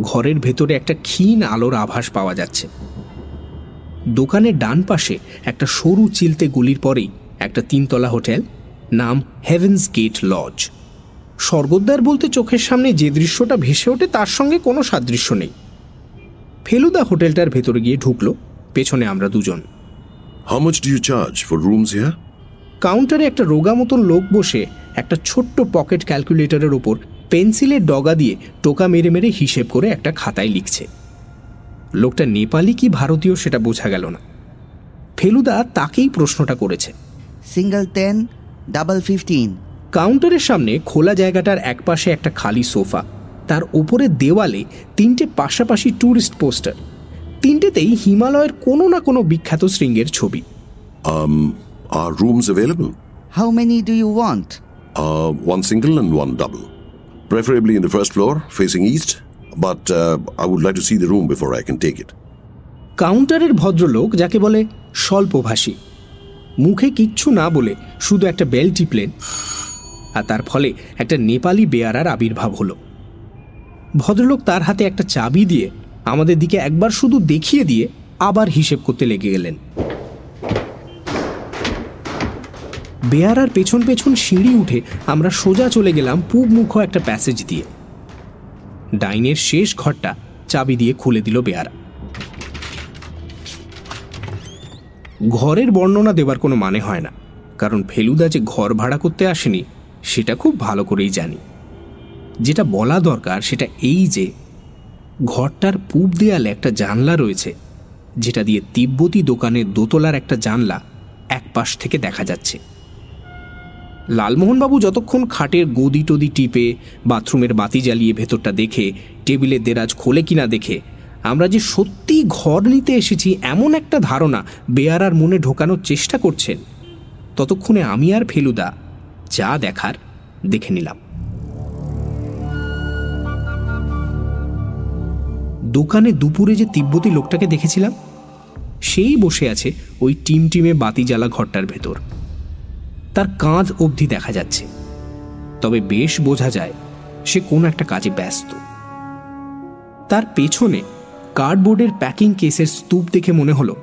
ঘরের ভেতরে একটা ক্ষীণ আলোর আভাস পাওয়া যাচ্ছে। দোকানের ডান পাশে একটা সরু চিলতে গুলির পরেই একটা তিনতলা হোটেল নাম হেভেন্স গেট লজ স্বর্গদ্বার বলতে চোখের সামনে যে দৃশ্যটা ভেসে ওঠে তার সঙ্গে কোনো সাদৃশ্য নেই। ফেলুদা হোটেলটার ভেতরে গিয়ে ঢুকলো পেছনে আমরা দুজন। How much do you charge for rooms here কাউন্টারে একটা রোগা মতন লোক বসে একটা ছোট্ট পকেট ক্যালকুলেটরের ওপর পেন্সিলের ডগা দিয়ে টোকা মেরে মেরে হিসেব করে একটা খাতায় লিখছে। লোকটা নেপালি কি ভারতীয় সেটা বোঝা গেল না। ফেলুদা তাকেই প্রশ্নটা করেছে। সিঙ্গেল টেন ডাবল ফিফটিন কাউন্টারের সামনে খোলা জায়গাটার একপাশে একটা খালি সোফা। তার উপরে দেওয়ালে তিনটে পাশাপাশি ট্যুরিস্ট পোস্টার তিনটেতেই হিমালয়ের কোনো না কোনো বিখ্যাত শৃঙ্গের ছবি। Rooms available how many do you want one single one double preferably in first floor facing east but I would like see the room I can take কাউন্টারের ভদ্রলোক যাকে বলে স্বল্পভাষী। মুখে কিচ্ছু না বলে শুধু একটা বেল টিপলেন। আর তার ফলে একটা নেপালি বেয়ারার আবির্ভাব হলো। ভদ্রলোক তার হাতে একটা চাবি দিয়ে আমাদের দিকে একবার শুধু দেখিয়ে দিয়ে আবার হিসেব করতে লেগে গেলেন। বেয়ারার পেছন পেছন সিঁড়ি উঠে আমরা সোজা চলে গেলাম পূব মুখ একটা প্যাসেজ দিয়ে। ডাইনের শেষ ঘরটা চাবি দিয়ে খুলে দিল বেয়ারা। ঘরের বর্ণনা দেবার কোনো মানে হয় না, কারণ ফেলুদা যে ঘর ভাড়া করতে আসেনি, সেটা খুব ভালো করেই জানি। যেটা বলা দরকার সেটা এই যে, ঘরটার পূব দেয়ালে একটা জানলা রয়েছে, যেটা দিয়ে তিব্বতী দোকানের দোতলার একটা জানলা এক পাশ থেকে দেখা যাচ্ছে। লালমোহনবাবু যতক্ষণ খাটের গদি টদি টিপে, বাথরুমের বাতি জ্বালিয়ে ভেতরটা দেখে, টেবিলের দেরাজ খোলে কিনা দেখে আমরা যে সত্যি ঘর নিতে এসেছি, এমন একটা ধারণা বেয়ারার মনে ঢোকানোর চেষ্টা করছেন। ততক্ষণে আমি আর ফেলুদা, যা দেখার দেখে নিলাম। দোকানে দুপুরে যে তিব্বতী লোকটাকে দেখেছিলাম, সেই বসে আছে ওই টিম টিমে বাতি জ্বালা ঘরটার ভেতর। তার কাঁধ অবধি দেখা যাচ্ছে। তবে বেশ বোঝা যায়, সে কোন একটা কাজে ব্যস্ত। তার পেছনে কার্ডবোর্ডের প্যাকিং কেসের স্তূপ দেখে মনে হলো,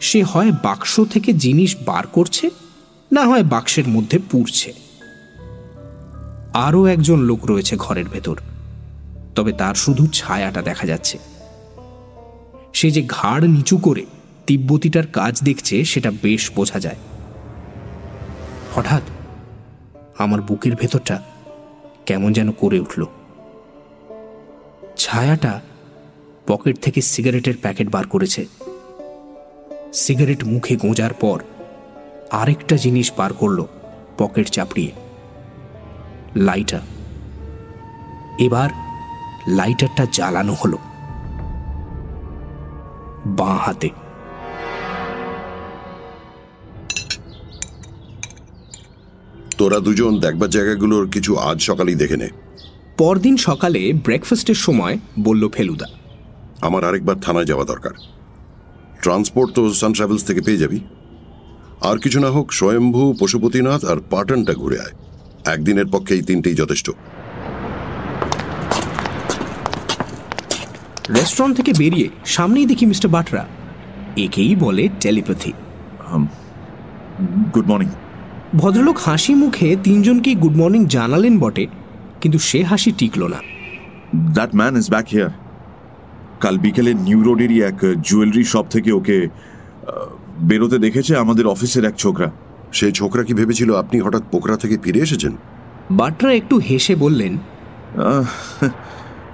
সে হয় বাক্স থেকে জিনিস বার করছে না হয় বাক্সের মধ্যে পুড়ছে। আরও একজন লোক রয়েছে ঘরের ভেতর, তবে তার শুধু ছায়াটা দেখা যাচ্ছে। সে যে ঘাড় নিচু করে তিব্বতীটার কাজ দেখছে, সেটা বেশ বোঝা যায়। হঠাৎ আমার বুকের ভেতরটা কেমন যেন করে উঠল। ছায়াটা পকেট থেকে সিগারেটের প্যাকেট বার করেছে। সিগারেট মুখে গোঁজার পর আরেকটা জিনিস বার করল পকেট চাপড়িয়ে। লাইটার। এবার লাইটারটা জ্বালানো হলো। বাঁ হাতে। তোরা দুজন দেখবার জায়গাগুলোর কিছু আজ সকালেই দেখে নে। পরদিন সকালে ব্রেকফাস্টের সময় বলল ফেলুদা। আমার আরেকবার থানায় যাওয়া দরকার। ট্রান্সপোর্ট তো সান ট্রাভেলস থেকে পেয়ে যাবি। আর কিছু না হোক স্বয়ম্ভু পশুপতিনাথ আর পাটনটা ঘুরে আয়। একদিনের পক্ষে এই তিনটেই যথেষ্ট। রেস্টুরেন্ট থেকে বেরিয়ে সামনেই দেখি মিস্টার বাটরা একেই বলে টেলিপ্যাথি। গুড মর্নিং ভদ্রলোক হাসি মুখে তিনজনকেই গুড মর্নিং জানালেন বটে কিন্তু সে হাসি টিকল না। That man is back here কাল বিকেলে নিউ রোডেরই এক জুয়েলারি শপ থেকে ওকে বেরোতে দেখেছে আমাদের অফিসের এক ছোকরা। সেই ছোকরা কি ভেবেছিল আপনি হঠাৎ পোকরা থেকে ফিরে এসেছেন? বাটরা একটু হেসে বললেন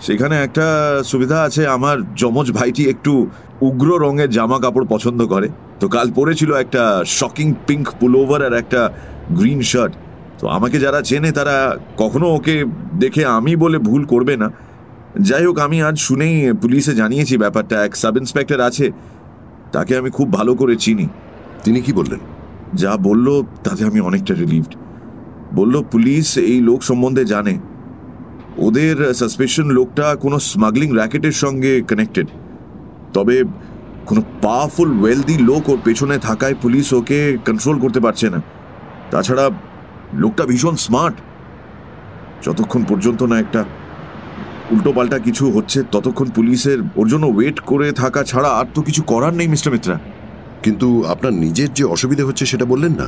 সেখানে একটা সুবিধা আছে আমার যমজ ভাইটি একটু উগ্র রঙের জামা কাপড় পছন্দ করে। তো কাল পরেছিল একটা শকিং পিঙ্ক পুলোভার আর একটা গ্রিন শার্ট তো আমাকে যারা চেনে তারা কখনো ওকে দেখে আমি বলে ভুল করবে না। যাই হোক আমি আজ শুনেই পুলিশে জানিয়েছি ব্যাপারটা। এক সাব ইন্সপেক্টর আছে তাকে আমি খুব ভালো করে চিনি। তিনি কি বললেন? যা বলল তাতে আমি অনেকটা রিলিভড বলল পুলিশ এই লোক সম্বন্ধে জানে। ওদের সাসপেশন লোকটা কোনো স্মাগলিং র্যাকেটের সঙ্গে কানেক্টেড তবে কোনো পাওয়ারফুল ওয়েলদি লোক ওর পেছনে থাকায় পুলিশ ওকে কন্ট্রোল করতে পারছে না। তাছাড়া লোকটা ভীষণ স্মার্ট যতক্ষণ পর্যন্ত না একটা উল্টোপাল্টা কিছু হচ্ছে ততক্ষণ পুলিশের ওর জন্য ওয়েট করে থাকা ছাড়া আর তো কিছু করার নেই মিস্টার মিত্রা। কিন্তু আপনার নিজের যে অসুবিধা হচ্ছে সেটা বললেন না?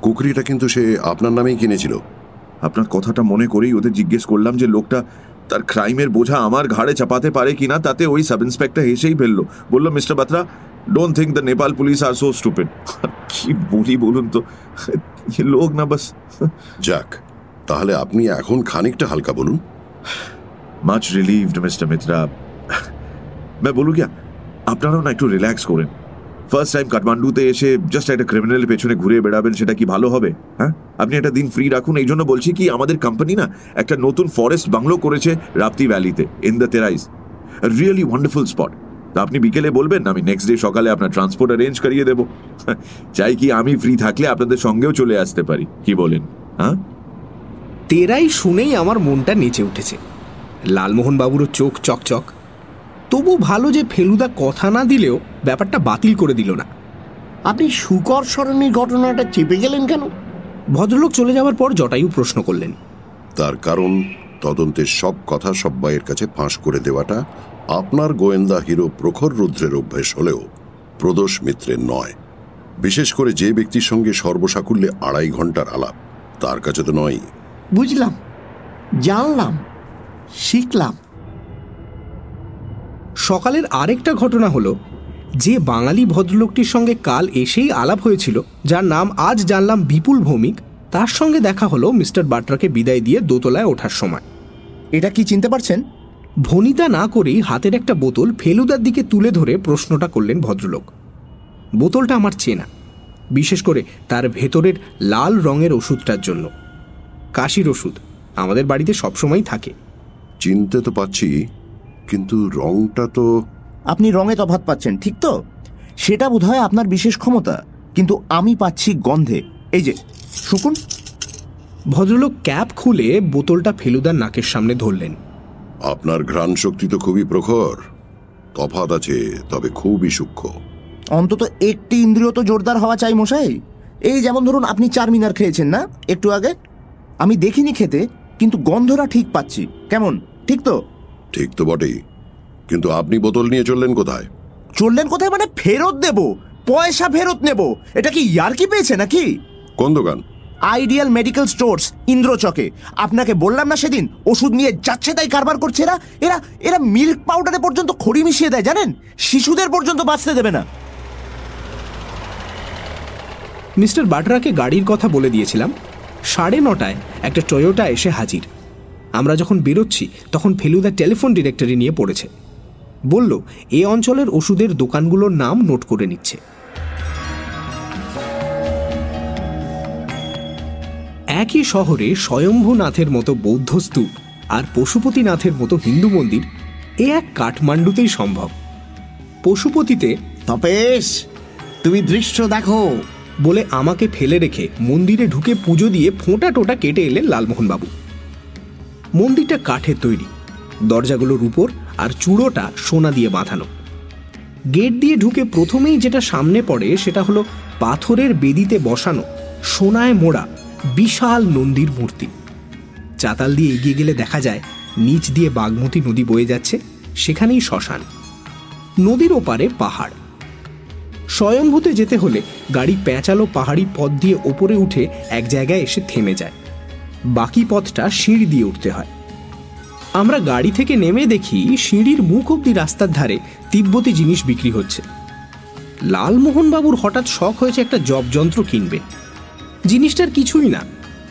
কুকরিটা কিন্তু সে আপনার নামেই কিনেছিল। আপনার কথাটা মনে করেই ওদের জিজ্ঞেস করলাম যে লোকটা তার ক্রাইমের বোঝা আমার ঘাড়ে চাপাতে পারে কি না তাতে ওই সাব ইন্সপেক্টর হেসেই ফেলল। বলল mister Batra don't think the Nepal police are so stupid কি বলি বলুন তো? লোক না বাস। যাক তাহলে আপনি এখন খানিকটা হালকা বলুন। মাচ রিলিভড মিস্টার মিত্রা मैं बोलूँ क्या আপনারাও না একটু রিল্যাক্স করেন ফার্স্ট টাইম কাঠমান্ডুতে এসে জাস্ট একটা ক্রিমিনালের পেছনে ঘুরে বেড়াবেন সেটা কি ভালো হবে হ্যাঁ আপনি একটা দিন ফ্রি রাখুন এই জন্য বলছি কি আমাদের কোম্পানি না একটা নতুন ফরেস্ট বাংলো করেছে Rapti ভ্যালিতে in the Terais really wonderful spot তা আপনি বিকেলে বলবেন আমি নেক্সট ডে সকালে আপনার ট্রান্সপোর্ট অ্যারেঞ্জ করিয়ে দেবো চাই কি আমি ফ্রি থাকলে আপনাদের সঙ্গেও চলে আসতে পারি কি বলেন হ্যাঁ তেরাই শুনেই আমার মনটা নেচে উঠেছে লালমোহন বাবুরও চোখ চকচক। তবু ভালো যে ফেলুদা কথা না দিলেও ব্যাপারটা বাতিল করে দিল না। আপনি সুকর সরণির ঘটনাটা চেপে গেলেন কেন? ভদ্রলোক চলে যাওয়ার পর জটায়ু প্রশ্ন করলেন। তার কারণ তদন্তের সব কথা সব্বাইয়ের কাছে ফাঁস করে দেওয়াটা আপনার গোয়েন্দা হিরো প্রখর রুদ্রের অভ্যেস হলেও প্রদোষ মিত্রের নয়। বিশেষ করে যে ব্যক্তির সঙ্গে সর্বসাকুল্যে আড়াই ঘণ্টার আলাপ তার কাছে তো নয় বুঝলাম। জানলাম। শিখলাম। সকালের আরেকটা ঘটনা হলো যে বাঙালি ভদ্রলোকটির সঙ্গে কাল এসেই আলাপ হয়েছিল যার নাম আজ জানলাম বিপুল ভৌমিক তার সঙ্গে দেখা হলো মিস্টার বাট্রাকে বিদায় দিয়ে দোতলায় ওঠার সময়। এটা কি চিনতে পারছেন? ভনিতা না করেই হাতের একটা বোতল ফেলুদার দিকে তুলে ধরে প্রশ্নটা করলেন ভদ্রলোক। বোতলটা আমার চেনা বিশেষ করে তার ভেতরের লাল রঙের ওষুধটার জন্য। কাশির ওষুধ আমাদের বাড়িতে সবসময় থাকে। চিনতে তো পাচ্ছি কিন্তু রংটা তো আপনি রঙে তফাত পাচ্ছেন ঠিক তো? সেটা বোধহয় আপনার বিশেষ ক্ষমতা কিন্তু আমি পাচ্ছি গন্ধে। এই যে শুকুন। ভদ্রলোক ক্যাপ খুলে বোতলটা ফেলুদার নাকের সামনে ধরলেন। আপনার ঘ্রাণ শক্তি তো খুবই প্রখর। তফাত আছে তবে খুবই সূক্ষ্ম। অন্তত একটি ইন্দ্রিয় তো জোরদার হওয়া চাই মশাই। এই যেমন ধরুন আপনি চার মিনার খেয়েছেন না? একটু আগে? আমি দেখিনি খেতে কিন্তু গন্ধটা ঠিক পাচ্ছি। কেমন? ঠিক তো? ঠিক তো বটেই। কিন্তু আপনি বোতল নিয়ে চললেন কোথায়? চললেন কোথায় মানে ফেরত দেব পয়সা ফেরত নেব। এটা কি ইয়ারকি পেয়েছে নাকি? কোন দোকান? আইডিয়াল মেডিকেল স্টোর্স ইন্দ্রচকে। আপনাকে বললাম না সেদিন ওষুধ নিয়ে যাচ্ছে তাই কারবার করছে। এরা এরা এরা মিল্ক পাউডারে পর্যন্ত খড়ি মিশিয়ে দেয় জানেন? শিশুদের পর্যন্ত বাঁচতে দেবে না। মিস্টার বাটরাকে গাড়ির কথা বলে দিয়েছিলাম। সাড়ে নটায় একটা টয়োটা এসে হাজির। আমরা যখন বেরোচ্ছি তখন ফেলুদা টেলিফোন ডিরেক্টরি নিয়ে পড়েছে। বলল এ অঞ্চলের ওষুধের দোকানগুলোর নাম নোট করে নিচ্ছে। একই শহরে স্বয়ম্ভুনাথের মতো বৌদ্ধ স্তূপ আর পশুপতিনাথের মতো হিন্দু মন্দির এ এক কাঠমান্ডুতেই সম্ভব। পশুপতিতে তপেশ তুমি দৃশ্য দেখো। বলে আমাকে ফেলে রেখে মন্দিরে ঢুকে পুজো দিয়ে ফোঁটা টোটা কেটে এলেন লালমোহনবাবু। মন্দিরটা কাঠের তৈরি। দরজাগুলোর উপর আর চূড়োটা সোনা দিয়ে বাঁধানো। গেট দিয়ে ঢুকে প্রথমেই যেটা সামনে পড়ে সেটা হলো পাথরের বেদিতে বসানো সোনায় মোড়া বিশাল নন্দীর মূর্তি। চাতাল দিয়ে এগিয়ে গেলে দেখা যায় নিচ দিয়ে বাগমতী নদী বয়ে যাচ্ছে, সেখানেই শ্মশান। নদীর ওপারে পাহাড়। স্বয়ংভূতে যেতে হলে গাড়ি প্যাঁচালো পাহাড়ি পথ দিয়ে ওপরে উঠে এক জায়গায় এসে থেমে যায়। বাকি পথটা সিঁড়ি দিয়ে উঠতে হয়। আমরা গাড়ি থেকে নেমে দেখি সিঁড়ির মুখ অব্দি রাস্তার ধারে তিব্বতী জিনিস বিক্রি হচ্ছে। লালমোহনবাবুর হঠাৎ শখ হয়েছে একটা জব যন্ত্র কিনবেন জিনিসটার কিছুই না।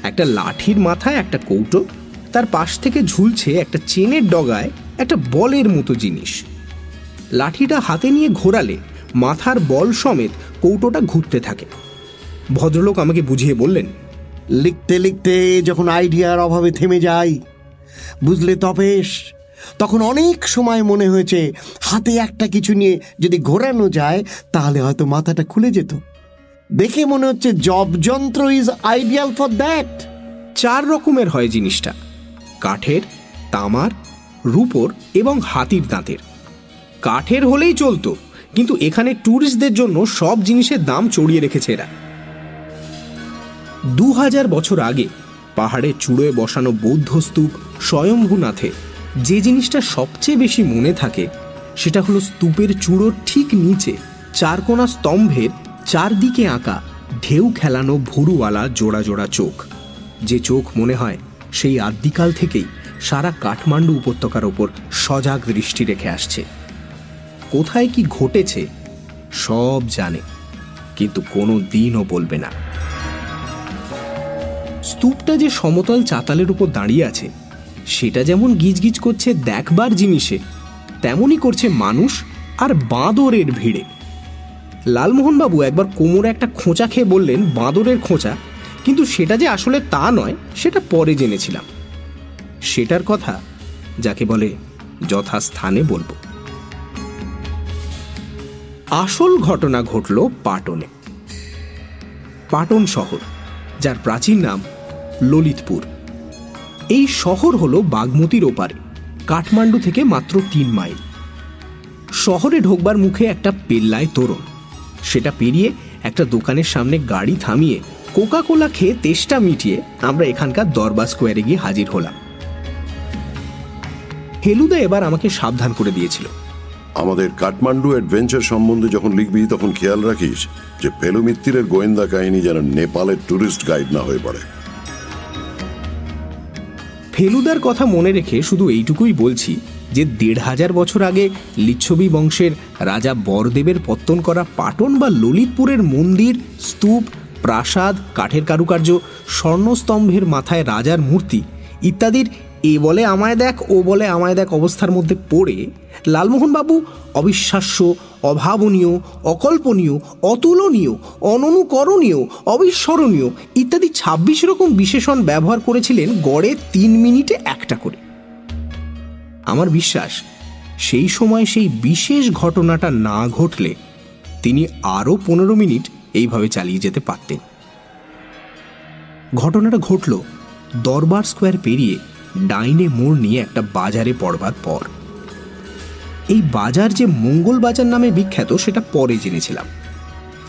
একটা লাঠির মাথায় একটা কৌটো, তার পাশ থেকে ঝুলছে একটা চেনের ডগায় একটা বলের মতো জিনিস। লাঠিটা হাতে নিয়ে ঘোরালে মাথার বল সমেত কৌটোটা ঘুরতে থাকে। ভদ্রলোক আমাকে বুঝিয়ে বললেন লিখতে লিখতে যখন আইডিয়ার অভাবে থেমে যাই, বুঝলে তপেশ, তখন অনেক সময় মনে হয়েছে হাতে একটা কিছু নিয়ে যদি ঘোরানো যায়, তাহলে হয়তো মাথাটা খুলে যেত। দেখে মনে হচ্ছে জব যন্ত্র ইজ আইডিয়াল ফর দ্যাট চার রকমের হয় জিনিসটা, কাঠের, তামার, রূপোর এবং হাতির দাঁতের। কাঠের হলেই চলতো, কিন্তু এখানে ট্যুরিস্টদের জন্য সব জিনিসের দাম চড়িয়ে রেখেছে এরা। দু হাজার বছর আগে পাহাড়ে চূড়োয় বসানো বৌদ্ধ স্তূপ স্বয়ম্ভূনাথে যে জিনিসটা সবচেয়ে বেশি মনে থাকে, সেটা হলো স্তূপের চূড়োর ঠিক নিচে চারকোনা স্তম্ভের চারদিকে আঁকা ঢেউ খেলানো ভুরুওয়ালা জোড়া জোড়া চোখ। যে চোখ মনে হয় সেই আদ্যিকাল থেকেই সারা কাঠমান্ডু উপত্যকার ওপর সজাগ দৃষ্টি রেখে আসছে। কোথায় কি ঘটেছে সব জানে, কিন্তু কোনো দিনও বলবে না। স্তূপটা যে সমতল চাতালের উপর দাঁড়িয়ে আছে, সেটা যেমন গিজগিজ করছে দেখবার জিনিসে তেমনই করছে মানুষ আর বাঁদরের ভিড়ে। লালমোহনবাবু একবার কোমরে একটা খোঁচা খেয়ে বললেন, বাঁদরের খোঁচা? কিন্তু সেটা যে আসলে তা নয়, সেটা পরে জেনেছিলাম। সেটার কথা যাকে বলে যথাস্থানে বলব। আসল ঘটনা ঘটল পাটনে। পাটন শহর। যার প্রাচীন নাম ললিতপুর। এই শহর হল বাগমতির ওপারে, কাঠমান্ডু থেকে মাত্র তিন মাইল। শহরে ঢোকবার মুখে একটা পেল্লায় তোরণ। সেটা পেরিয়ে একটা দোকানের সামনে গাড়ি থামিয়ে কোকা কোলা খেয়ে তেষ্টা মিটিয়ে আমরা এখানকার দরবার স্কোয়ারে গিয়ে হাজির হলাম। হেলুদা এবার আমাকে সাবধান করে দিয়েছিল। আমাদের কাঠমান্ডু অ্যাডভেঞ্চার সম্বন্ধে যখন লিখবি, তখন খেয়াল রাখিস যে ফেলু মিত্তিরের গোয়েন্দা কাহিনী যেন নেপালের টুরিস্ট গাইড না হয়ে পড়ে। ফেলুদার কথা মনে রেখে শুধু এইটুকুই বলছি যে দেড় হাজার বছর আগে লিচ্ছবি বংশের রাজা বরদেবের পত্তন করা পাটন বা ললিতপুরের মন্দির, স্তূপ, প্রাসাদ, কাঠের কারুকার্য, স্বর্ণস্তম্ভের মাথায় রাজার মূর্তি ইত্যাদির এ বলে আমায় দেখ, ও বলে আমায় দেখ অবস্থার মধ্যে পড়ে লালমোহনবাবু অবিশ্বাস্য, অভাবনীয়, অকল্পনীয়, অতুলনীয়, অননুকরণীয়, অবিস্মরণীয় ইত্যাদি ছাব্বিশ রকম বিশেষণ ব্যবহার করেছিলেন গড়ে তিন মিনিটে একটা করে। আমার বিশ্বাস, সেই সময় সেই বিশেষ ঘটনাটা না ঘটলে তিনি আরও পনেরো মিনিট এইভাবে চালিয়ে যেতে পারতেন। ঘটনাটা ঘটল দরবার স্কোয়ার পেরিয়ে ডাইনে মোড় নিয়ে একটা বাজারে পড়বার পর। এই বাজার যে মঙ্গল বাজার নামে বিখ্যাত, সেটা পরে জেনেছিলাম।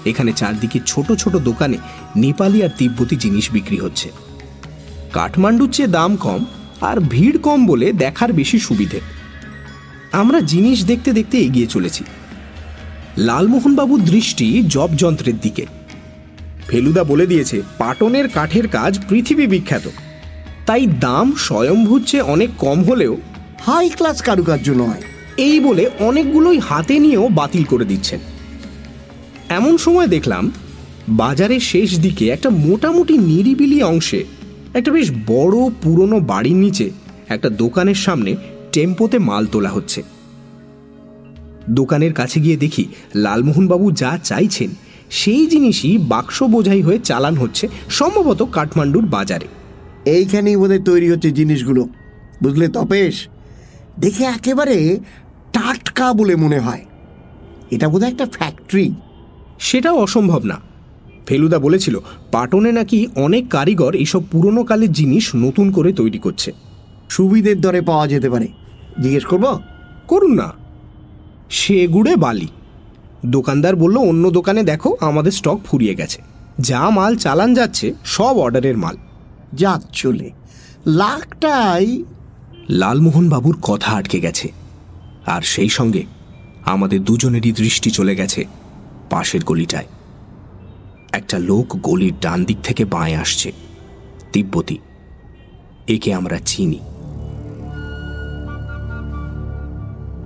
এখানে চারদিকে ছোট ছোট দোকানে নেপালি আর তিব্বতী জিনিস বিক্রি হচ্ছে। কাঠমান্ডুর চেয়ে দাম কম আর ভিড় কম বলে দেখার বেশি সুবিধে। আমরা জিনিস দেখতে দেখতে এগিয়ে চলেছি। লালমোহনবাবুর দৃষ্টি জব যন্ত্রের দিকে। ফেলুদা বলে দিয়েছে, পাটনের কাঠের কাজ পৃথিবী বিখ্যাত। তাই দাম স্বয়ংভূর চেয়ে অনেক কম হলেও হাই ক্লাস কারুকার্য নয়। এই বলে অনেকগুলোই হাতে নিয়েও বাতিল করে দিচ্ছেন। এমন সময় দেখলাম, বাজারের শেষ দিকে একটা মোটামুটি নিরিবিলি অংশে একটা বেশ বড় পুরনো বাড়ির নিচে একটা দোকানের সামনে টেম্পোতে মাল তোলা হচ্ছে। দোকানের কাছে গিয়ে দেখি লালমোহনবাবু যা চাইছেন সেই জিনিসই বাক্স বোঝাই হয়ে চালান হচ্ছে সম্ভবত কাঠমান্ডুর বাজারে। এইখানেই বোধহয় তৈরি হচ্ছে জিনিসগুলো। বুঝলে তপেশ? দেখে একেবারে টাটকা বলে মনে হয়। এটা বোধহয় একটা ফ্যাক্টরি সেটাও অসম্ভব না। ফেলুদা বলেছিল পাটনে নাকি অনেক কারিগর এইসব পুরনো কালের জিনিস নতুন করে তৈরি করছে। সুবিধের দরে পাওয়া যেতে পারে। জিজ্ঞেস করব? করুন না। সে গুড়ে বালি। দোকানদার বলল অন্য দোকানে দেখো আমাদের স্টক ফুরিয়ে গেছে। যা মাল চালান যাচ্ছে সব অর্ডারের মাল। যাক চলে লাখটাই লালমোহন বাবুর কথা আটকে গেছে। আর সেই সঙ্গে আমাদের দুজনেরই দৃষ্টি চলে গেছে পাশের গলিটায়। একটা লোক গলির ডান দিক থেকে বাঁয়ে আসছে, তিব্বতী। একে আমরা চিনি।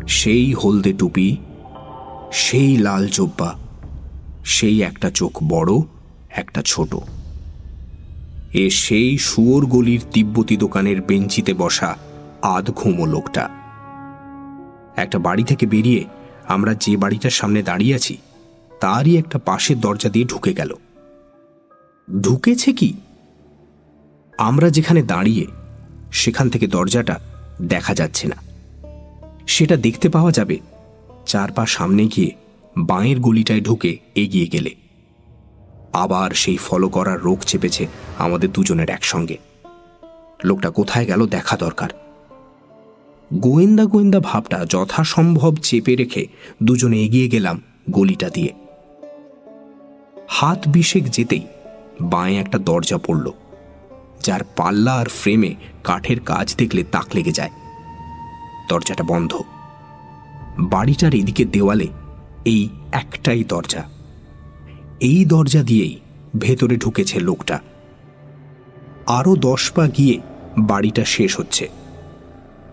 সেই হলদে টুপি, সেই লাল জোব্বা, সেই একটা চোখ বড়, একটা ছোট। এ সেই শুয়োর গলির তিব্বতী দোকানের বেঞ্চিতে বসা আধ ঘুমো লোকটা। একটা বাড়ি থেকে বেরিয়ে আমরা যে বাড়িটার সামনে দাঁড়িয়ে আছি, তারই একটা পাশের দরজা দিয়ে ঢুকে গেল। ঢুকেছে কি? আমরা যেখানে দাঁড়িয়ে, সেখান থেকে দরজাটা দেখা যাচ্ছে না। সেটা দেখতে পাওয়া যাবে চার পা সামনে গিয়ে বাঁয়ের গলিটায় ঢুকে এগিয়ে গেলে। আবার সেই ফলো করার রোগ চেপেছে আমাদের দুজনের একসঙ্গে। লোকটা কোথায় গেল দেখা দরকার। গোয়েন্দা গোয়েন্দা ভাবটা যথাসম্ভব চেপে রেখে দুজনে এগিয়ে গেলাম গলিটা দিয়ে। হাত বিশেক যেতেই বাঁয়ে একটা দরজা পড়ল, যার পাল্লা আর ফ্রেমে কাঠের কাজ দেখলে তাক লেগে যায়। দরজাটা বন্ধ। বাড়িটার এদিকে দেওয়ালে এই একটাই দরজা। এই দরজা দিয়েই ভেতরে ঢুকেছে লোকটা। আরও দশ পা গিয়ে বাড়িটা শেষ হচ্ছে।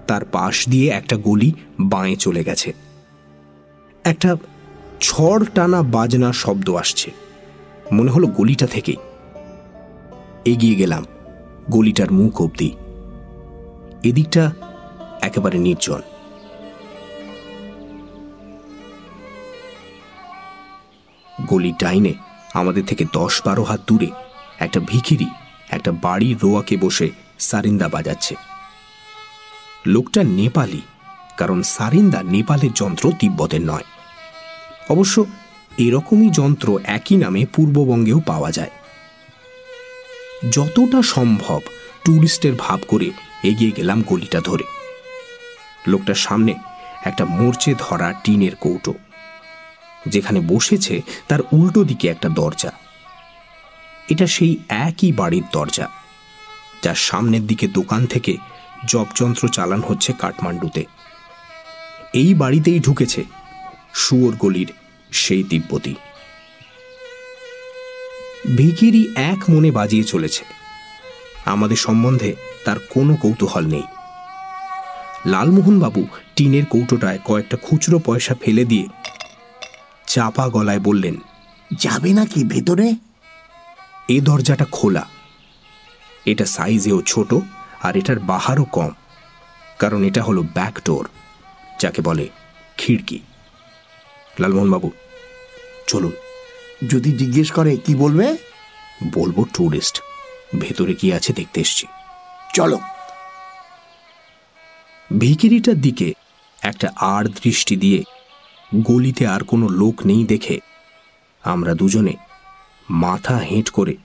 তার পাশ দিয়ে একটা গলি বাঁয়ে চলে গেছে। একটা ছড় টানা বাজনা শব্দ আসছে। মনে হলো গলিটা থেকেই। এগিয়ে গেলাম গলিটার মুখ অবধি। এদিকটা একেবারে নির্জন। গলির ডাইনে আমাদের থেকে দশ বারো হাত দূরে একটা ভিখিরি একটা বাড়ির রোয়াকে বসে সারিন্দা বাজাচ্ছে। লোকটা নেপালি, কারণ সারিন্দা নেপালের যন্ত্র তিব্বতের নয়। অবশ্য এরকমই যন্ত্র একই নামে পূর্ববঙ্গেও পাওয়া যায়। যতটা সম্ভব ট্যুরিস্টের ভাব করে এগিয়ে গেলাম গলিটা ধরে। লোকটার সামনে একটা মোর্চে ধরা টিনের কৌটো, যেখানে বসেছে তার উল্টো দিকে একটা দরজা। এটা সেই একই বাড়ির দরজা, যার সামনের দিকে দোকান থেকে জবযন্ত্র চালান হচ্ছে কাঠমান্ডুতে। এই বাড়িতেই ঢুকেছে শুয়োর গলির সেই তিব্বতী। ভিকিরি এক মনে বাজিয়ে চলেছে। আমাদের সম্বন্ধে তার কোনো কৌতূহল নেই। লালমোহনবাবু টিনের কৌটোটায় কয়েকটা খুচরো পয়সা ফেলে দিয়ে চাপা গলায় বললেন যাবে নাকি ভেতরে? এ দরজাটা খোলা। এটা সাইজেও ছোট আর এটার বাহারও কম কারণ এটা হলো ব্যাকডোর যাকে বলে খিড়কি। লালমোহনবাবু চলুন। যদি জিজ্ঞেস করে কি বলবে? বলব ট্যুরিস্ট ভেতরে কি আছে দেখতে এসছি। চলো। ভিকিরিটার দিকে একটা আর দৃষ্টি দিয়ে গলিতে আর কোনো লোক নেই দেখে আমরা দুজনে মাথা হেঁট করে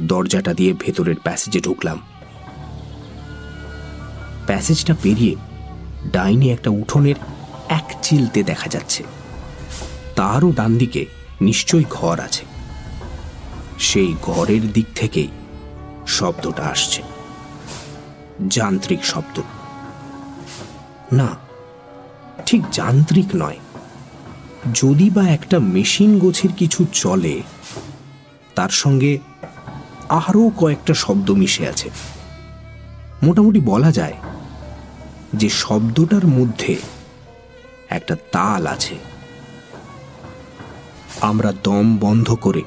দরজাটা দিয়ে ভেতরের প্যাসেজে ঢুকলাম। প্যাসেজটা পেরিয়ে ডাইনে একটা উঠোনের এক চিলতে দেখা যাচ্ছে। তারও ডান দিকে নিশ্চয়ই ঘর আছে। সেই ঘরের দিক থেকেই শব্দটা আসছে। যান্ত্রিক শব্দ। না, ঠিক যান্ত্রিক নয়। যদি বা একটা মেশিন গোছের কিছু চলে, তার সঙ্গে আরও কয়েকটা শব্দ মিশে আছে। মোটামুটি বলা যায় যে শব্দটার মধ্যে একটা তাল আছে। আমরা দম বন্ধ করে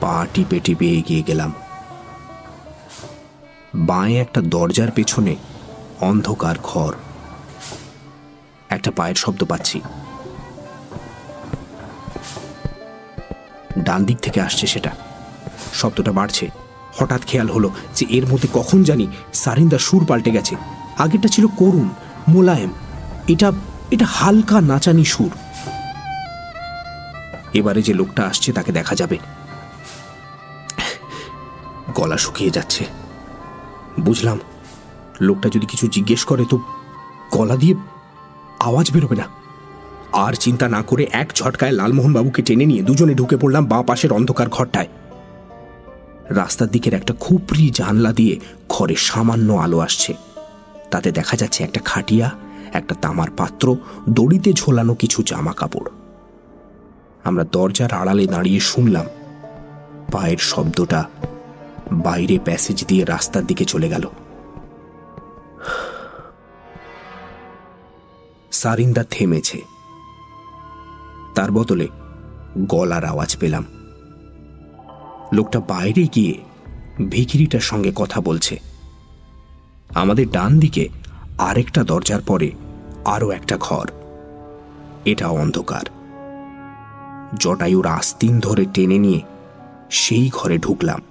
পা টিপে টিপে এগিয়ে গেলাম। বাঁয়ে একটা দরজার পেছনে অন্ধকার ঘর। একটা পায়ের শব্দ পাচ্ছি। ডান দিক থেকে আসছে সেটা। শব্দটা বাড়ছে। হঠাৎ খেয়াল হলো যে এর মধ্যে কখন জানি সারিন্দা সুর পাল্টে গেছে। আগেরটা ছিল করুণ, মোলায়েম। এটা এটা হালকা নাচানি সুর। এবারে যে লোকটা আসছে, তাকে দেখা যাবে। গলা শুকিয়ে যাচ্ছে। বুঝলাম, লোকটা যদি কিছু জিজ্ঞেস করে তো গলা দিয়ে আওয়াজ বেরোবে না। আর চিন্তা না করে এক ঝটকায় লালমোহন বাবুকে টেনে নিয়ে দুজনে ঢুকে পড়লাম বাঁ পাশের অন্ধকার ঘরটায়। রাস্তার দিকের একটা খুপড়ি জানলা দিয়ে ঘরে সামান্য আলো আসছে। তাতে দেখা যাচ্ছে একটা খাটিয়া, একটা তামার পাত্র, দড়িতে ঝোলানো কিছু জামা কাপড় আমরা দরজার আড়ালে দাঁড়িয়ে শুনলাম, পায়ের শব্দটা বাইরে প্যাসেজ দিয়ে রাস্তার দিকে চলে গেল। সারিন্দা থেমেছে। তার বদলে গলার আওয়াজ পেলাম। লোকটা বাইরে গিয়ে ভিখিরিটার সঙ্গে কথা বলছে। আমাদের ডান দিকে আরেকটা দরজার পরে আরও একটা ঘর। এটা অন্ধকার। জটায়ুর আস্তিন ধরে টেনে নিয়ে সেই ঘরে ঢুকলাম।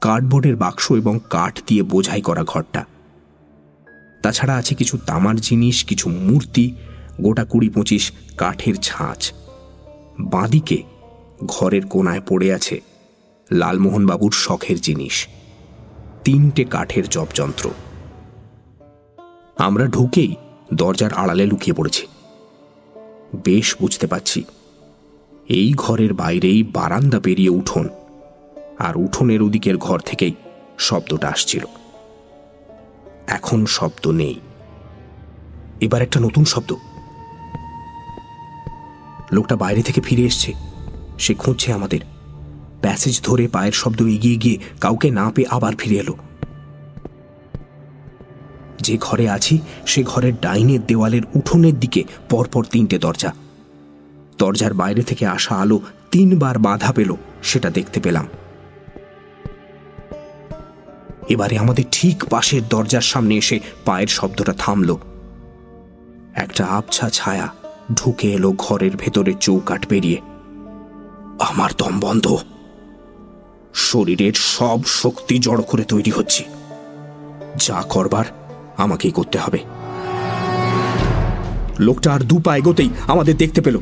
কার্ডবোর্ডের বাক্স এবং কাঠ দিয়ে বোঝাই করা ঘরটা। তাছাড়া আছে কিছু তামার জিনিস, কিছু মূর্তি, গোটা কুড়ি পঁচিশ কাঠের ছাঁচ। বাঁদিকে ঘরের কোনায় পড়ে আছে লালমোহনবাবুর শখের জিনিস। তিনটে কাঠের জবযন্ত্র আমরা ঢুকেই দরজার আড়ালে লুকিয়ে পড়েছি। বেশ বুঝতে পারছি, এই ঘরের বাইরেই বারান্দা পেরিয়ে উঠোন আর উঠোনের ওদিকের ঘর থেকেই শব্দটা আসছিল। এখন শব্দ নেই। এবার একটা নতুন শব্দ। লোকটা বাইরে থেকে ফিরে এসছে, সে খুঁজছে আমাদের। প্যাসেজ ধরে পায়ের শব্দ এগিয়ে গিয়ে কাউকে না পেয়ে আবার ফিরে এলো। যে ঘরে আছি, সে ঘরের ডাইনের দেওয়ালের উঠোনের দিকে পরপর তিনটে দরজা। দরজার বাইরে থেকে আসা আলো তিনবার বাধা পেল, সেটা দেখতে পেলাম। এবারে আমাদের ঠিক পাশের দরজার সামনে এসে পায়ের শব্দটা থামল। একটা আবছা ছায়া ঢুকে এলো ঘরের ভেতরে চৌকাট পেরিয়ে। আমার দম বন্ধ। শরীরের সব শক্তি জড়ো করে তৈরি হচ্ছে। যা করবার আমাকেই করতে হবে। লোকটা আর দু পা এগোতেই আমাদের দেখতে পেল।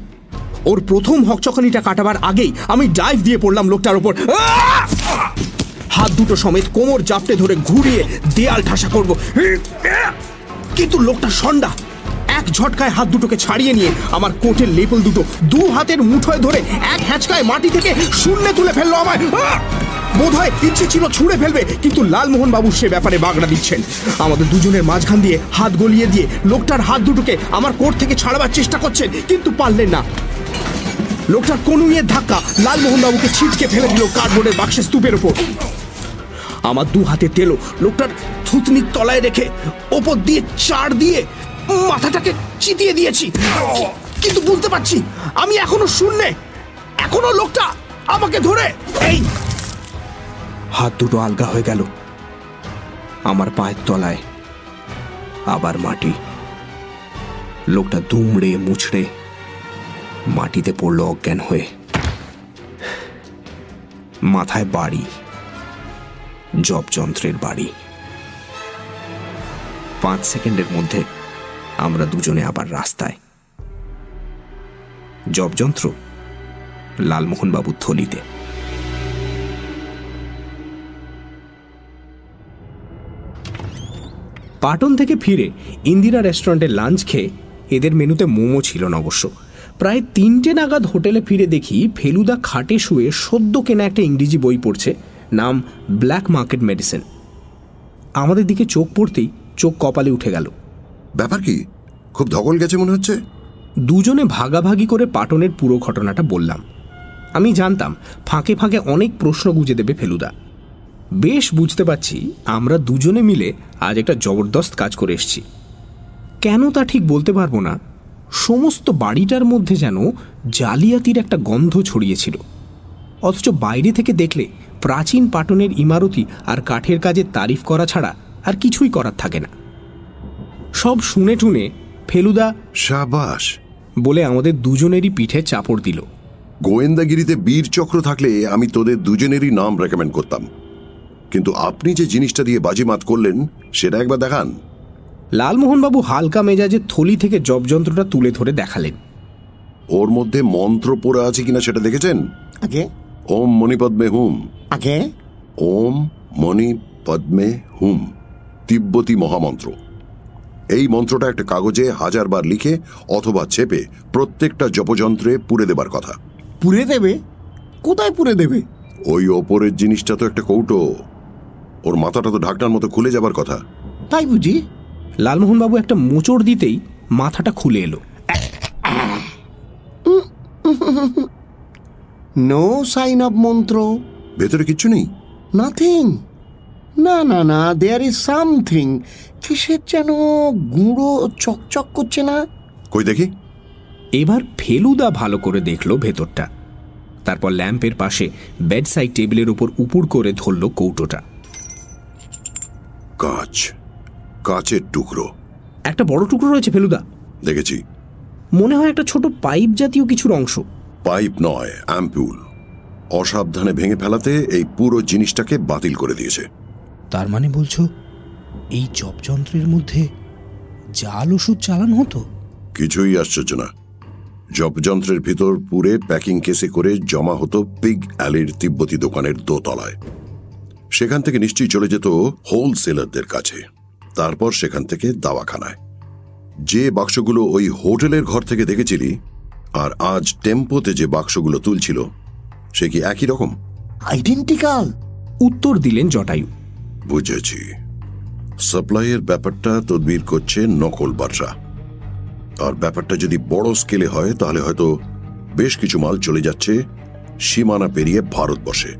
ওর প্রথম হকচকানিটা কাটাবার আগেই আমি ডাইভ দিয়ে পড়লাম লোকটার ওপর! হাত দুটো সমেত কোমর জাপটে ধরে ঘুরিয়ে দেয়াল ঠাসা করব। কিন্তু লোকটা সন্ডা। এক ঝটকায় হাত দুটোকে ছাড়িয়ে নিয়ে আমার কোটের লেপল দুটো দু হাতের মুঠোয় ধরে এক হ্যাঁচকায় মাটি থেকে শূন্যে তুলে ফেলল আমায়। বোধ হয় ইচ্ছে ছিল ছুঁড়ে ফেলবে, কিন্তু লালমোহন বাবু সে ব্যাপারে বাগড়া দিচ্ছেন। আমাদের দুজনের মাঝখান দিয়ে হাত গলিয়ে দিয়ে লোকটার হাত দুটোকে আমার কোট থেকে ছাড়াবার চেষ্টা করছেন, কিন্তু পারলেন না। লোকটার কনুইয়ের ধাক্কা লালমোহন বাবুকে ছিটকে ফেলে দিল কার্ডবোর্ডের বাক্সের স্তূপের ওপর। আমার দু হাতে তেলো, লোকটার থুতনির তলায় রেখে ওপর দিয়ে চার দিয়ে মাথাটাকে চিতিয়ে দিয়েছি। কিন্তু বুঝতে পারছি, আমি এখনও শূন্যে। এখনও লোকটা আমাকে ধরে। এই! হাত দুটো আলগা হয়ে গেল। আমার পায়ের তলায় আবার মাটি। লোকটা দুমড়ে মুছড়ে মাটিতে পড়ল অজ্ঞান হয়ে। মাথায় বাড়ি জবযন্ত্রের বাড়ি। পাঁচ সেকেন্ডের মধ্যে আমরা দুজনে আবার রাস্তায়। জবযন্ত্র লালমোহনবাবুর থলিতে পাটন থেকে ফিরে ইন্দিরা রেস্টুরেন্টে লাঞ্চ খেয়ে এদের মেনুতে মোমো ছিল না অবশ্য। প্রায় তিনটে নাগাদ হোটেলে ফিরে দেখি ফেলুদা খাটে শুয়ে সদ্য কেনা একটা ইংরেজি বই পড়ছে, নাম ব্ল্যাক মার্কেট মেডিসিন আমাদের দিকে চোখ পড়তেই চোখ কপালে উঠে গেল। ব্যাপার কি? খুব ধকল গেছে মনে হচ্ছে? দুজনে ভাগাভাগি করে পাটনের পুরো ঘটনাটা বললাম। আমি জানতাম, ফাঁকে ফাঁকে অনেক প্রশ্ন গুজে দেবে ফেলুদা। বেশ বুঝতে পারছি, আমরা দুজনে মিলে আজ একটা জবরদস্ত কাজ করে এসছি। কেন তা ঠিক বলতে পারব না? সমস্ত বাড়িটার মধ্যে যেন জালিয়াতির একটা গন্ধ ছড়িয়েছিল। অথচ বাইরে থেকে দেখলে প্রাচীন পাটনের ইমারতি আর কাঠের কাজে তারিফ করা ছাড়া আর কিছুই করার থাকে না। সব শুনে টুনে ফেলুদা সাবাস বলে আমাদের দুজনেরই পিঠে চাপড় দিল। গোয়েন্দাগিরিতে বীর চক্র থাকলে আমি তোদের দুজনেরই নাম রেকমেন্ড করতাম। কিন্তু আপনি যে জিনিসটা দিয়ে বাজিমাত করলেন সেটা একবার দেখান। লালমোহনবাবু হালকা মেজাজে থলি থেকে জবযন্ত্রটা তুলে ধরে দেখালেন। ওর মধ্যে মন্ত্র পড়ে আছে কিনা সেটা দেখেছেন? আগে? ওম মণিপদ্মে হুম। আগে? ওম মণি পদ্মে হুম। তিব্বতী মহামন্ত্র। এই মন্ত্রটা একটা কাগজে হাজারবার লিখে অথবা চেপে প্রত্যেকটা জপযন্ত্রে পুড়ে দেবার কথা। পুড়ে দেবে? কোথায় পুড়ে দেবে? ওই ওপরের জিনিসটা তো একটা কৌটো। ওর মাথাটা তো ঢাকনার মতো খুলে যাবার কথা। তাই বুঝি? লালমোহনবাবু একটা মোচড় দিতেই মাথাটা খুলে এলো। নো সাইন অফ মন্ত্র। ভেতরে কিচ্ছু নেই? নাথিং না না না দেয়ার ইজ সামথিং কিসের যেন গুঁড়ো চকচক করছে না? কই দেখি। এবার ফেলুদা ভালো করে দেখল ভেতরটা। তারপর ল্যাম্পের পাশে বেড সাইড টেবিলের উপর উপুর করে ধরল কৌটোটা। কাঁচ কাঁচের টুকরো। একটা বড় টুকরো রয়েছে ফেলুদা। দেখেছি। মনে হয় একটা ছোট পাইপ জাতীয় কিছুর অংশ। পাইপ নয় অ্যাম্পুল। অসাবধানে ভেঙে ফেলাতে এই পুরো জিনিসটাকে বাতিল করে দিয়েছে। তার মানে বলছো এই জপযন্ত্রের মধ্যে জাল ওষুধ চালানো হতো? কিছুই আশ্চর্য না। জপযন্ত্রের ভিতর পুরে প্যাকিং কেসে করে জমা হতো পিগ অ্যালির তিব্বতী দোকানের দোতলায়। সেখান থেকে নিশ্চয়ই চলে যেত হোলসেলারদের কাছে। তারপর সেখান থেকে দাওয়াখানায়। যে বাক্সগুলো ওই হোটেলের ঘর থেকে দেখেছিলি আর আজ টেম্পোতে যে বাক্সগুলো তুলছিল সে কি একই রকম? আইডেন্টিক্যাল উত্তর দিলেন জটায়ু। বুঝেছি। সাপ্লাইয়ের ব্যাপারটা তদবির করছে নকল বাদশা আর ব্যাপারটা যদি বড় স্কেলে হয়, তাহলে হয়তো বেশ কিছু মাল চলে যাচ্ছে সীমানা পেরিয়ে ভারতবর্ষে।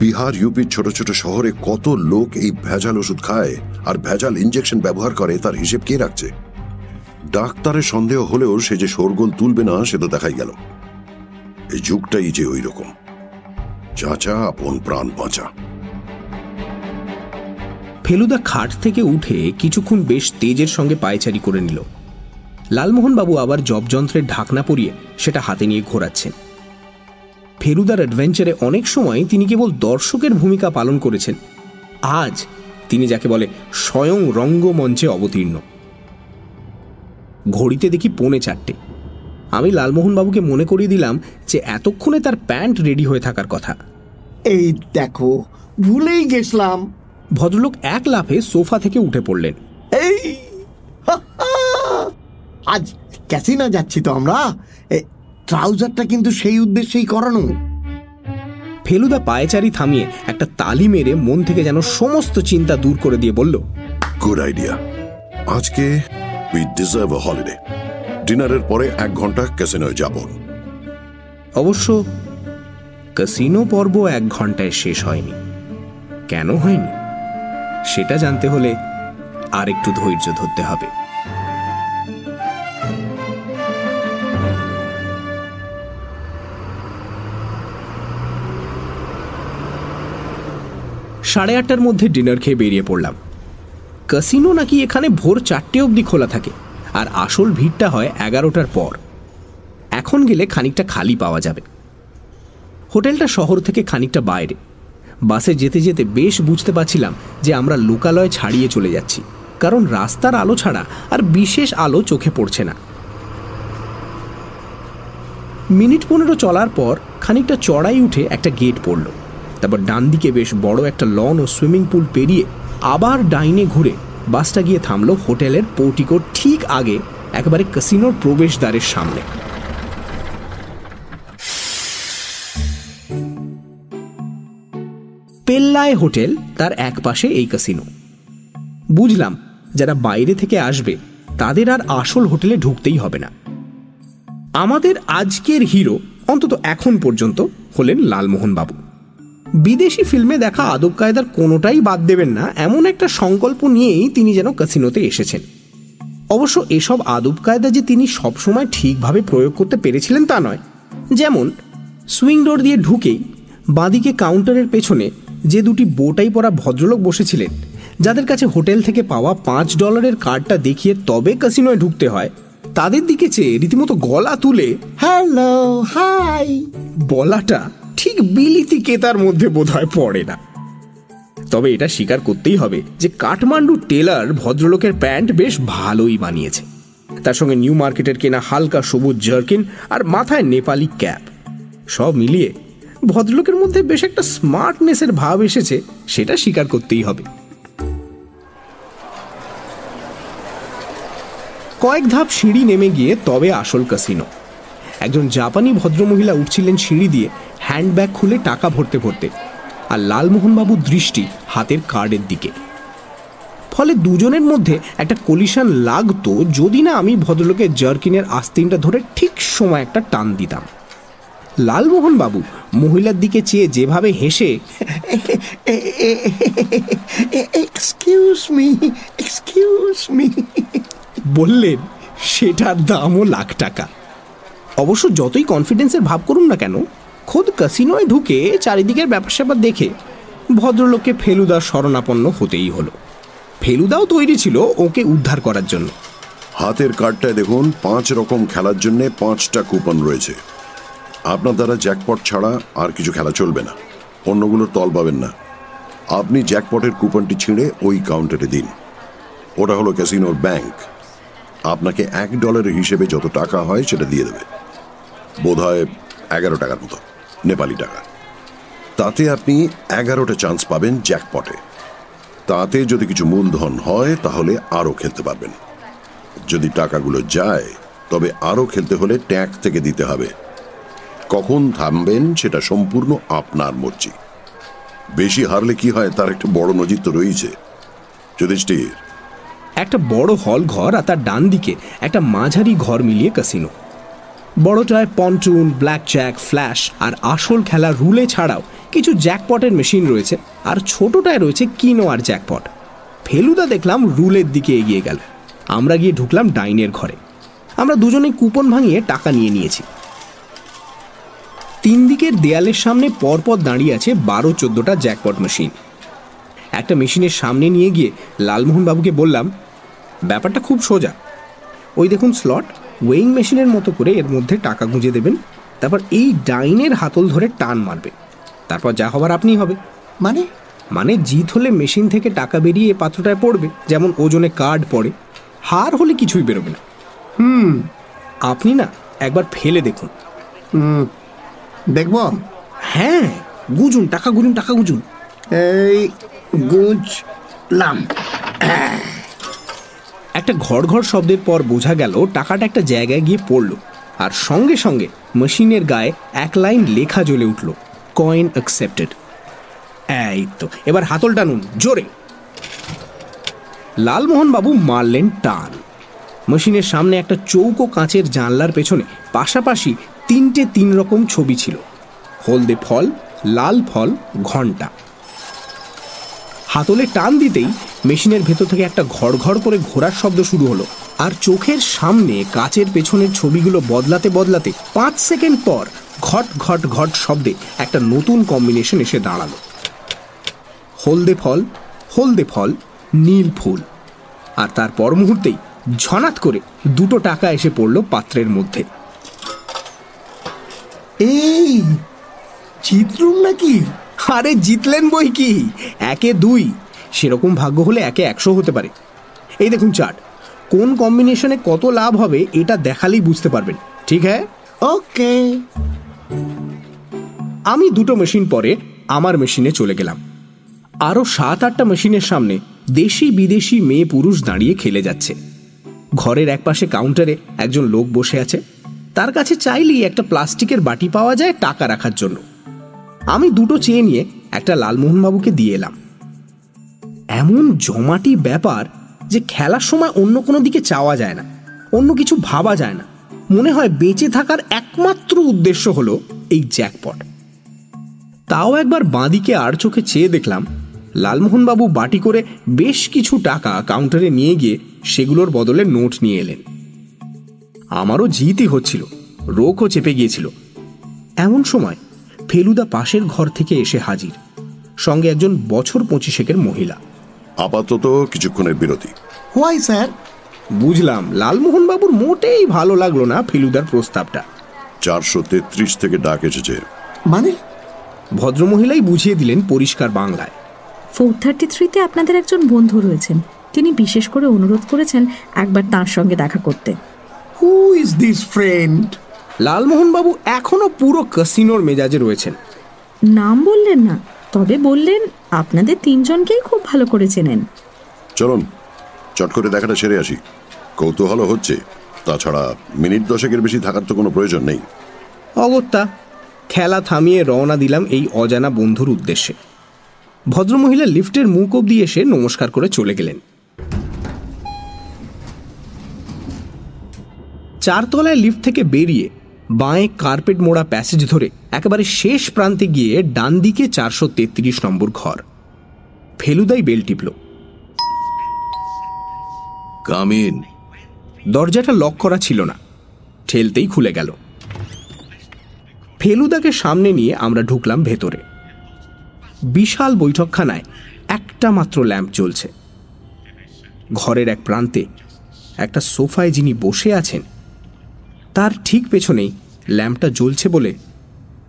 বিহার ইউপির ছোট ছোট শহরে কত লোক এই ভেজাল ওষুধ খায় আর ভেজাল ইঞ্জেকশন ব্যবহার করে, তার হিসেব কে রাখছে? ডাক্তারের সন্দেহ হলেও সে যে শোরগোল তুলবে না, সে তো দেখাই গেল। এই যুগটাই যে ওই রকম চাচা, আপন প্রাণ বাঁচা। ফেলুদা খাট থেকে উঠে কিছুক্ষণ বেশ তেজের সঙ্গে পায়চারি করে নিল। লালমোহনবাবু আবার জবযন্ত্রের ঢাকনা পরিয়ে সেটা হাতে নিয়ে ঘোরাচ্ছেন। ফেলুদার অ্যাডভেঞ্চারে অনেক সময় তিনি কেবল দর্শকের ভূমিকা পালন করেছেন। আজ তিনি যাকে বলে স্বয়ং রঙ্গমঞ্চে অবতীর্ণ। ঘড়িতে দেখি পৌনে চারটে। আমি লালমোহনবাবুকে মনে করিয়ে দিলাম যে এতক্ষণে তার প্যান্ট রেডি হয়ে থাকার কথা। এই দেখো, ভুলেই গেছিলাম। ভদ্রলোক এক লাফে সোফা থেকে উঠে পড়লেন। এই আজ ক্যাসিনো যাচ্ছি তো আমরা। এ, ট্রাউজারটা কিন্তু সেই উদ্দেশ্যেই করানো। ফেলুদা পায়চারি থামিয়ে একটা তালি মেরে মন থেকে যেন সমস্ত চিন্তা দূর করে দিয়ে বলল গুড আইডিয়া আজকে উই ডিজার্ভ আ হলিডে ডিনারের পরে এক ঘণ্টা ক্যাসিনোয় যাব। অবশ্য ক্যাসিনো পর্ব এক ঘন্টায় শেষ হয়নি। কেন হয়নি? সেটা জানতে হলে আর একটু ধৈর্য ধরতে হবে। সাড়ে আটটার মধ্যে ডিনার খেয়ে বেরিয়ে পড়লাম। কাসিনো নাকি এখানে ভোর চারটে অবধি খোলা থাকে, আর আসল ভিড়টা হয় এগারোটার পর। এখন গেলে খানিকটা খালি পাওয়া যাবে। হোটেলটা শহর থেকে খানিকটা বাইরে। বাসে যেতে যেতে বেশ বুঝতে পারছিলাম যে আমরা লোকালয় ছাড়িয়ে চলে যাচ্ছি, কারণ রাস্তার আলো ছাড়া আর বিশেষ আলো চোখে পড়ছে না। মিনিট পনেরো চলার পর খানিকটা চড়াই উঠে একটা গেট পড়ল, তারপর ডান দিকে বেশ বড় একটা লন ও সুইমিং পুল পেরিয়ে আবার ডাইনে ঘুরে বাসটা গিয়ে থামলো হোটেলের পোর্টিকোর ঠিক আগে একেবারে ক্যাসিনোর প্রবেশদ্বারের সামনে। পেল্লায় হোটেল তার এক পাশে এই ক্যাসিনো বুঝলাম, যারা বাইরে থেকে আসবে, তাদের আর আসল হোটেলে ঢুকতেই হবে না। আমাদের আজকের হিরো অন্তত এখন পর্যন্ত হলেন লালমোহন বাবু বিদেশি ফিল্মে দেখা আদব কায়দার কোনোটাই বাদ দেবেন না, এমন একটা সংকল্প নিয়েই তিনি যেন ক্যাসিনোতে এসেছেন। অবশ্য এসব আদব কায়দা যে তিনি সবসময় ঠিকভাবে প্রয়োগ করতে পেরেছিলেন তা নয়। যেমন, সুইং ডোর দিয়ে ঢুকেই বাঁদিকে কাউন্টারের পেছনে যে দুটি বোটাই পরা ভদ্রলোক বসেছিলেন, যাদের কাছে হোটেল থেকে পাওয়া পাঁচ ডলারের কার্ডটা দেখিয়ে তবে কাসিনোয় ঢুকতে হয়। তাদের দিকে চেয়ে রীতিমতো গলা তুলে, হ্যালো, হাই! বলাটা ঠিক বিলিতি কেতার মধ্যে বোধহয় পড়ে না। তবে এটা স্বীকার করতেই হবে যে কাঠমান্ডু টেলার ভদ্রলোকের প্যান্ট বেশ ভালোই বানিয়েছে। তার সঙ্গে নিউ মার্কেটের কেনা হালকা সবুজ জার্কিন আর মাথায় নেপালি ক্যাপ। সব মিলিয়ে ভদ্রলোকের মধ্যে বেশ একটা স্মার্টনেসের ভাব এসেছে, সেটা স্বীকার করতেই হবে। কয়েক ধাপ সিঁড়ি নেমে গিয়ে তবে আসল কাসিনো একজন জাপানি ভদ্রমহিলা উঠছিলেন সিঁড়ি দিয়ে হ্যান্ডব্যাগ খুলে টাকা ভরতে ভরতে, আর লালমোহনবাবুর দৃষ্টি হাতের কার্ডের দিকে। ফলে দুজনের মধ্যে একটা কলিশন লাগতো, যদি না আমি ভদ্রলোকের জার্কিনের আস্তিনটা ধরে ঠিক সময় একটা টান দিতাম। লালমোহন বাবু মহিলার দিকে চেয়ে যেভাবে হেসে এক্সকিউজ মি এক্সকিউজ মি বললেন সেটার দামও লাখ টাকা। অবশ্য যতই কনফিডেন্সের ভাব করুন না কেন খোদ কাসিনোয় ঢুকে চারিদিকের ব্যাপার স্যাপার দেখে ভদ্রলোককে ফেলুদার শরণাপন্ন হতেই হলো। ফেলুদাও তৈরি ছিল ওকে উদ্ধার করার জন্য। হাতের কার্ডটায় দেখুন পাঁচ রকম খেলার জন্য পাঁচটা কুপন রয়েছে। আপনার দ্বারা জ্যাকপট ছাড়া আর কিছু খেলা চলবে না। অন্যগুলোর তল পাবেন না। আপনি জ্যাকপটের কুপনটি ছিঁড়ে ওই কাউন্টারে দিন। ওটা হলো ক্যাসিনোর ব্যাংক আপনাকে এক ডলারের হিসেবে যত টাকা হয় সেটা দিয়ে দেবে। বোধ হয় এগারো টাকার মতো, নেপালি টাকা। তাতে আপনি এগারোটা চান্স পাবেন জ্যাকপটে তাতে যদি কিছু মূলধন হয়, তাহলে আরও খেলতে পারবেন। যদি টাকাগুলো যায়, তবে আরও খেলতে হলে ট্যাগ থেকে দিতে হবে। কখন থামবেন সেটা সম্পূর্ণ আপনার মর্জি। বেশি হারলে কি হয় তার একটা বড় নজির তো রয়েছে। যুধিষ্ঠির। একটা বড় হল ঘর আর তার ডান দিকে একটা মাঝারি ঘর মিলিয়ে কাসিনো বড়টায় পন্টুন ব্ল্যাক জ্যাক ফ্ল্যাশ আর আসল খেলা রুলে ছাড়াও কিছু জ্যাকপটের মেশিন রয়েছে আর ছোটটায় রয়েছে কিনো আর জ্যাকপট ফেলুদা দেখলাম রুলের দিকে এগিয়ে গেল। আমরা গিয়ে ঢুকলাম ডাইনের ঘরে। আমরা দুজনেই কুপন ভাঙিয়ে টাকা নিয়ে নিয়েছি। তিন দিকের দেয়ালের সামনে পরপর দাঁড়িয়ে আছে বারো চোদ্দটা জ্যাকপট মেশিন। একটা মেশিনের সামনে নিয়ে গিয়ে লালমোহন বাবুকে বললাম ব্যাপারটা খুব সোজা। ওই দেখুন স্লট ওয়েইং মেশিনের মতো করে এর মধ্যে টাকা গুঁজে দেবেন তারপর এই ডাইনের হাতল ধরে টান মারবে তারপর যা হবার আপনি হবে। মানে? মানে জিত হলে মেশিন থেকে টাকা বেরিয়ে এ পাত্রটায় পড়বে যেমন ওজনে কার্ড পড়ে। হার হলে কিছুই বেরোবে না। হুম। আপনি না একবার ফেলে দেখুন। হুম। দেখব? হ্যাঁ গুজুন টাকা গুজুন টাকা গুজুন। এই গুজলাম। একটা ঘড় ঘড় শব্দের পর বোঝা গেল টাকাটা একটা জায়গায় গিয়ে পড়ল। আর সঙ্গে সঙ্গে মেশিনের গায়ে এক লাইন লেখা জ্বলে উঠল কয়েন অ্যাকসেপ্টেড এই তো এবার হাতল টানুন জোরে। লালমোহন বাবু মারলেন টান। মেশিনের সামনে একটা চৌকো কাঁচের জানলার পেছনে পাশাপাশি তিনটে তিন রকম ছবি ছিল। হলদে ফল, লাল ফল, ঘণ্টা। হাতলে টান দিতেই মেশিনের ভেতর থেকে একটা ঘড় ঘড় করে ঘোরার শব্দ শুরু হলো। আর চোখের সামনে কাচের পেছনের ছবিগুলো বদলাতে বদলাতে পাঁচ সেকেন্ড পর ঘট ঘট ঘট শব্দে একটা নতুন কম্বিনেশন এসে দাঁড়াল। হলদে ফল হলদে ফল, নীল ফুল। আর তার পর মুহূর্তেই ঝনাত করে দুটো টাকা এসে পড়ল পাত্রের মধ্যে। এই চিত্রুম নাকি? আরে জিতলেন বই কি? একে দুই। সেরকম ভাগ্য হলে একে একশো হতে পারে। এই দেখুন চার্ট। কোন কম্বিনেশনে কত লাভ হবে এটা দেখালেই বুঝতে পারবেন। ঠিক হ্যাঁ? ওকে। আমি দুটো মেশিন পরে আমার মেশিনে চলে গেলাম। আরও সাত আটটা মেশিনের সামনে দেশি বিদেশি মেয়ে পুরুষ দাঁড়িয়ে খেলে যাচ্ছে। ঘরের একপাশে কাউন্টারে একজন লোক বসে আছে। তার কাছে চাইলেই একটা প্লাস্টিকের বাটি পাওয়া যায় টাকা রাখার জন্য। আমি দুটো চেয়ে নিয়ে একটা লালমোহনবাবুকে দিয়ে এলাম। এমন জমাটি ব্যাপার যে খেলার সময় অন্য কোনো দিকে চাওয়া যায় না, অন্য কিছু ভাবা যায় না। মনে হয় বেঁচে থাকার একমাত্র উদ্দেশ্য হলো এই জ্যাকপট। তাও একবার বাঁদিকে আর চোখে চেয়ে দেখলাম, লালমোহনবাবু বাটি করে বেশ কিছু টাকা কাউন্টারে নিয়ে গিয়ে সেগুলোর বদলে নোট নিয়ে এলেন। আমারও জিতই হচ্ছিল রোগও চেপে গিয়েছিল। এমন সময় ফেলুদা পাশের ঘর থেকে এসে হাজির সঙ্গে একজন বছর পঁচিশেকের মহিলা। আপাতত কিছুক্ষণের বিরতি। Why sir? বুঝলাম লালমোহনবাবুর মোটেই ভালো লাগল না ফেলুদার প্রস্তাবটা। চারশো তেত্রিশ থেকে ডাক এসেছে। মানে? ভদ্রমহিলাই বুঝিয়ে দিলেন পরিষ্কার বাংলায়। ফোর থার্টি থ্রিতে আপনাদের একজন বন্ধু রয়েছেন। তিনি বিশেষ করে অনুরোধ করেছেন একবার তার সঙ্গে দেখা করতে। Who is this friend Lalmohanbabu এখনও পুরো কাসিনোর মেজাজে রয়েছেন। নাম বললেন না তবে বললেন আপনাদের তিনজনকেই খুব ভালো করে চেনেন। চলুন চট করে দেখাটা সেরে আসি। কৌতূহল হচ্ছে তাছাড়া মিনিট দশেকের বেশি থাকার তো কোনো প্রয়োজন নেই। অগত্যা খেলা থামিয়ে রওনা দিলাম এই অজানা বন্ধুর উদ্দেশ্যে। ভদ্রমহিলা লিফটের মুখ অব্দি এসে নমস্কার করে চলে গেলেন। চারতলায় লিফট থেকে বেরিয়ে বাঁয়ে কার্পেট মোড়া প্যাসেজ ধরে একেবারে শেষ প্রান্তে গিয়ে ডান দিকে চারশো তেত্রিশ নম্বর ঘর। ফেলুদাই বেল টিপল। কামিন দরজাটা লক করা ছিল না। ঠেলতেই খুলে গেল। ফেলুদাকে সামনে নিয়ে আমরা ঢুকলাম ভেতরে। বিশাল বৈঠকখানায় একটা মাত্র ল্যাম্প জ্বলছে। ঘরের এক প্রান্তে একটা সোফায় যিনি বসে আছেন তার ঠিক পেছনেই ল্যাম্পটা জ্বলছে বলে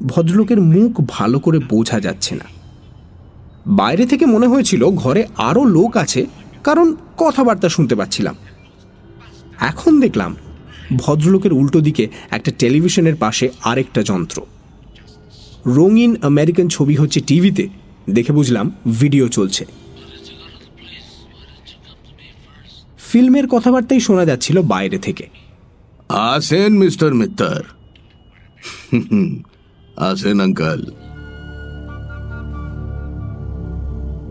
ভদ্রলোকের মুখ ভালো করে বোঝা যাচ্ছে না। বাইরে থেকে মনে হয়েছিল ঘরে আরও লোক আছে, কারণ কথাবার্তা শুনতে পাচ্ছিলাম। এখন দেখলাম ভদ্রলোকের উল্টো দিকে একটা টেলিভিশনের পাশে আরেকটা যন্ত্র। রঙিন আমেরিকান ছবি হচ্ছে টিভিতে, দেখে বুঝলাম ভিডিও চলছে। ফিল্মের কথাবার্তাই শোনা যাচ্ছিল বাইরে থেকে। আসেন মিস্টার মিত্তর আসেন আঙ্কাল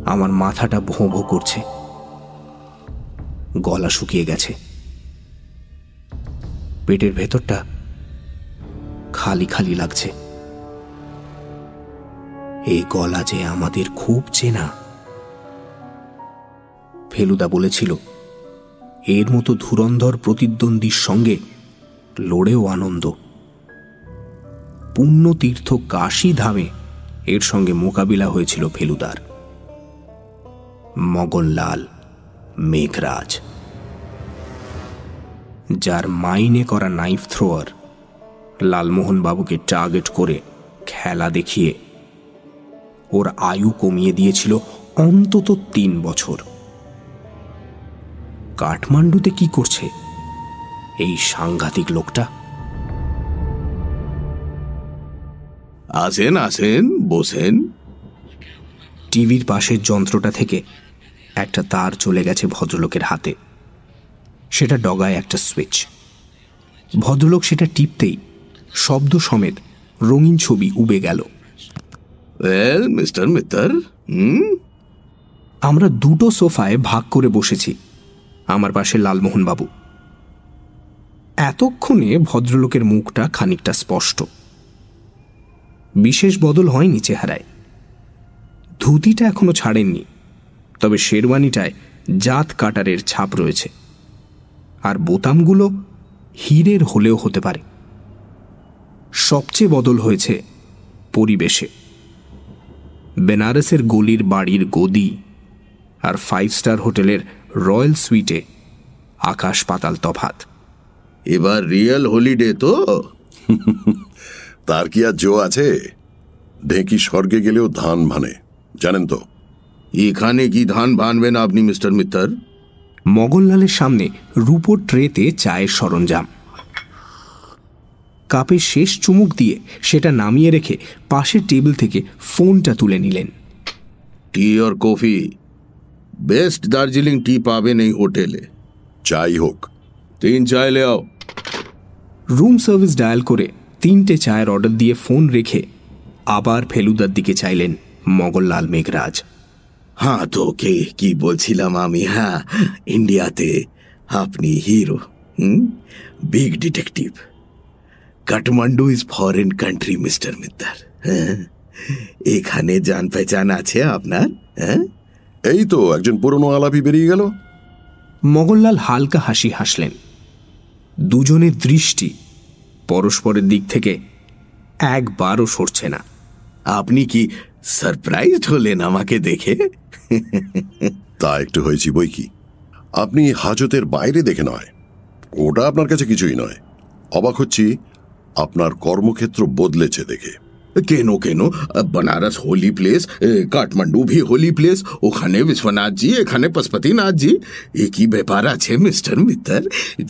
আমার মাথাটা ভোঁ ভোঁ করছে। গলা শুকিয়ে গেছে। পেটের ভেতরটা খালি খালি লাগছে। এই গলা যে আমাদের খুব চেনা। ফেলুদা বলেছিল, এর মতো ধুরন্ধর প্রতিদ্বন্দ্বীর সঙ্গে লড়েও আনন্দ। পুণ্যতীর্থ কাশী ধামে এর সঙ্গে মোকাবিলা হয়েছিল ফেলুদার। মগনলাল মেঘরাজ। যার মাইনে করা নাইফ থ্রোয়ার লালমোহন বাবুকে টার্গেট করে খেলা দেখিয়ে ওর আয়ু কমিয়ে দিয়েছিল অন্তত তিন বছর। কাঠমান্ডুতে কি করছে? এই সাংঘাতিক লোকটা? আসেন আসেন বসেন। টিভির পাশের যন্ত্রটা থেকে একটা তার চলে গেছে ভদ্রলোকের হাতে। সেটা ডগায় একটা সুইচ ভদ্রলোক সেটা টিপতেই শব্দ সমেত রঙিন ছবি উবে গেল। Well mister Mitter hmm? আমরা দুটো সোফায় ভাগ করে বসেছি আমার পাশে লালমোহন বাবু এতক্ষণে ভদ্রলোকের মুখটা খানিকটা স্পষ্ট। বিশেষ বদল হয়নি চেহারায়। ধুতিটা এখনও ছাড়েননি, তবে শেরওয়ানিটায় জাত কাটারের ছাপ রয়েছে। আর বোতামগুলো হীরের হলেও হতে পারে। সবচেয়ে বদল হয়েছে পরিবেশে। বেনারসের গলির বাড়ির গদি আর ফাইভ স্টার হোটেলের রয়্যাল সুইটে আকাশ পাতাল তফাত। এবার রিয়েল হলিডে তো। তার কি আর জো আছে? ঢেঁকি স্বর্গে গেলেও ধান ভানে জানেন তো। এখানে কি ধান ভানবেন আপনি মিস্টার মিত্তর? মগনলালের সামনে রূপোর ট্রেতে চায়ের সরঞ্জাম। কাপে শেষ চুমুক দিয়ে সেটা নামিয়ে রেখে পাশের টেবিল থেকে ফোনটা তুলে নিলেন। Tea or coffee? Best Darjeeling tea পাবেন এই হোটেলে। চাই হোক তিন লে আও। রুম সার্ভিস ডায়াল করে তিনটে চায়ের অর্ডার দিয়ে ফোন রেখে আবার ফেলুদার দিকে চাইলেন মগনলাল মেঘরাজ। হ্যাঁ তো কে কি বলছিলাম আমি হ্যাঁ? ইন্ডিয়াতে আপনি hero hmm? Big detective Kathmandu is foreign country mister Mitter হ্যাঁ? এখানে জান পেচান আছে আপনার হ্যাঁ? এই তো একজন পুরনো আলাপি বেরিয়ে গেল। মগনলাল হালকা হাসি হাসলেন। দুজনের দৃষ্টি পরস্পরের দিক থেকে একবারও সরছে না। আপনি কি সারপ্রাইজড হলেন আমাকে দেখে? তা একটু হয়েছি বই কি? আপনি হাজতের বাইরে দেখে নয়। ওটা আপনার কাছে কিছুই নয়। অবাক হচ্ছি, আপনার কর্মক্ষেত্র বদলেছে দেখে। কেন কেন? বনারস হোলি প্লেস কাঠমান্ডু ভি হোলি প্লেস ওখানে বিশ্বনাথজি এখানে পশুপতিনাথজি। একই ব্যাপার আছে মিস্টার মিত্তর?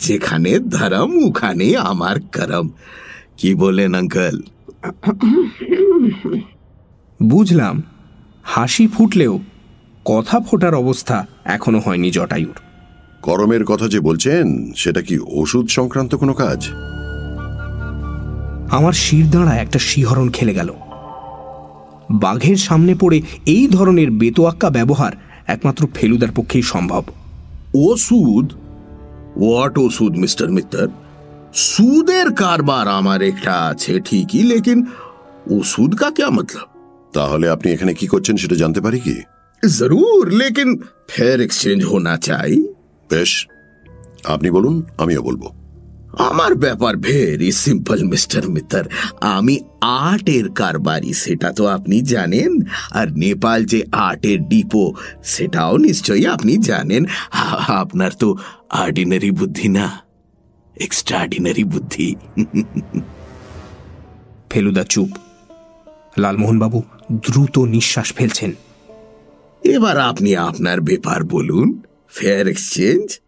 যেখানে ধরম ওখানে আমার করম। কি বলেন অঙ্কল বুঝলাম। হাসি ফুটলেও কথা ফোটার অবস্থা এখনও হয়নি জটায়ুর। করমের কথা যে বলছেন সেটা কি ওষুধ সংক্রান্ত কোনো কাজ? আমার শির দাঁড়া একটা শিহরণ খেলে গেল। বাঘের সামনে পড়ে এই ধরনের বেতোয়াক্কা ব্যবহার একমাত্র ফেলুদার পক্ষেই সম্ভব। ও সুদ হোয়াট ও সুদ মিস্টার মিত্তর সুদের কারবার আমার একটা আছে ঠিকই লেকিন ও সুদ কা কে মতলব? তাহলে আপনি এখানে কি করছেন সেটা জানতে পারি কি? জরুর লেকিন ফের এক্সচেঞ্জ হোনা চাই। বেশ আপনি বলুন আমিও বলব। আমার ব্যাপার ভেরি সিম্পল মিস্টার মিত্তর। আমি আর্টের কারবারি সেটা তো আপনি জানেন। আর নেপাল যে আর্টের ডিপো সেটাও নিশ্চয়ই আপনি জানেন। আপনার তো অর্ডিনারি বুদ্ধি না? এক্সট্রাঅর্ডিনারি বুদ্ধি। ফেলুদা চুপ। লালমোহনবাবু দ্রুত নিঃশ্বাস ফেলছেন। এবার আপনি আপনার ব্যাপার বলুন। ফেয়ার এক্সচেঞ্জ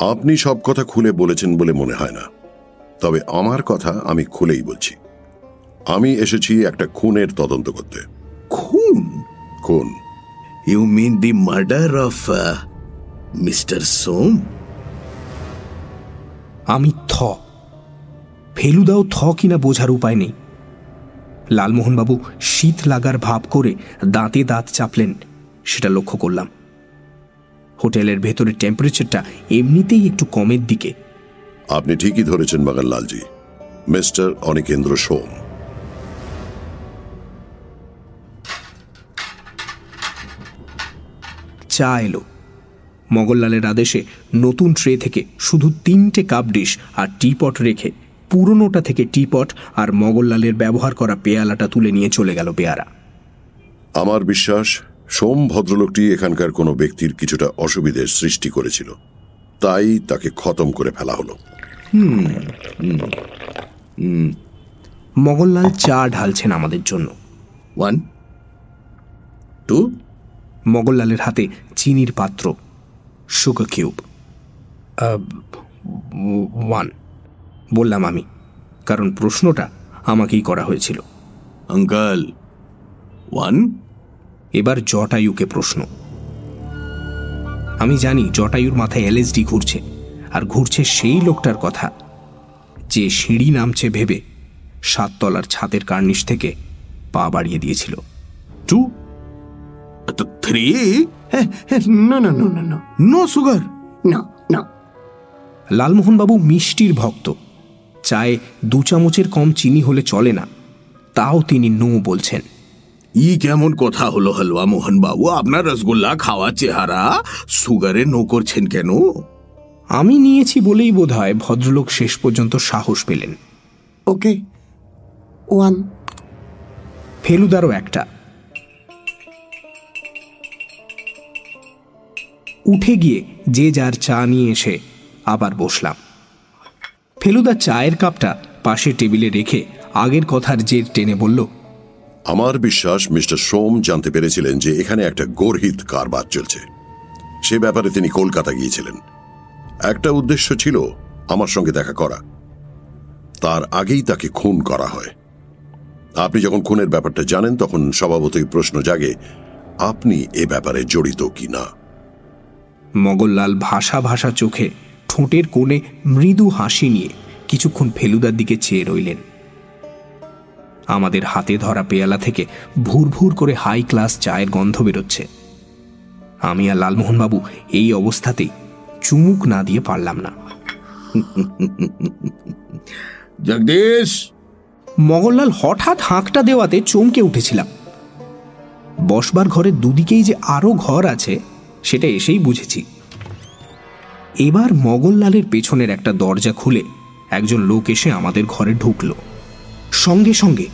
আপনি সব কথা খুলে বলেছেন বলে মনে হয় না। তবে আমার কথা আমি খুলেই বলছি। আমি এসেছি একটা খুনের তদন্ত করতে। খুন? খুন। You mean the murder of mister Som আমি থ। ফেলুদাও থ কিনা বোঝার উপায় নেই। লালমোহনবাবু শীত লাগার ভাব করে দাঁতে দাঁত চাপলেন সেটা লক্ষ্য করলাম। হোটেলের ভেতরে টেম্পারেচারটা এমনিতেই একটু কমের দিকে। আপনি ঠিকই ধরেছেন বাগানলালজি মিস্টার অনিকেন্দ্র সোম। চা এলো। মগনলালের আদেশে নতুন ট্রে থেকে শুধু তিনটে কাপ ডিশ আর টিপট রেখে পুরনোটা থেকে টিপট আর মগনলালের ব্যবহার করা পেয়ালাটা তুলে নিয়ে চলে গেল পেয়ারা। আমার বিশ্বাস সোম ভদ্রলোকটি এখানকার কোনো ব্যক্তির কিছুটা অসুবিধের সৃষ্টি করেছিল। তাই তাকে খতম করে ফেলা হলো। মগনলাল চা ঢালছেন আমাদের জন্য। One two. মগনলালের হাতে চিনির পাত্র সুগার কিউব। ওয়ান বললাম আমি কারণ প্রশ্নটা আমাকেই করা হয়েছিল। Uncle one. এবার জটায়ুকে প্রশ্ন। আমি জানি জটায়ুর মাথায় এলএসডি ঘুরছে আর ঘুরছে সেই লোকটার কথা। যে সিঁড়ি নামছে ভেবে সাততলার ছাদের কার্নিশ থেকে পা বাড়িয়ে দিয়েছিল। Two? Three? No no no no no. No sugar না না। লালমোহনবাবু মিষ্টির ভক্ত। চায়ে দু চামচের কম চিনি হলে চলে না তাও তিনি নো বলছেন। ই কেমন কথা হলো হালুয়া মোহন বাবু আপনার রসগোল্লা খাওয়া চেহারা সুগারে নো করছেন কেন? আমি নিয়েছি বলেই বোধ হয় ভদ্রলোক শেষ পর্যন্ত সাহস পেলেন। Okay one. ফেলুদারও একটা। উঠে গিয়ে যে যার চা নিয়ে এসে আবার বসলাম। ফেলুদা চায়ের কাপটা পাশে টেবিলে রেখে আগের কথার জের টেনে বলল আমার বিশ্বাস মিস্টার সোম জানতে পেরেছিলেন যে এখানে একটা গর্হিত কারবার চলছে। সে ব্যাপারে তিনি কলকাতা গিয়েছিলেন। একটা উদ্দেশ্য ছিল আমার সঙ্গে দেখা করা। তার আগেই তাকে খুন করা হয়। আপনি যখন খুনের ব্যাপারটা জানেন, তখন স্বভাবতই প্রশ্ন জাগে, আপনি এ ব্যাপারে জড়িত কি না? মগনলাল ভাষা ভাষা চোখে ঠোঁটের কোণে মৃদু হাসি নিয়ে কিছুক্ষণ ফেলুদার দিকে চেয়ে রইলেন। আমাদের হাতে ধরা পেয়ালা থেকে ভুর ভুর করে হাই ক্লাস চায়ের গন্ধ বেরোচ্ছে। আমি আর লালমোহনবাবু এই অবস্থাতেই চুমুক না দিয়ে পারলাম না। জগদীশ! মগনলাল হঠাৎ হাঁকটা দেওয়াতে চমকে উঠেছিলাম। বসবার ঘরের দুদিকেই যে আরও ঘর আছে সেটা এসেই বুঝেছি। এবার মগনলালের পেছনের একটা দরজা খুলে একজন লোক এসে আমাদের ঘরে ঢুকল। সঙ্গে সঙ্গে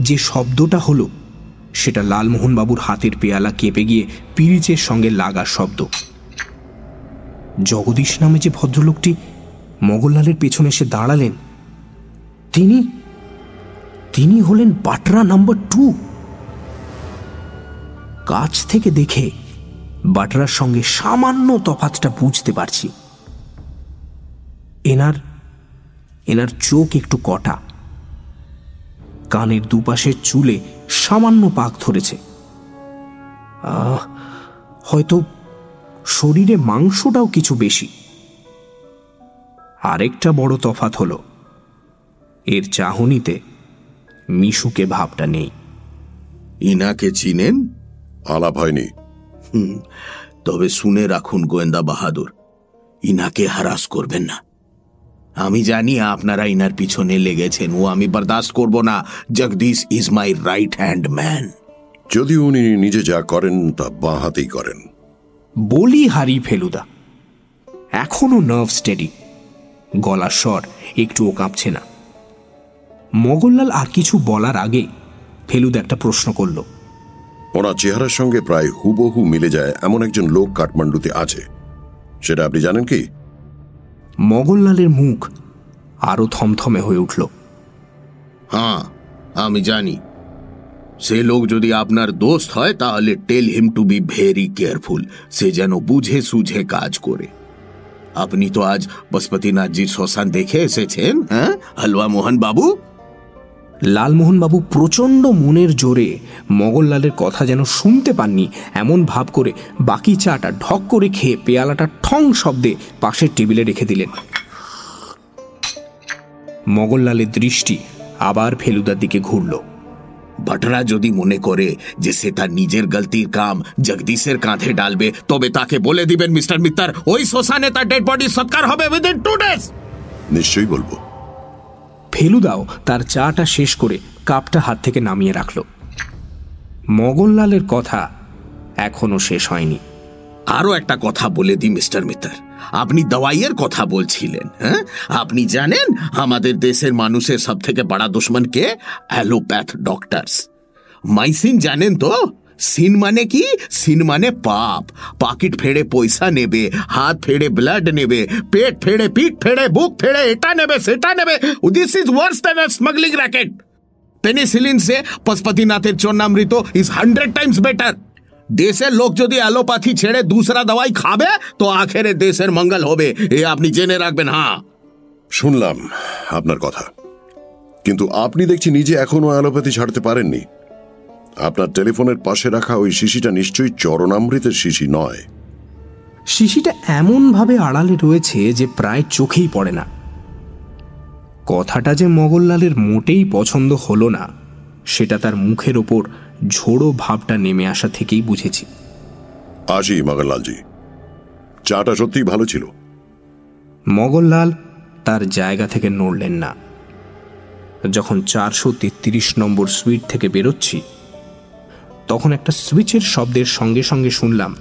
যে শব্দটা হলো, সেটা লালমোহনবাবুর হাতের পেয়ালা কেঁপে গিয়ে পিরিচের সঙ্গে লাগার শব্দ। জগদীশ নামে যে ভদ্রলোকটি মগনলালের পেছনে এসে দাঁড়ালেন, তিনি তিনি হলেন বাটরা নাম্বার টু। কাছ থেকে দেখে বাটরার সঙ্গে সামান্য তফাতটা বুঝতে পারছি। এনার এনার চোখ একটু কটা। কানের দুপাশের চুলে সামান্য পাক ধরেছে। হয়তো শরীরে মাংসটাও কিছু বেশি। আরেকটা বড় তফাত হলো, এর চাহনিতে মিশুকে ভাবটা নেই। ইনাকে চিনেন? আলাপ হয়নি। তবে শুনে রাখুন গোয়েন্দা বাহাদুর, ইনাকে হারাস করবেন না। আমি জানি আপনারা ইনার পিছনে লেগেছেন। ও আমি বরদাস্ত করব না। Jagdish is my right hand man যদি উনি নিজে যা করেন তা বাঁ হাতেই করেন। বলি হারি ফেলুদা। এখনও নার্ভ স্টেডি গলার স্বর একটুও কাঁপছে না। মগনলাল আর কিছু বলার আগে ফেলুদা একটা প্রশ্ন করল। ওনার চেহারার সঙ্গে প্রায় হুবহু মিলে যায় এমন একজন লোক কাঠমান্ডুতে আছে। সেটা আপনি জানেন কি? মগনলালের মুখ আরও থমথমে হয়ে উঠল। হ্যাঁ আমি জানি। সে লোক যদি আপনার দোস্ত হয়, তাহলে tell him to be very careful সে যেন বুঝে সুঝে কাজ করে। আপনি তো আজ বসপতিনাথজির শ্মশান দেখে এসেছেন হ্যাঁ? হালুয়া মোহন বাবু? লালমোহনবাবু প্রচণ্ড মনের জোরে মগনলালের কথা যেন শুনতে পাননি এমন ভাব করে বাকি চাটা ঢক করে খেয়ে পেয়ালাটা ঠং শব্দে পাশের টেবিলে রেখে দিলেন। মগনলালের দৃষ্টি আবার ফেলুদার দিকে ঘুরল। ভটরা যদি মনে করে যে সে তার নিজের গলতির কাম জগদীশের কাঁধে ডালবে তবে তাকে বলে দিবেন মিস্টার মিত্তার ওই শ্মশানে তার ডেড বডি সৎকার হবে উইদিন টু ডেজ নিশ্চয়ই বলব। ফেলুদাও তার চাটা শেষ করে কাপটা হাত থেকে নামিয়ে রাখল। মগনলালের কথা এখনও শেষ হয়নি। আরও একটা কথা বলে দিই, মিস্টার মিত্তার আপনি দাওয়াইয়ের কথা বলছিলেন হ্যাঁ? আপনি জানেন আমাদের দেশের মানুষের সব থেকে বড় দুশ্মন কে? Allopath doctors. মাইসিন জানেন তো? সিন মানে কি? সিন মানে পাপ। পাকিট ফেড়ে পয়সা নেবে, হাত ফেড়ে ব্লাড নেবে, পেট ফেড়ে পিঠ ফেড়ে, বুক ফেড়ে, এটা নেবে, সেটা নেবে। This is worse than smuggling racket penicillin সে পশুপতিনাথের চন্নামৃত ইজ হান্ড্রেড টাইমস বেটার দেশের লোক যদি অ্যালোপ্যাথি ছেড়ে দুসরা দওয়াই খাবে, তো আখেরে দেশের মঙ্গল হবে। এ আপনি জেনে রাখবেন হ্যাঁ। শুনলাম আপনার কথা। কিন্তু আপনি দেখছি নিজে এখনও অ্যালোপ্যাথি ছাড়তে পারেননি। আপনার টেলিফোনের পাশে রাখা ওই শিশিটা নিশ্চয়ই চরণামৃতের শিশি নয়। শিশিটা এমনভাবে আড়ালে রয়েছে যে প্রায় চোখেই পড়ে না। কথাটা যে মগনলালের মোটেই পছন্দ হলো না সেটা তার মুখের ওপর ঝোড়ো ভাবটা নেমে আসা থেকেই বুঝেছি। আসি মগনলালজি চাটা সত্যিই ভালো ছিল। মগনলাল তার জায়গা থেকে নড়লেন না। যখন চারশো তেত্রিশ নম্বর সুইট থেকে বেরোচ্ছি তখন একটা সুইচের শব্দের সঙ্গে সঙ্গে শুনলাম।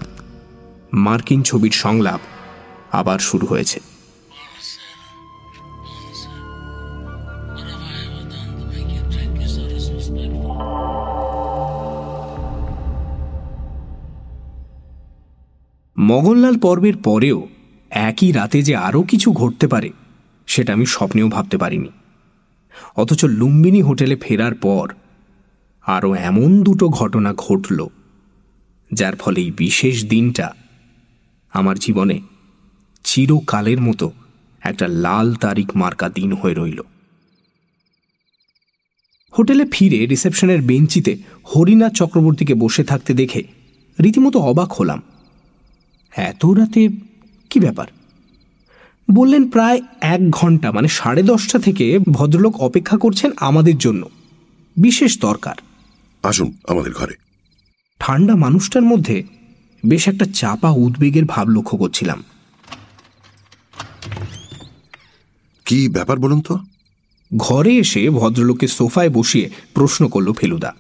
মার্কিন ছবির সংলাপ আবার শুরু হয়েছে। মগনলাল পর্বের পরেও একই রাতে যে আরও কিছু ঘটতে পারে, সেটা আমি স্বপ্নেও ভাবতে পারিনি। অথচ লুম্বিনী হোটেলে ফেরার পর আরও এমন দুটো ঘটনা ঘটল, যার ফলে এই বিশেষ দিনটা আমার জীবনে চিরকালের মতো একটা লাল তারিখ মার্কা দিন হয়ে রইল। হোটেলে ফিরে রিসেপশনের বেঞ্চিতে হরিনাথ চক্রবর্তীকে বসে থাকতে দেখে রীতিমতো অবাক হলাম। এত রাতে কি ব্যাপার? বললেন প্রায় এক ঘণ্টা মানে সাড়ে দশটা থেকে ভদ্রলোক অপেক্ষা করছেন আমাদের জন্য, বিশেষ দরকার। আসুন আমাদের ঘরে। ঠান্ডা মানুষটার মধ্যে বেশ একটা চাপা উদ্বেগের ভাব লক্ষ্য করছিলাম। কি ব্যাপার বলুন তো? ঘরে এসে ভদ্রলোককে সোফায় বসিয়ে প্রশ্ন করল ফেলুদা।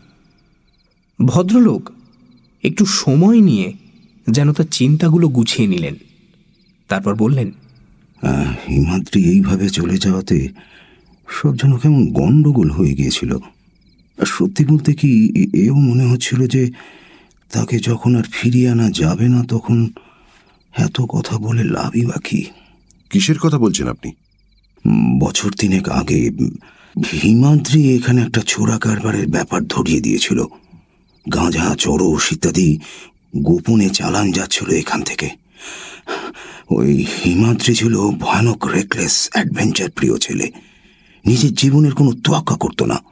ভদ্রলোক একটু সময় নিয়ে যেন তার চিন্তাগুলো গুছিয়ে নিলেন। তারপর বললেন হিমাদ্রি এইভাবে চলে যাওয়াতে সব যেন কেমন গণ্ডগোল হয়ে গিয়েছিল। সত্যি বলতে কি এও মনে হচ্ছিল যে তাকে যখন আর ফিরিয়ে আনা যাবে না তখন এত কথা বলে লাভই বাকি কিসের কথা বলছেন আপনি? বছর তিনেক আগে হিমাদ্রি এখানে একটা চোরা কারবারের ব্যাপার ধরিয়ে দিয়েছিল। গাঁজা চরস ইত্যাদি গোপনে চালান যাচ্ছিল এখান থেকে। ওই হিমাদ্রি ছিল ভয়ানক রেকলেস অ্যাডভেঞ্চার প্রিয় ছেলে। নিজের জীবনের কোনো তোয়াক্কা করতো না।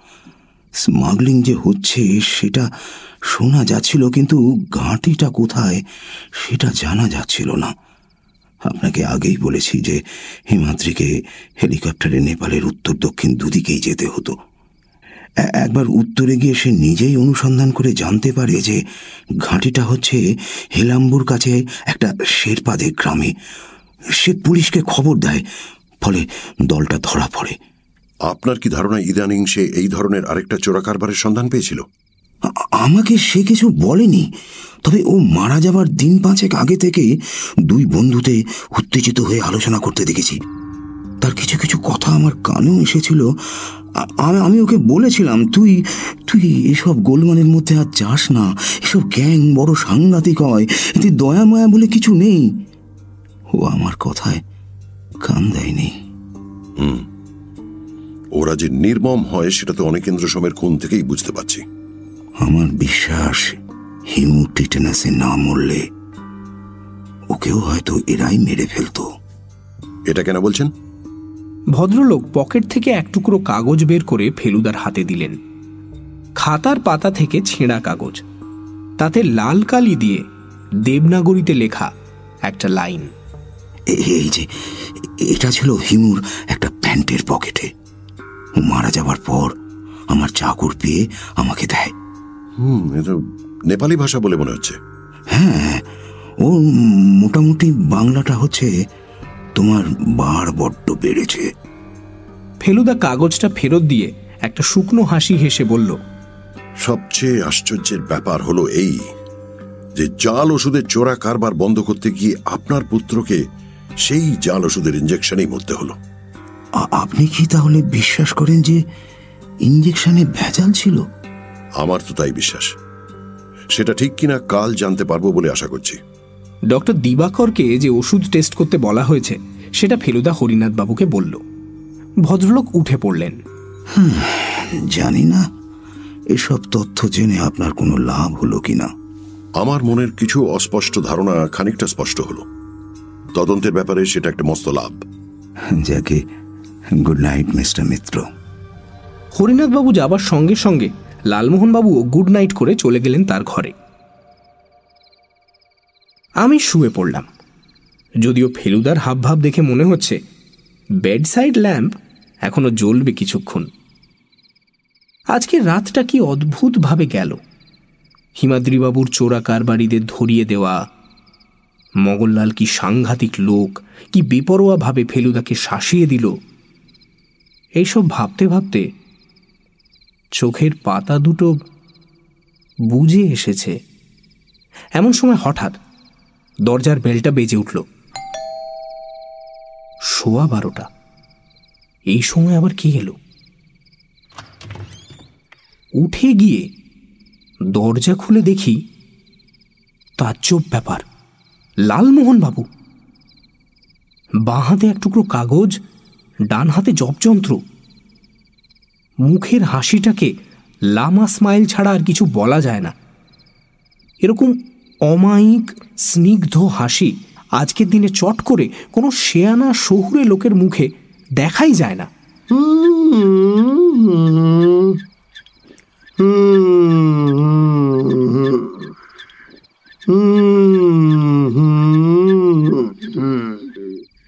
স্মাগলিং যে হচ্ছে, সেটা শোনা যাচ্ছিল, কিন্তু ঘাঁটিটা কোথায় সেটা জানা যাচ্ছিল না। আপনাকে আগেই বলেছি যে হিমাদ্রিকে হেলিকপ্টারে নেপালের উত্তর, দক্ষিণ দুদিকেই যেতে হতো। একবার উত্তরে গিয়ে সে নিজেই অনুসন্ধান করে জানতে পারে যে ঘাঁটিটা হচ্ছে হেলাম্বুর কাছে একটা শেরপাদের গ্রামে। সে পুলিশকে খবর দেয়, ফলে দলটা ধরা পড়ে। আপনার কি ধারণা ইদানিং সে এই ধরনের আরেকটা চোরা কারবারের সন্ধান পেয়েছিল? আমাকে সে কিছু বলেনি। তবে ও মারা যাবার দিন পাঁচেক আগে থেকে দুই বন্ধুতে উত্তেজিত হয়ে আলোচনা করতে দেখেছি। তার কিছু কিছু কথা আমার কানেও এসেছিল। আমি আমি ওকে বলেছিলাম তুই তুই এসব গোলমালের মধ্যে আর যাস না। এসব গ্যাং বড় সাংঘাতিক হয়। এতে দয়া মায়া বলে কিছু নেই। ও আমার কথায় কান দেয়নি। হুম। ওরা যে নির্মম হয় সেটা তো অনেকেন্দ্র সোমের খুন থেকেই বুঝতে পারছি। আমার বিশ্বাস হিমু টিটেনাসে না মরলে ওকেও হয়তো এরাই মেরে ফেলতো। এটা কেন বলছেন? ভদ্রলোক পকেট থেকে এক টুকরো কাগজ বের করে ফেলুদার হাতে দিলেন। খাতার পাতা থেকে ছেঁড়া কাগজ। তাতে লাল কালি দিয়ে দেবনাগরীতে লেখা একটা লাইন। এই যে এটা ছিল হিমুর একটা প্যান্টের পকেটে। মারা যাবার পর আমার চাকর পেয়ে আমাকে দেয়। হুম এ তো নেপালি ভাষা বলে মনে হচ্ছে। হ্যাঁ ও মোটামুটি বাংলাটা হচ্ছে তোমার বার বড্ড বেড়েছে। ফেলুদা কাগজটা ফেরত দিয়ে একটা শুকনো হাসি হেসে বলল সবচেয়ে আশ্চর্যের ব্যাপার হলো এই যে জাল ওষুধের চোরা কারবার বন্ধ করতে গিয়ে আপনার পুত্রকে সেই জাল ওষুধের ইঞ্জেকশনেই মরতে হলো। আপনি কি তাহলে বিশ্বাস করেন যে ইঞ্জেকশনে ভেজাল ছিল? আমার তো তাই বিশ্বাস। সেটা ঠিক কিনা কাল জানতে পারব বলে আশা করছি। ডক্টর দিবাকরকে যে ওষুধ টেস্ট করতে বলা হয়েছে সেটা ফেলুদা হরিনাথ বাবুকে বলল। ভদ্রলোক উঠে পড়লেন। জানি না। এসব তথ্য জেনে আপনার কোনো লাভ হলো কিনা? আমার মনের কিছু অস্পষ্ট ধারণা খানিকটা স্পষ্ট হলো। তদন্তের ব্যাপারে সেটা একটা মস্ত লাভ। যাকে good night mister Mitra Harinathbabu যাবার সঙ্গে সঙ্গে লালমোহনবাবুও গুড নাইট করে চলে গেলেন তার ঘরে। আমি শুয়ে পড়লাম। যদিও ফেলুদার হাবভাব দেখে মনে হচ্ছে বেড সাইড ল্যাম্প এখনও জ্বলবে কিছুক্ষণ। আজকে রাতটা কি অদ্ভুতভাবে গেল। হিমাদ্রিবাবুর চোরা কারবারিদের ধরিয়ে দেওয়া মগনলাল কি সাংঘাতিক লোক, কি বেপরোয়াভাবে ফেলুদাকে শাসিয়ে দিল এইসব ভাবতে ভাবতে চোখের পাতা দুটো বুঝে এসেছে। এমন সময় হঠাৎ দরজার বেলটা বেজে উঠল। শোয়া বারোটা। এই সময় আবার কি এলো? উঠে গিয়ে দরজা খুলে দেখি তাজ্জব ব্যাপার। লালমোহন বাবু বাঁ হাতে এক টুকরো কাগজ ডান হাতে জপযন্ত্র। মুখের হাসিটাকে লামা স্মাইল ছাড়া আর কিছু বলা যায় না। এরকম অমায়িক, স্নিগ্ধ হাসি আজকের দিনে চট করে কোনো শেয়ানা শহুরে লোকের মুখে দেখাই যায় না।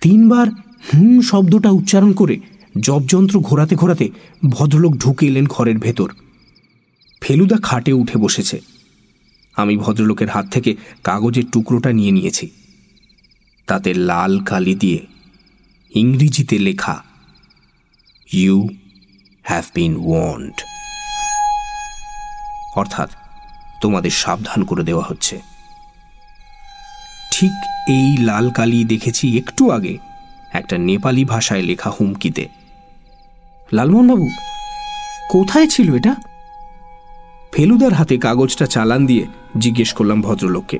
তিনবার হুম শব্দটা উচ্চারণ করে জবযন্ত্র ঘোরাতে ঘোরাতে ভদ্রলোক ঢুকে এলেন ঘরের ভেতর। ফেলুদা খাটে উঠে বসেছে। আমি ভদ্রলোকের হাত থেকে কাগজের টুকরোটা নিয়ে নিয়েছি। তাতে লাল কালি দিয়ে ইংরেজিতে লেখা ইউ হ্যাভ বিন ওয়ান্ড অর্থাৎ তোমাদের সাবধান করে দেওয়া হচ্ছে। ঠিক এই লাল কালি দেখেছি একটু আগে। একটা নেপালি ভাষায় লেখা হুমকিতে। লালমোহনবাবু, কোথায় ছিল এটা? ফেলুদার হাতে কাগজটা চালান দিয়ে জিজ্ঞেস করলাম ভদ্রলোককে।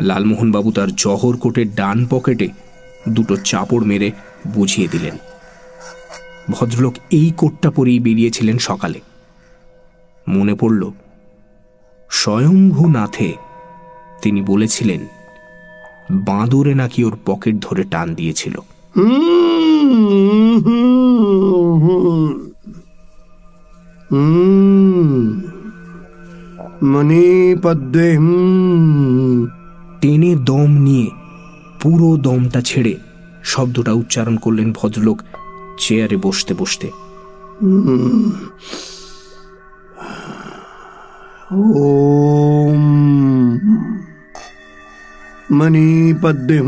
লালমোহনবাবু তার জহর কোটের ডান পকেটে দুটো চাপড় মেরে বুঝিয়ে দিলেন। ভদ্রলোক এই কোটটা পরেই বেরিয়েছিলেন সকালে। মনে পড়ল স্বয়ম্ভূনাথে তিনি বলেছিলেন বাঁদরে নাকি ওর পকেট ধরে টান দিয়েছিল। মনি টেনে দম নিয়ে পুরো দমটা ছেড়ে শব্দটা উচ্চারণ করলেন ভদ্রলোক চেয়ারে বসতে বসতে। ওম। পদ্মে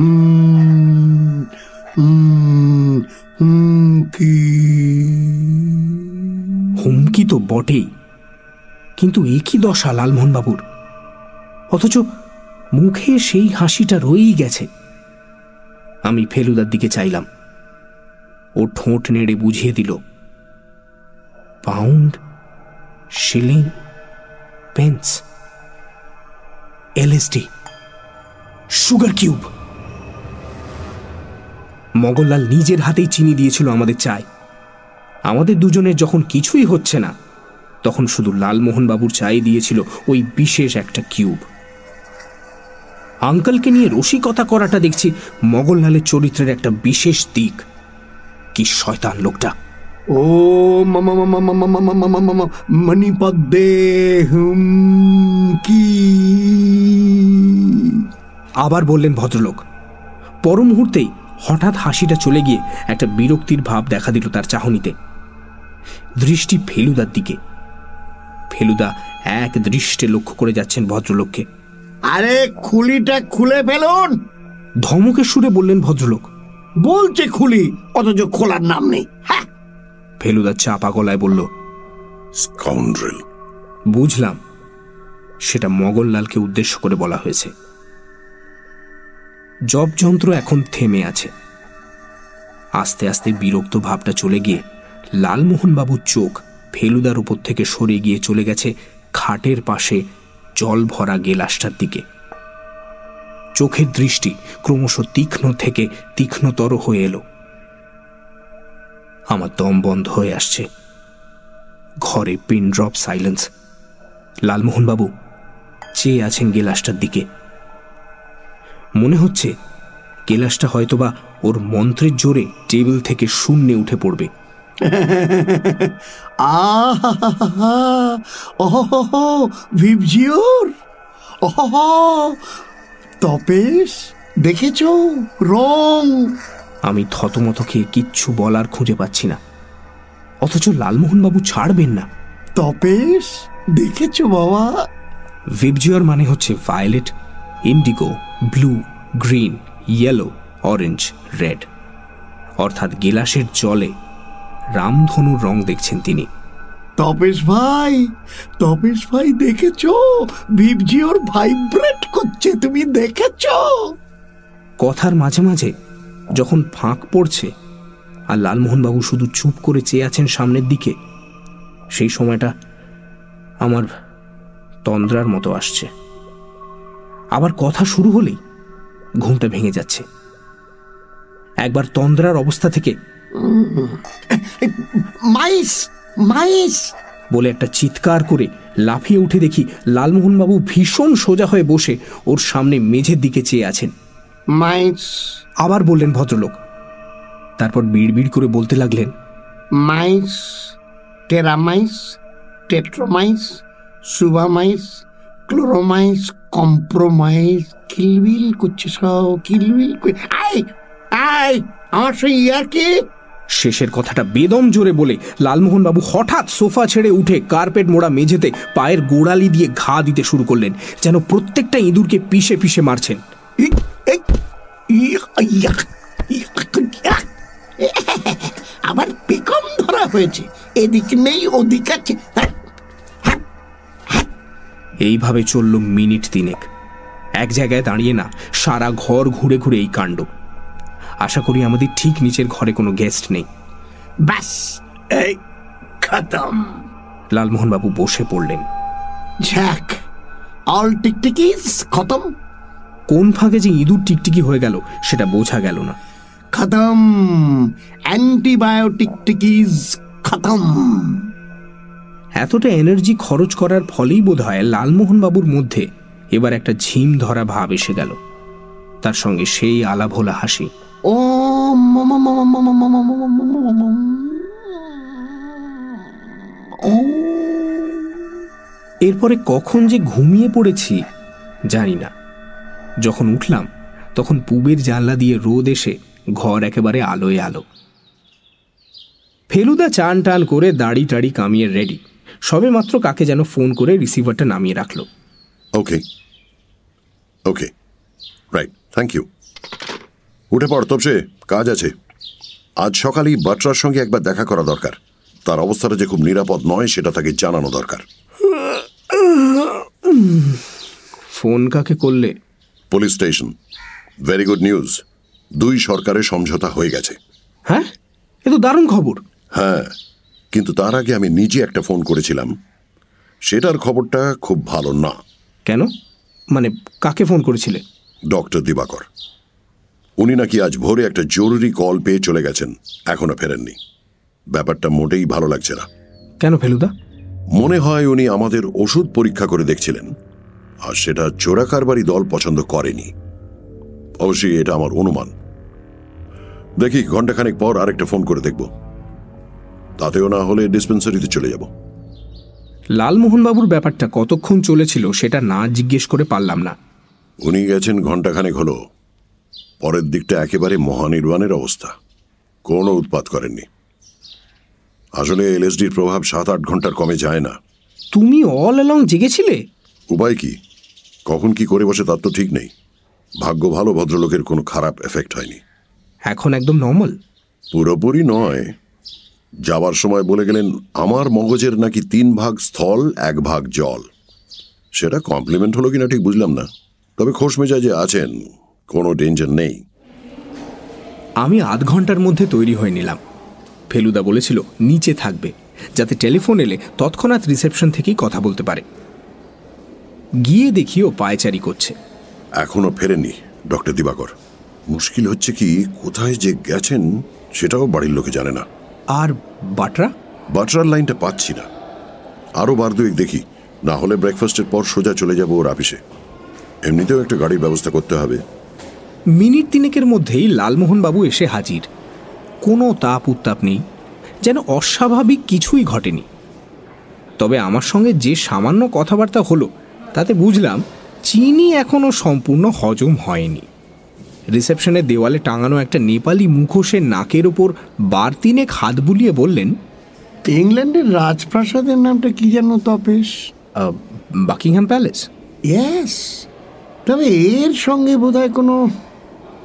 হুমকি হুমকি তো বটেই, কিন্তু এ কি দশা লালমোহনবাবুর? অথচ মুখে সেই হাসিটা রয়েই গেছে। আমি ফেলুদার দিকে চাইলাম। ও ঠোঁট নেড়ে বুঝিয়ে দিল, pound, shilling, pence LSD sugar cube Maganlal নিজের হাতেই চিনি দিয়েছিল আমাদের চায় আমাদের দুজনের যখন কিছুই হচ্ছে না তখন শুধু লালমোহন বাবুর চাই দিয়েছিল ওই বিশেষ একটা কিউব আঙ্কেলকে নিয়ে রসিকতা করাটা দেখছি মগনলালের চরিত্রের একটা বিশেষ দিক কি শয়তান লোকটা ও মনি পদ্মে হুম কি আবার বললেন ভদ্রলোক পর মুহূর্তেই হঠাৎ হাসিটা চলে গিয়ে একটা বিরক্তির ভাব দেখা দিল তার চাহনিতে। দৃষ্টি ফেলুদার দিকে। ফেলুদা এক দৃষ্টে লক্ষ্য করে যাচ্ছেন ভদ্রলোককে। আরে খুলিটা খুলে ফেলুন! ধমকের সুরে বললেন ভদ্রলোক বলছে খুলি অথচ খোলার নাম নেই। হ্যাঁ। ফেলুদা চাপা গলায় বলল স্কাউন্ড্রেল বুঝলাম সেটা মগনলালকে উদ্দেশ্য করে বলা হয়েছে। জবযন্ত্র এখন থেমে আছে। আস্তে আস্তে বিরক্ত ভাবটা চলে গিয়ে লালমোহনবাবুর চোখ ফেলুদার উপর থেকে সরে গিয়ে চলে গেছে খাটের পাশে জল ভরা গেলাসটার দিকে। চোখের দৃষ্টি ক্রমশ তীক্ষ্ণ থেকে তীক্ষ্ণতর হয়ে এলো। আমার দম বন্ধ হয়ে আসছে। ঘরে পিন ড্রপ সাইলেন্স। লালমোহনবাবু চেয়ে আছেন গেলাসটার দিকে। মনে হচ্ছে কেলাসটা হয়তোবা ওর মন্ত্রের জোরে টেবিল থেকে শূন্যে উঠে পড়বে। ভিভজিওর। তপেশ দেখেছ? রং। আমি থতমত খেয়ে কিচ্ছু বলার খুঁজে পাচ্ছি না। অথচ লালমোহনবাবু ছাড়বেন না। তপেশ দেখেছ বাবা? ভিবজিওর মানে হচ্ছে violet. Indigo blue green yellow orange red. অর্থাৎ গিলাসের জলে রামধনুর রং দেখছেন তিনি। তপেশ ভাই তপেশ ভাই দেখেছ? ভিভজিওর ভাইব্রেট করছে তুমি দেখেছ? কথার মাঝে মাঝে যখন ফাঁক পড়ছে আর লালমোহনবাবু শুধু চুপ করে চেয়ে আছেন সামনের দিকে সেই সময়টা আমার তন্দ্রার মতো আসছে। আবার কথা শুরু হলেই ঘুমটা ভেঙে যাচ্ছে। একবার তন্দ্রার অবস্থা থেকে মাইস মাইস! বলে একটা চিৎকার করে লাফিয়ে উঠে দেখি লালমোহনবাবু ভীষণ সোজা হয়ে বসে ওর সামনে মেঝের দিকে চেয়ে আছেন। মাইস! আবার বললেন ভদ্রলোক। তারপর বিড় করে বলতে লাগলেন মাইস টেরামাইস টেট্রোমাইস সুবামাইস ক্লোরোমাইস কম্প্রোমাইস কিলবিল করছে সব কিলবিল আয় আয় আমার সেই ইয়ার কি শেষের কথাটা বেদম জোরে বলে লালমোহনবাবু হঠাৎ সোফা ছেড়ে উঠে কার্পেট মোড়া মেঝেতে পায়ের গোড়ালি দিয়ে ঘা দিতে শুরু করলেন যেন প্রত্যেকটা ইঁদুরকে পিষে পিষে মারছেন আমার পিকম ধরা হয়েছে এদিক নেই ওদিক আছে এইভাবে চলল মিনিট তিনেক। এক জায়গায় দাঁড়িয়ে না সারা ঘর ঘুরে ঘুরে এই কাণ্ড। আশা করি আমাদের ঠিক নিচের ঘরে কোনো গেস্ট নেই। ব্যাস এই খতম। লালমোহনবাবু বসে পড়লেন। ঝ্যাক অল টিকটিকিস খতম। কোন ফাঁকে যে ইঁদুর টিকটিকি হয়ে গেল সেটা বোঝা গেল না। খতম অ্যান্টিবায়োটিক টিকিজ খতম। এতটা এনার্জি খরচ করার ফলেই বোধ হয় লালমোহনবাবুর মধ্যে এবার একটা ঝিম ধরা ভাব এসে গেল তার সঙ্গে সেই আলাভোলা হাসি ও এরপরে কখন যে ঘুমিয়ে পড়েছি জানি না যখন উঠলাম তখন পুবের জানলা দিয়ে রোদ এসে ঘর একেবারে আলোয় আলো ফেলুদা চান টান করে দাড়ি টাড়ি কামিয়ে রেডি সবে মাত্র কাকে যেন ফোন করে রিসিভারটা নামিয়ে রাখল। Okay okay right thank you উঠে পড় তবসে কাজ আছে। আজ সকালেই বাটরার সঙ্গে একবার দেখা করা দরকার। তার অবস্থাটা যে খুব নিরাপদ নয় সেটা তাকে জানানো দরকার। ফোন কাকে করলে? Police station very good news দুই সরকারের সমঝোতা হয়ে গেছে। হ্যাঁ? এ তো দারুণ খবর। হ্যাঁ। কিন্তু তার আগে আমি নিজে একটা ফোন করেছিলাম। সেটার খবরটা খুব ভালো না। কেন? মানে কাকে ফোন করেছিলে? ডক্টর দিবাকর। উনি নাকি আজ ভোরে একটা জরুরি কল পেয়ে চলে গেছেন এখনও ফেরেননি। ব্যাপারটা মোটেই ভালো লাগছে না। কেন ফেলুদা? মনে হয় উনি আমাদের ওষুধ পরীক্ষা করে দেখছিলেন আর সেটা চোরাকারবারি দল পছন্দ করেনি। অবশ্যই এটা আমার অনুমান। দেখি ঘন্টাখানেক পর আরেকটা ফোন করে দেখব। তাতেও না হলে ডিসপেন্সারিতে চলে যাব। লালমোহনবাবুর ব্যাপারটা কতক্ষণ চলেছিল সেটা না জিজ্ঞেস করে পারলাম না। উনি গেছেন ঘন্টাখানেক হলো। পরের দিকটা একেবারে মহানির্বাণের অবস্থা। কোনো উৎপাত করেননি। আসলে এলএসডির প্রভাব সাত আট ঘণ্টার কমে যায় না। তুমি অল অ্যালং জেগেছিলে? উপায় কি? কখন কি করে বসে তার তো ঠিক নেই। ভাগ্য ভালো ভদ্রলোকের কোনো খারাপ এফেক্ট হয়নি। এখন একদম নর্মাল পুরোপুরি নয়। যাবার সময় বলে গেলেন আমার মগজের নাকি তিন ভাগ স্থল এক ভাগ জল। সেটা কমপ্লিমেন্ট হলো কিনা ঠিক বুঝলাম না। তবে খোশ মেজাজে আছেন কোনো ডেঞ্জার নেই। আমি আধ ঘণ্টার মধ্যে তৈরি হয়ে নিলাম। ফেলুদা বলেছিল নিচে থাকবে। যাতে টেলিফোন এলে তৎক্ষণাৎ রিসেপশন থেকেই কথা বলতে পারে। গিয়ে দেখি ও পায়চারি করছে। এখনও ফেরেনি ডক্টর দিবাকর। মুশকিল হচ্ছে কি কোথায় যে গেছেন সেটাও বাড়ির লোকে জানে না। আর বাটরা? বাটরার লাইনটা পাচ্ছি না। আরও বার দুয়েক দেখি না হলে ব্রেকফাস্টের পর সোজা চলে যাব ওর অফিসে। এমনিতেও একটা গাড়ির ব্যবস্থা করতে হবে। মিনিট তিনেকের মধ্যেই লালমোহনবাবু এসে হাজির। কোনো তাপ উত্তাপ নেই যেন অস্বাভাবিক কিছুই ঘটেনি। তবে আমার সঙ্গে যে সামান্য কথাবার্তা হলো তাতে বুঝলাম চিনি এখনও সম্পূর্ণ হজম হয়নি। রিসেপশনের দেওয়ালে টাঙানো একটা নেপালি মুখোশের নাকের ওপর বার তিনেক হাত বুলিয়ে বললেন ইংল্যান্ডের রাজপ্রাসাদের নামটা কি যেন তপেশ? Buckingham palace. ইয়েস তবে এর সঙ্গে বোধহয় কোনো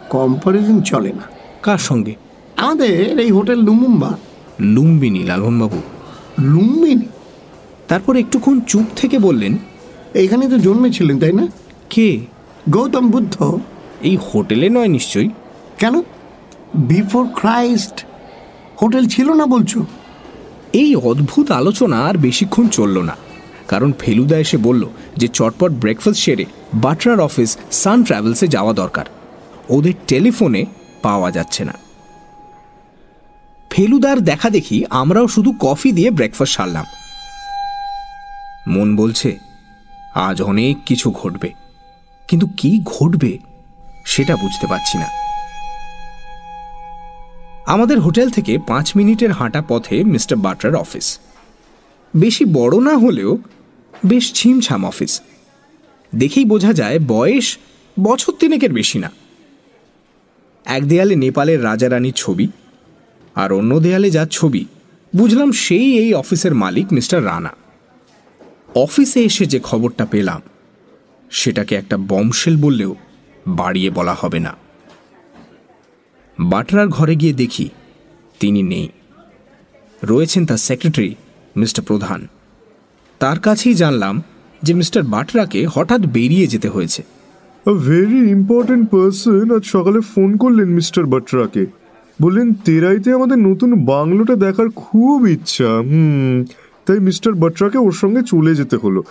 কম্পারিজন চলে না। কার সঙ্গে? আমাদের এই হোটেল লুমুম্বা। লুম্বিনী লালনবাবু লুম্বিনী? তারপর একটুক্ষণ চুপ থেকে বললেন এখানে তো জন্মেছিলেন তাই না? কে? গৌতম বুদ্ধ। এই হোটেলে নয় নিশ্চয়ই? কেন? বিফোর ক্রাইস্ট হোটেল ছিল না বলছো? এই অদ্ভুত আলোচনা আর বেশিক্ষণ চলল না। কারণ ফেলুদা এসে বলল যে চটপট ব্রেকফাস্ট সেরে বাটরার অফিস সান ট্রাভেলসে যাওয়া দরকার। ওদের টেলিফোনে পাওয়া যাচ্ছে না। ফেলুদার দেখা দেখি আমরাও শুধু কফি দিয়ে ব্রেকফাস্ট সারলাম। মন বলছে আজ অনেক কিছু ঘটবে। কিন্তু কি ঘটবে? সেটা বুঝতে পারছি না। আমাদের হোটেল থেকে পাঁচ মিনিটের হাঁটা পথে মিস্টার বাটরার অফিস। বেশি বড় না হলেও বেশ ছিমছাম অফিস। দেখেই বোঝা যায় বয়স বছর তিনেকের বেশি না। এক দেয়ালে নেপালের রাজা রানীর ছবি আর অন্য দেয়ালে যা ছবি, বুঝলাম সেই এই অফিসের মালিক মিস্টার রানা। অফিসে এসে যে খবরটা পেলাম, সেটাকে একটা বমশেল বললেও বাড়িয়ে বলা হবে না। বাটরার ঘরে গিয়ে দেখি তিনি নেই। রয়েছেন তার সেক্রেটারি মিস্টার প্রধান। তার কাছেই জানলাম যে মিস্টার বাটরাকে হঠাৎ বেরিয়ে যেতে হয়েছে। ভেরি ইম্পর্টেন্ট পার্সন আজ সকালে ফোন করলেন মিস্টার বাট্রাকে। বললেন, তেরাইতে আমাদের নতুন বাংলোটা দেখার খুব ইচ্ছা। হুম, তাই মিস্টার বাট্রাকে ওর সঙ্গে চলে যেতে হলো।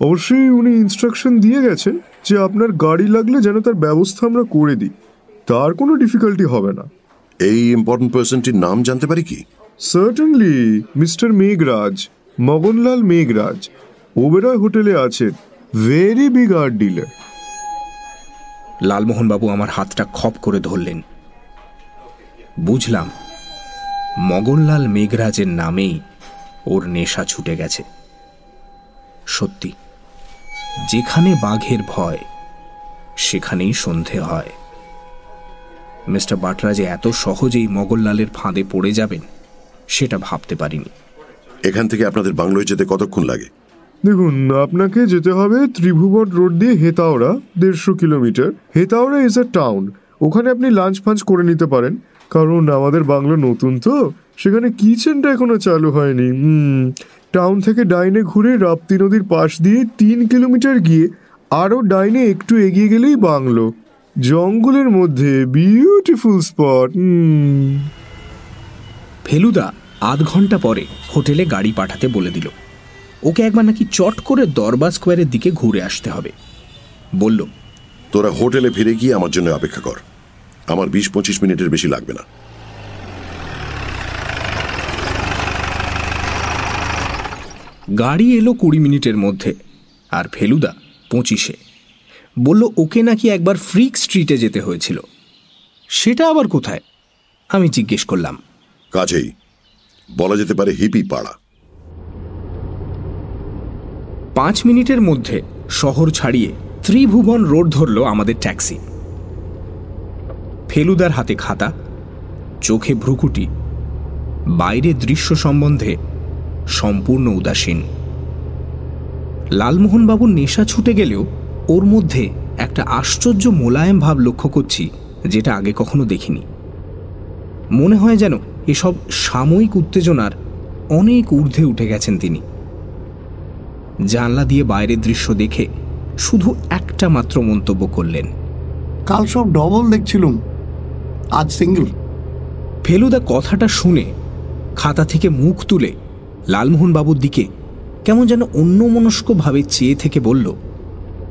অবশ্যই উনি ইনস্ট্রাকশন দিয়ে গেছেন যে আপনার গাড়ি লাগলে যেন তার ব্যবস্থা আমরা করে দিই। তার কোনো ডিফিকাল্টি হবে না। এই ইম্পর্টেন্ট পার্সনটির নাম জানতে পারি কি? সার্টেনলি মিস্টার মেঘরাজ মগনলাল মেঘরাজ ওবেরয় হোটেলে আছেন। Very big art dealer Lalmohanbabu আমার হাতটা খপ করে ধরলেন। বুঝলাম মগনলাল মেঘরাজের নামেই ওর নেশা ছুটে গেছে। সত্যি। যেখানে বাঘের ভয় সেখানেই সন্ধে হয়। মিস্টার বাটরা যে এত সহজেই মগনলালের ফাঁদে পড়ে যাবেন সেটা ভাবতে পারিনি। এখান থেকে আপনাদের বাংলোয় যেতে কতক্ষণ লাগে? দেখুন আপনাকে যেতে হবে ত্রিভুবন রোড দিয়ে হেতাওড়া দেড়শো kilometre. Hetauda is a town ওখানে আপনি লাঞ্চ ফাঞ্চ করে নিতে পারেন। কারণ আমাদের বাংলো নতুন তো সেখানে কিচেনটা এখনও চালু হয়নি। টাউন থেকে ডাইনে ঘুরে রাপ্তি নদীর পাশ দিয়ে তিন কিলোমিটার গিয়ে আরও ডাইনে একটু এগিয়ে গেলেই বাংলো। জঙ্গলের মধ্যে বিউটিফুল স্পট হুম ফেলুদা আধ ঘণ্টা পরে হোটেলে গাড়ি পাঠাতে বলে দিল। ওকে একবার নাকি চট করে দরবার স্কোয়ারের দিকে ঘুরে আসতে হবে। বলল তোরা হোটেলে ফিরে গিয়ে আমার জন্য অপেক্ষা কর। আমার বিশ পঁচিশ মিনিটের বেশি লাগবে না। গাড়ি এলো কুড়ি মিনিটের মধ্যে আর ফেলুদা পঁচিশে। বলল ওকে নাকি একবার ফ্রিক স্ট্রিটে যেতে হয়েছিল। সেটা আবার কোথায়? আমি জিজ্ঞেস করলাম। কাছেই বলা যেতে পারে হিপি পাড়া। পাঁচ মিনিটের মধ্যে শহর ছাড়িয়ে ত্রিভুবন রোড ধরল আমাদের ট্যাক্সি। ফেলুদার হাতে খাতা চোখে ভ্রুকুটি বাইরে দৃশ্য সম্বন্ধে সম্পূর্ণ উদাসীন। লালমোহনবাবুর নেশা ছুটে গেলেও ওর মধ্যে একটা আশ্চর্য মোলায়েম ভাব লক্ষ্য করছি যেটা আগে কখনো দেখিনি। মনে হয় যেন এসব সাময়িক উত্তেজনার অনেক ঊর্ধ্বে উঠে গেছেন তিনি। জানলা দিয়ে বাইরের দৃশ্য দেখে শুধু একটা মাত্র মন্তব্য করলেন। কাল সব ডবল দেখছিলুম আজ সিঙ্গেল। ফেলুদা কথাটা শুনে খাতা থেকে মুখ তুলে লালমোহন বাবুর দিকে কেমন যেন অন্যমনস্কভাবে চেয়ে থেকে বলল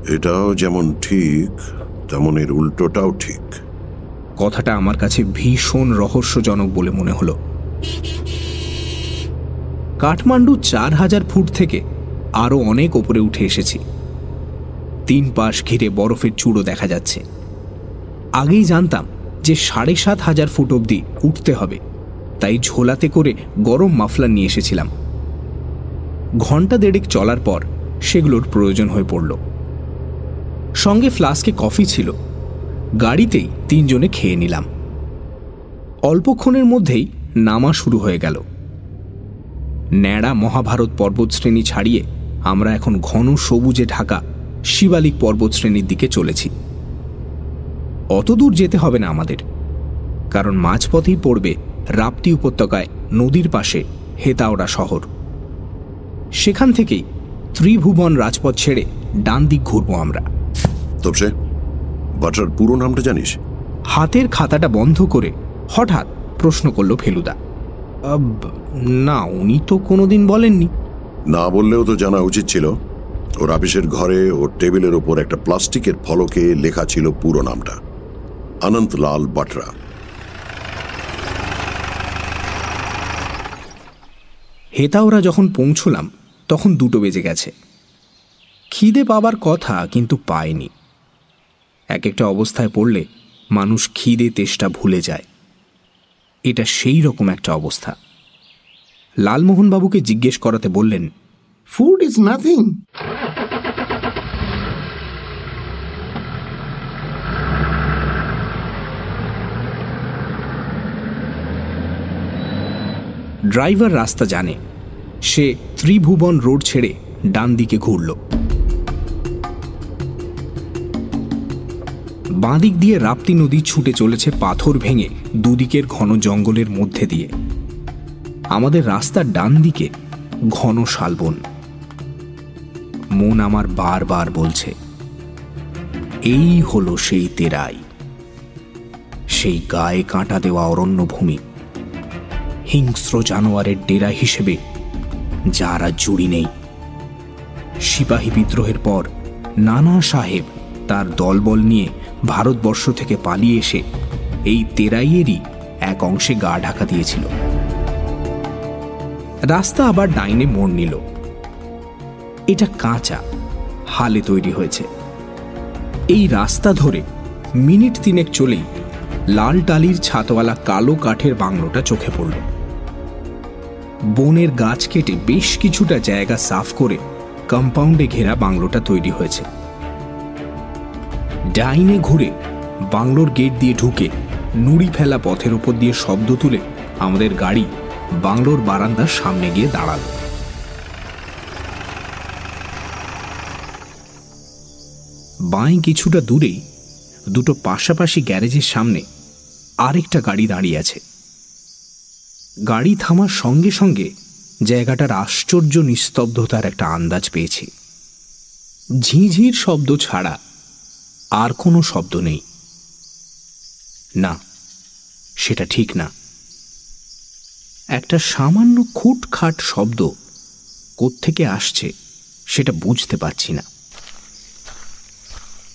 এটাও যেমন ঠিক তেমন এর উল্টোটাও ঠিক। কথাটা আমার কাছে ভীষণ রহস্যজনক বলে মনে হলো। কাঠমান্ডু চার হাজার ফুট থেকে আরও অনেক ওপরে উঠে এসেছি। তিন পাশ ঘিরে বরফের চূড়ো দেখা যাচ্ছে। আগেই জানতাম যে সাড়ে সাত হাজার ফুট অবধি উঠতে হবে তাই ঝোলাতে করে গরম মাফলার নিয়ে এসেছিলাম। ঘণ্টা দেড়েক চলার পর সেগুলোর প্রয়োজন হয়ে পড়ল। সঙ্গে ফ্লাস্কে কফি ছিল। গাড়িতেই তিনজনে খেয়ে নিলাম। অল্পক্ষণের মধ্যেই নামা শুরু হয়ে গেল। ন্যাড়া মহাভারত পর্বতশ্রেণী ছাড়িয়ে আমরা এখন ঘন সবুজে ঢাকা শিবালিক পর্বতশ্রেণীর দিকে চলেছি। অত দূর যেতে হবে না আমাদের, কারণ মাঝপথেই পড়বে রাপ্তি উপত্যকায় নদীর পাশে হেতাওড়া শহর। সেখান থেকেই ত্রিভুবন রাজপথ ছেড়ে ডান দিক ঘুরবো আমরা। তবসে বাটার পুরো নামটা জানিস? হাতের খাতাটা বন্ধ করে হঠাৎ প্রশ্ন করল ফেলুদা। না উনি তো কোনোদিন বলেননি। না বললেও তো জানা উচিত ছিল। ওর আপিসের ঘরে ওর টেবিলের ওপর একটা প্লাস্টিকের ফলকে লেখা ছিল পুরো নামটা। অনন্তলাল বাটরা। হেতাওরা যখন পৌঁছলাম তখন দুটো বেজে গেছে। খিদে পাবার কথা কিন্তু পায়নি। এক একটা অবস্থায় পড়লে মানুষ খিদে তেষ্টা ভুলে যায়। এটা সেই রকম একটা অবস্থা। লালমোহনবাবুকে জিজ্ঞেস করাতে বললেন ফুড ইজ নাথিং ড্রাইভার রাস্তা জানে সে ত্রিভুবন রোড ছেড়ে ডান দিকে ঘুরল। বাঁদিক দিয়ে রাপ্তি নদী ছুটে চলেছে পাথর ভেঙে দুদিকের ঘন জঙ্গলের মধ্যে দিয়ে। আমাদের রাস্তার ডান দিকে ঘন শালবন। মন আমার বারবার বলছে, এই হলো সেই তেরাই, সেই গায়ে কাঁটা দেওয়া অরণ্যভূমি। হিংস্র জানোয়ারের ডেরা হিসেবে যারা জুড়ি নেই। সিপাহী বিদ্রোহের পর নানা সাহেব তার দলবল নিয়ে ভারতবর্ষ থেকে পালিয়ে এসে এই তেরাইয়েরই এক অংশে গা ঢাকা দিয়েছিল। রাস্তা আবার ডাইনে মোড় নিল। এটা কাঁচা, হালে তৈরি হয়েছে। এই রাস্তা ধরে মিনিট তিনেক চলেই লাল টালির ছাতওয়ালা কালো কাঠের বাংলোটা চোখে পড়ল। বনের গাছ কেটে বেশ কিছুটা জায়গা সাফ করে কম্পাউন্ডে ঘেরা বাংলোটা তৈরি হয়েছে। ডাইনে ঘুরে বাংলোর গেট দিয়ে ঢুকে নুড়ি ফেলা পথের ওপর দিয়ে শব্দ তুলে আমাদের গাড়ি বাংলোর বারান্দার সামনে গিয়ে দাঁড়াল। বাঁয়ে কিছুটা দূরেই দুটো পাশাপাশি গ্যারেজের সামনে আরেকটা গাড়ি দাঁড়িয়ে আছে। গাড়ি থামার সঙ্গে সঙ্গে জায়গাটার আশ্চর্য নিস্তব্ধতার একটা আন্দাজ পেয়েছি। ঝিঝির শব্দ ছাড়া আর কোনো শব্দ নেই। না, সেটা ঠিক না। একটা সামান্য খুটখাট শব্দ কোত্থেকে আসছে সেটা বুঝতে পারছি না।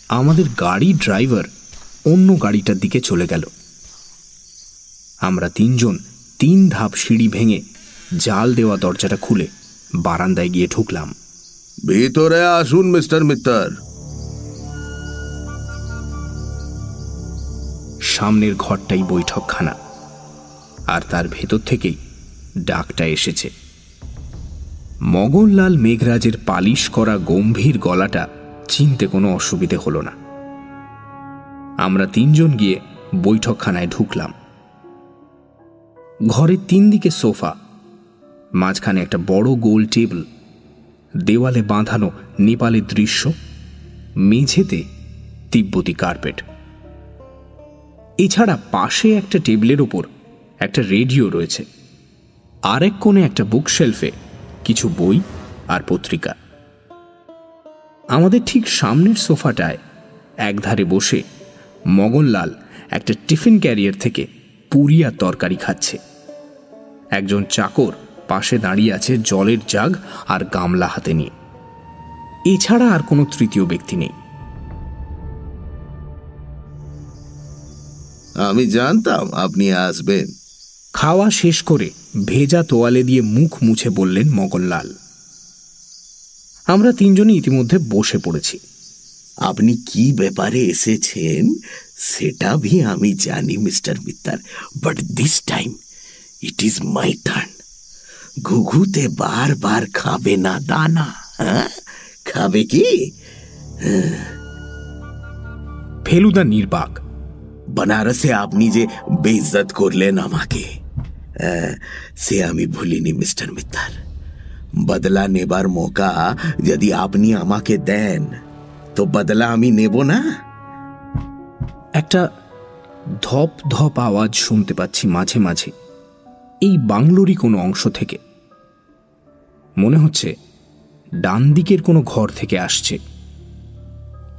আমাদের গাড়ি ড্রাইভার অন্য গাড়িটার দিকে চলে গেল। আমরা তিনজন তিন ধাপ সিঁড়ি ভেঙে জাল দেওয়া দরজাটা খুলে বারান্দায় গিয়ে ঢুকলাম। ভিতরে আসুন মিস্টার মিত্তর। সামনের ঘরটাই বৈঠকখানা আর তার ভেতর থেকেই ডাকটা এসেছে। মগনলাল মেঘরাজের পালিশ করা গম্ভীর গলাটা চিনতে কোনো অসুবিধে হলো না। আমরা তিনজন গিয়ে বৈঠকখানায় ঢুকলাম। ঘরের তিন দিকে সোফা, মাঝখানে একটা বড় গোল টেবিল, দেওয়ালে বাঁধানো নেপালের দৃশ্য, মেঝেতে তিব্বতী কার্পেট। এছাড়া পাশে একটা টেবিলের ওপর একটা রেডিও রয়েছে, আরেক কোণে একটা বুকশেলফে কিছু বই আর পত্রিকা। আমাদের ঠিক সামনের সোফাটায় একধারে বসে মগনলাল একটা টিফিন ক্যারিয়ার থেকে পুরি তরকারি খাচ্ছে। একজন চাকর পাশে দাঁড়িয়ে আছে জলের জাগ আর গামলা হাতে নিয়ে। এছাড়া আর কোনো তৃতীয় ব্যক্তি নেই। আমি জানতাম আপনি আসবেন। খাওয়া শেষ করে ভেজা তোয়ালে দিয়ে মুখ মুছে বললেন মগনলাল আমরা তিনজনই ইতিমধ্যে বসে পড়েছি। আপনি কি ব্যাপারে এসেছেন? সেটা ভি আমি জানি mister Mitter but this time it is my turn ঘুঘুতে বারবার খাবে না দানা হ্যাঁ? খাবে কি? ফেলুদা নির্বাক। বানারসে আপনি যে বেইজ্জত করলেন আমাকে আহ, সে আমি ভুলিনি মিস্টার মিত্তার বদলা নেবার মৌকা যদি আপনি আমাকে দেন তো বদলা আমি নেব না? একটা ধপ ধপ আওয়াজ শুনতে পাচ্ছি মাঝে মাঝে। এই বাংলোরই কোনো অংশ থেকে। মনে হচ্ছে ডান দিকের কোনো ঘর থেকে আসছে।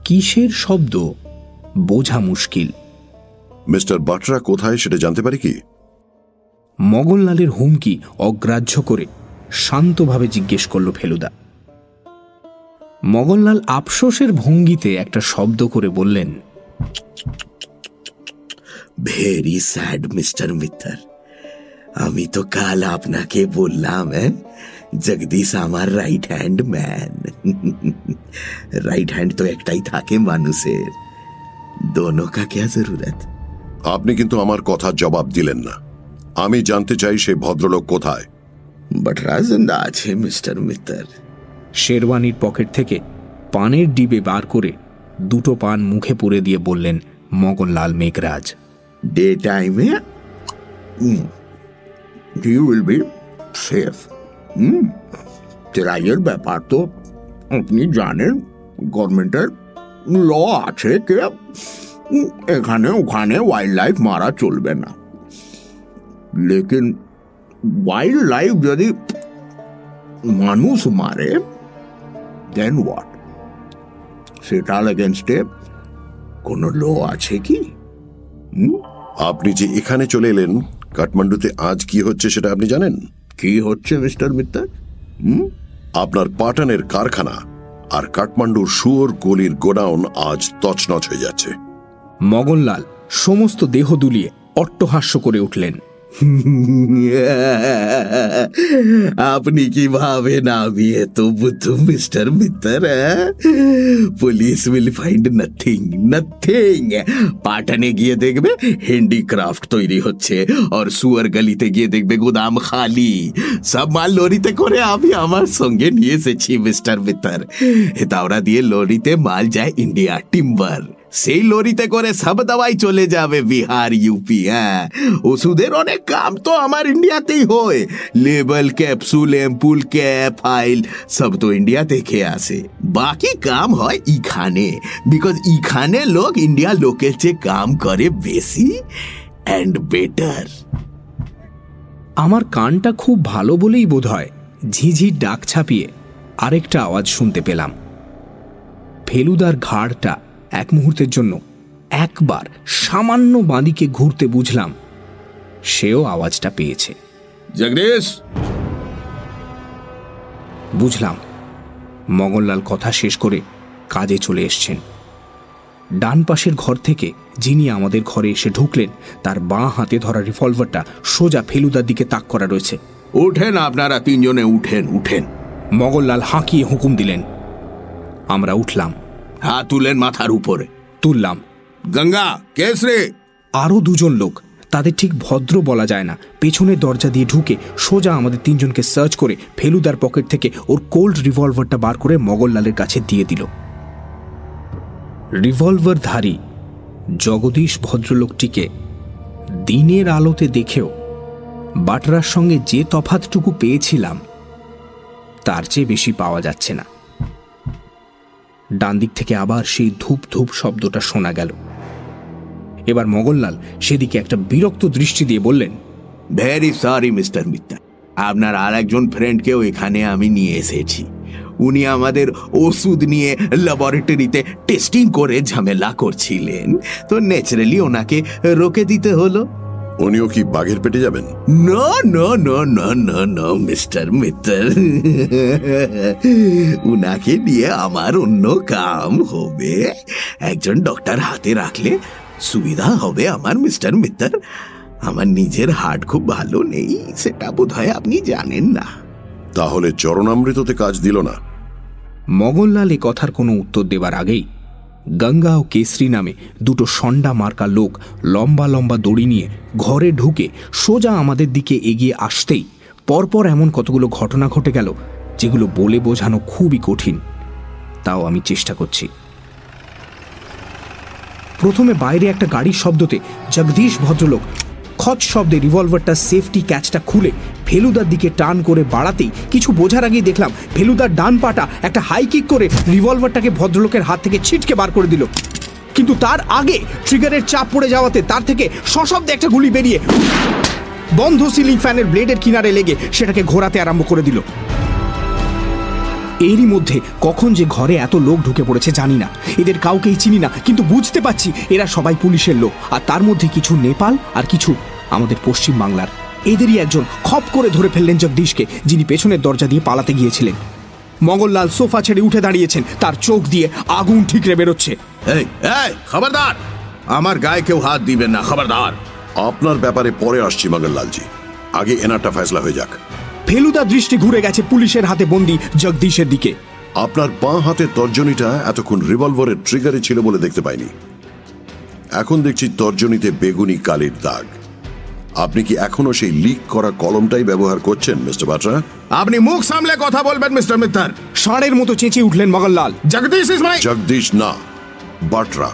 কিসের শব্দ বোঝা মুশকিল। মিস্টার বাটরা কোথায় সেটা জানতে পারি কি? মগনলালের হুমকি অগ্রাহ্য করে শান্তভাবে জিজ্ঞেস করল ফেলুদা। মগনলাল আফসোসের ভঙ্গিতে একটা শব্দ করে বললেন ভেরি স্যাড মিস্টার মিত্তর আমি তো কাল আপনাকে বললাম জগদীশ আমার right hand man right hand তো একটাই থাকে মানুষের। দোনো কা জরুরত? আপনি কিন্তু আমার কথার জবাব দিলেন না। আমি জানতে চাই সেই ভদ্রলোক কোথায়। বটরা জিন্দা আছে মিস্টার মিত্তর। শেরওয়ানির পকেট থেকে পানের ডিবে বার করে দুটো পান মুখে পুরে দিয়ে বললেন মগনলাল মেঘরাজ। ডে টাইমে ইউ উইল বি সেফ তেরাইয়ের ব্যাপার তো আপনি জানেন গভর্নমেন্টের ল আছে উম, এখানে ওখানে ওয়াইল্ড লাইফ মারা চলবে না। লেকিন ওয়াইল্ড লাইফ যদি মানুষ মারে দেন হোয়াট সেটার এগেনস্টে কোনো ল আছে কি? আপনি যে এখানে চলে এলেন কাঠমান্ডুতে আজ কি হচ্ছে সেটা আপনি জানেন? কি হচ্ছে মিস্টার মিত্তর আপনার পাটানের কারখানা আর কাঠমান্ডুর শুয়োর গলির গোডাউন আজ তছনছ হয়ে যাচ্ছে। মগনলাল সমস্ত দেহ দুলিয়ে অট্টহাস্য করে উঠলেন। আপনি কি ভাবেন আমি এত Buddha mister Mitter police will find nothing nothing পাটানে গিয়ে দেখবে হ্যান্ডিক্রাফট তৈরি হচ্ছে আর সুয়ার গলিতে গিয়ে দেখবে গোদাম খালি সব মাল লরিতে করে আমি আমার সঙ্গে নিয়ে এসেছি মিস্টার মিত্তর হেতাওড়া দিয়ে লরিতে মাল যায় ইন্ডিয়া টিম্বার সেই লরিতে করে সব দাওয়াই চলে যাবে বিহার ইউপি হ্যাঁ। ওষুধের অনেক কাম তো আমার ইন্ডিয়াতেই হয়। Label capsule ampoule cap, file, সব তো ইন্ডিয়া থেকে আসে। বাকি কাম হয় ইখানে বিকজ ইখানে লোক ইন্ডিয়া লোকের চেয়ে কাম করে বেশি অ্যান্ড বেটার আমার কানটা খুব ভালো বলেই বোধ হয় ঝিঝির ডাক ছাপিয়ে আরেকটা আওয়াজ শুনতে পেলাম। ফেলুদার ঘাড়টা এক মুহূর্তের জন্য একবার সামান্য বাঁদিকে ঘুরতে বুঝলাম সেও আওয়াজটা পেয়েছে। জগদীশ বুঝলাম মগনলাল কথা শেষ করে কাজে চলে এসছেন। ডান পাশের ঘর থেকে যিনি আমাদের ঘরে এসে ঢুকলেন তার বাঁ হাতে ধরা রিভলভারটা সোজা ফেলুদার দিকে তাক করা রয়েছে। উঠেন আপনারা তিনজনে উঠেন উঠেন। মগনলাল হাঁকিয়ে হুকুম দিলেন। আমরা উঠলাম। হাত তুলেন মাথার উপরে। তুললাম। গঙ্গা কেসরে আরও দুজন লোক তাদের ঠিক ভদ্র বলা যায় না পেছনের দরজা দিয়ে ঢুকে সোজা আমাদের তিনজনকে সার্চ করে ফেলুদার পকেট থেকে ওর কোল্ড রিভলভারটা বার করে মগনলালের কাছে দিয়ে দিল। রিভলভার ধারী জগদীশ ভদ্রলোকটিকে দিনের আলোতে দেখেও বাটরার সঙ্গে যে তফাতটুকু পেয়েছিলাম তার চেয়ে বেশি পাওয়া যাচ্ছে না। ডান দিক থেকে আবার সেই ধূপ ধূপ শব্দটা শোনা গেল। এবার মগনলাল সেদিকে একটা বিরক্ত দৃষ্টি দিয়ে বললেন ভেরি সরি মিস্টার মিত্তা আপনার আর একজন ফ্রেন্ডকেও এখানে আমি নিয়ে এসেছি। উনি আমাদের ওষুধ নিয়ে ল্যাবরেটরিতে টেস্টিং করে ঝামেলা করছিলেন। তো ন্যাচারালি ওনাকে রোকে দিতে হলো। উনিও কি বাঘের পেটে যাবেন? No no no no no no mister Mitter উনাকে দিয়ে আমার অন্য কাম হবে। একজন ডক্টর হাতে রাখলে সুবিধা হবে আমার মিস্টার মিত্তর আমার নিজের হার্ট খুব ভালো নেই সেটা বোধহয় আপনি জানেন না। তাহলে চরণামৃততে কাজ দিল না। মগনলাল এ কথার কোনো উত্তর দেবার আগেই গঙ্গা ও কেসরি নামে দুটো সন্ডা মার্কা লোক লম্বা লম্বা দড়ি নিয়ে ঘরে ঢুকে সোজা আমাদের দিকে এগিয়ে আসতেই পরপর এমন কতগুলো ঘটনা ঘটে গেল যেগুলো বলে বোঝানো খুবই কঠিন। তাও আমি চেষ্টা করছি। প্রথমে বাইরে একটা গাড়ির শব্দতে জগদীশ ভদ্রলোক খচ শব্দে রিভলভারটা সেফটি ক্যাচটা খুলে ফেলুদার দিকে টান করে বাড়াতেই কিছু বোঝার আগেই দেখলাম ফেলুদার ডান পাটা একটা হাই কিক করে রিভলভারটাকে ভদ্রলোকের হাত থেকে ছিটকে বার করে দিল। কিন্তু তার আগে ট্রিগারের চাপ পড়ে যাওয়াতে তার থেকে সশব্দে একটা গুলি বেরিয়ে বন্ধ সিলিং ফ্যানের ব্লেডের কিনারে লেগে সেটাকে ঘোরাতে আরম্ভ করে দিল। এরই মধ্যে কখন যে ঘরে এত লোক ঢুকে পড়েছে জানি না। এদের কাউকেই চিনি না, কিন্তু বুঝতে পারছি এরা সবাই পুলিশের লোক। আর তার মধ্যে কিছু নেপাল আর কিছু আমাদের পশ্চিম বাংলার। এদেরই একজন খপ করে ধরে ফেললেন জগদীশকে যিনি পেছনের দরজা দিয়ে পালাতে গিয়েছিলেন। মঙ্গললাল সোফা ছেড়ে উঠে দাঁড়িয়েছেন তার চোখ দিয়ে আগুন ঠিকরে বেরোচ্ছে। এই এই খবরদার! আমার গায়ে কেউ হাত দিবেন না খবরদার! আপনার ব্যাপারে পরে আসছি মঙ্গললালজি। আগে এনারটা ফয়সলা হয়ে যাক। ফেলুদা দৃষ্টি ঘুরে গেছে পুলিশের হাতে বন্দি জগদীশের দিকে। আপনার বাঁ হাতের তর্জনীটা এতক্ষণ রিভলভারের ট্রিগারে ছিল বলে দেখতে পাইনি। এখন দেখছি তর্জনীতে বেগুনি কালির দাগ। আপনি কি এখনও সেই লিক করা কলমটাই ব্যবহার করছেন মিস্টার বাটরা আপনি মুখ সামলে কথা বলবেন মিস্টার মিত্তার। ষাঁড়ের মতো চেঁচিয়ে উঠলেন মগনলাল। জগদীশ ইজ মাই জগদীশ না Batra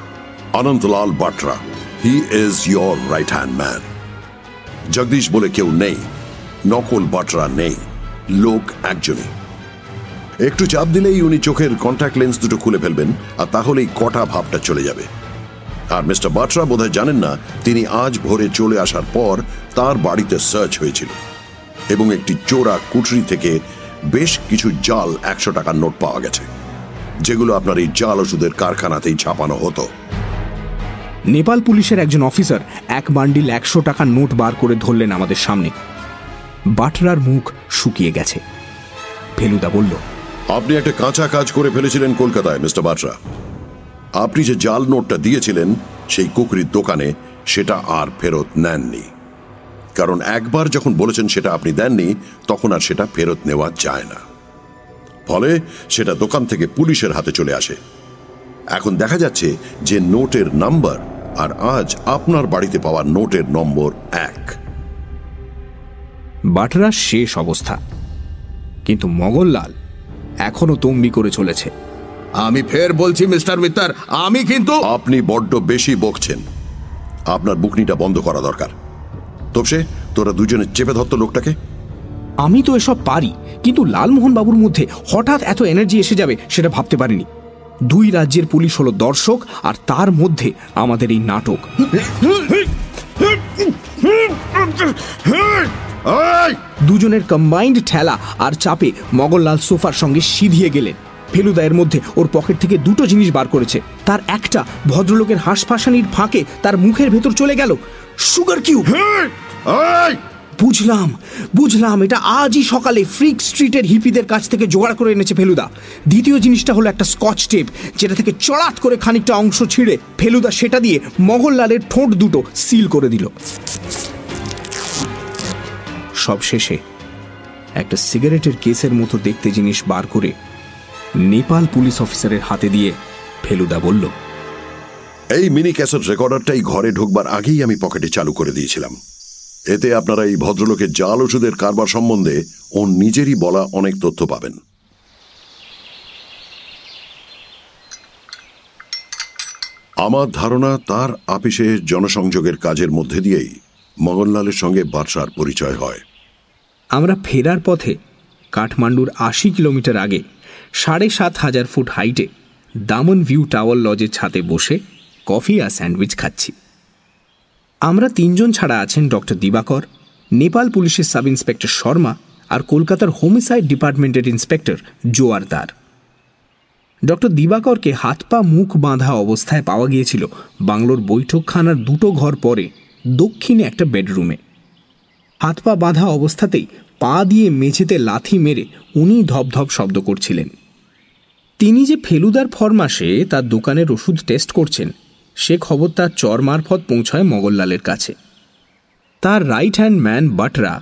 Anantalal Batra he is your right hand man Jagdish বলে কেউ নেই নকল বাটরা নেই লোক একজনই। একটু চাপ দিলেই উনি চোখের কন্ট্যাক্ট লেন্স দুটো খুলে ফেলবেন আর তাহলেই কটা ভাবটা চলে যাবে। আর মিস্টার বাটরা বোধহয় জানেন না তিনি আজ ভোরে চলে আসার পর তার বাড়িতে সার্চ হয়েছিল এবং একটি চোরা কুঠরি থেকে বেশ কিছু জাল একশো টাকার নোট পাওয়া গেছে যেগুলো আপনার এই জাল ওষুধের কারখানাতেই ছাপানো হতো। নেপাল পুলিশের একজন অফিসার এক বান্ডিল একশো টাকার নোট বার করে ধরলেন আমাদের সামনে। বাটরার মুখ শুকিয়ে গেছে। ফেলুদা বলল আপনি একটা কাঁচা কাজ করে ফেলেছিলেন কলকাতায় মিস্টার বাটরা। আপনি যে জাল নোটটা দিয়েছিলেন, সেই কুকরির দোকানে সেটা আর ফেরত নেননি। কারণ একবার যখন বলেছেন সেটা আপনি দেননি, তখন আর সেটা ফেরত নেওয়া যায় না। ফলে সেটা দোকান থেকে পুলিশের হাতে চলে আসে। এখন দেখা যাচ্ছে যে নোটের নাম্বার আর আজ আপনার বাড়িতে পাওয়া নোটের নম্বর এক। বাটরার শেষ অবস্থা। কিন্তু মগনলাল এখনও তম্বি করে চলেছে। আমি ফের বলছি মিস্টার মিত্তার আমি কিন্তু আপনি বড্ড বেশি বকছেন। আপনার বুকনিটা বন্ধ করা দরকার। তোপসে তোরা দুজনে চেপে ধরতো লোকটাকে। আমি তো এসব পারি কিন্তু লালমোহন বাবুর মধ্যে হঠাৎ এত এনার্জি এসে যাবে সেটা ভাবতে পারিনি। দুই রাজ্যের পুলিশ হলো দর্শক আর তার মধ্যে আমাদের এই নাটক। দুজনের কম্বাইন্ড ঠেলা আর চাপে মগনলাল সোফার সঙ্গে সিধিয়ে গেলেন। ফেলুদা এর মধ্যে ওর পকেট থেকে দুটো জিনিস বার করেছে। তার একটা ভদ্রলোকের হাঁসফাঁসানির ফাঁকে তার মুখের ভেতর চলে গেল। Sugar cube. বুঝলাম বুঝলাম এটা আজই সকালে ফ্রিক স্ট্রিটের হিপিদের কাছ থেকে জোগাড় করে এনেছে ফেলুদা। দ্বিতীয় জিনিসটা হলো একটা স্কচ টেপ যেটা থেকে চড়াত করে খানিকটা অংশ ছিঁড়ে ফেলুদা সেটা দিয়ে মগনলালের ঠোঁট দুটো সিল করে দিল। সব শেষে একটা সিগারেটের কেসের মতো দেখতে জিনিস বার করে নেপাল পুলিশ অফিসারের হাতে দিয়ে ফেলুদা বলল এই মিনি ক্যাসেট রেকর্ডারটাই ঘরে ঢুকবার আগেই আমি পকেটে চালু করে দিয়েছিলাম। এতে আপনারা এই ভদ্রলোকের জাল ওষুধের কারবার সম্বন্ধে ও নিজেরই বলা অনেক তথ্য পাবেন। আমার ধারণা তার আপিসে জনসংযোগের কাজের মধ্যে দিয়েই মগনলালের সঙ্গে বাদশার পরিচয় হয়। আমরা ফেরার পথে কাঠমান্ডুর আশি কিলোমিটার আগে, সাড়ে সাত হাজার ফুট হাইটে দামন ভিউ টাওয়ার লজের ছাদে বসে কফি আর স্যান্ডউইচ খাচ্ছি। আমরা তিনজন ছাড়া আছেন ডক্টর দিবাকর, নেপাল পুলিশের সাব ইন্সপেক্টর শর্মা আর কলকাতার হোমিসাইড ডিপার্টমেন্টের ইন্সপেক্টর জোয়ারদার ডক্টর দিবাকরকে হাত পা মুখ বাঁধা অবস্থায় পাওয়া গিয়েছিল বাংলোর বৈঠকখানার দুটো ঘর পরে দক্ষিণে একটা বেডরুমে। হাত পা বাঁধা অবস্থাতেই পা দিয়ে মেঝেতে লাথি মেরে উনি ধপধপ শব্দ করছিলেন। তিনি যে ফেলুদার ফরমাসে তার দোকানের ওষুধ টেস্ট করছেন, সে খবর তার চর মারফত পৌঁছায় মগনলালের কাছে। তার রাইট হ্যান্ড ম্যান বাটরা